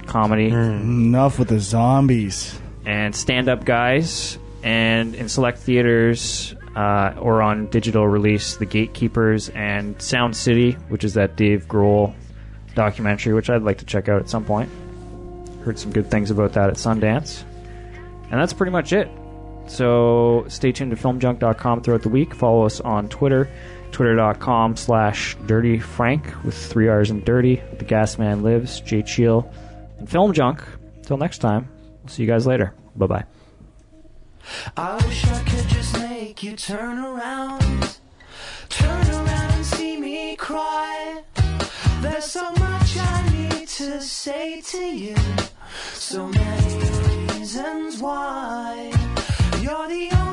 A: comedy
D: Enough with the zombies.
A: and stand up guys and in select theaters uh, or on digital release the gatekeepers and sound city which is that dave grohl documentary which i'd like to check out at some point. Heard some good things about that at sundance. And that's pretty much it. So stay tuned to filmjunk.com throughout the week. Follow us on twitter twitter.com slash dirty frank with three r's and dirty. The gas man lives jay Cheel, and film junk. Till next time we'll see you guys later. Bye bye
H: I wish I could just make you turn around. Turn around and see me cry. There's so much I need to say to you. So many reasons why. You're the only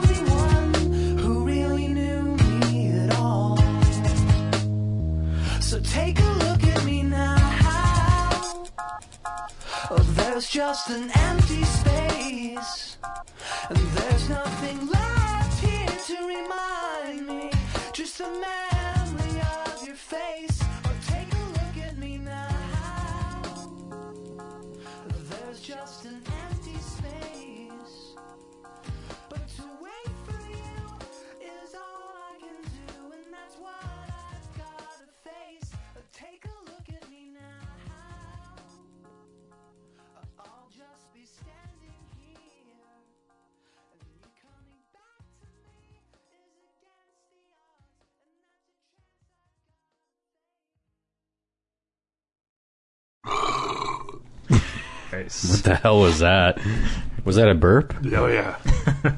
H: Oh, there's just an empty space. And there's nothing left here to remind me. Just a memory
B: What the hell was that? Was that a burp?
C: Oh yeah.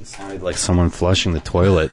B: It sounded like someone flushing the toilet.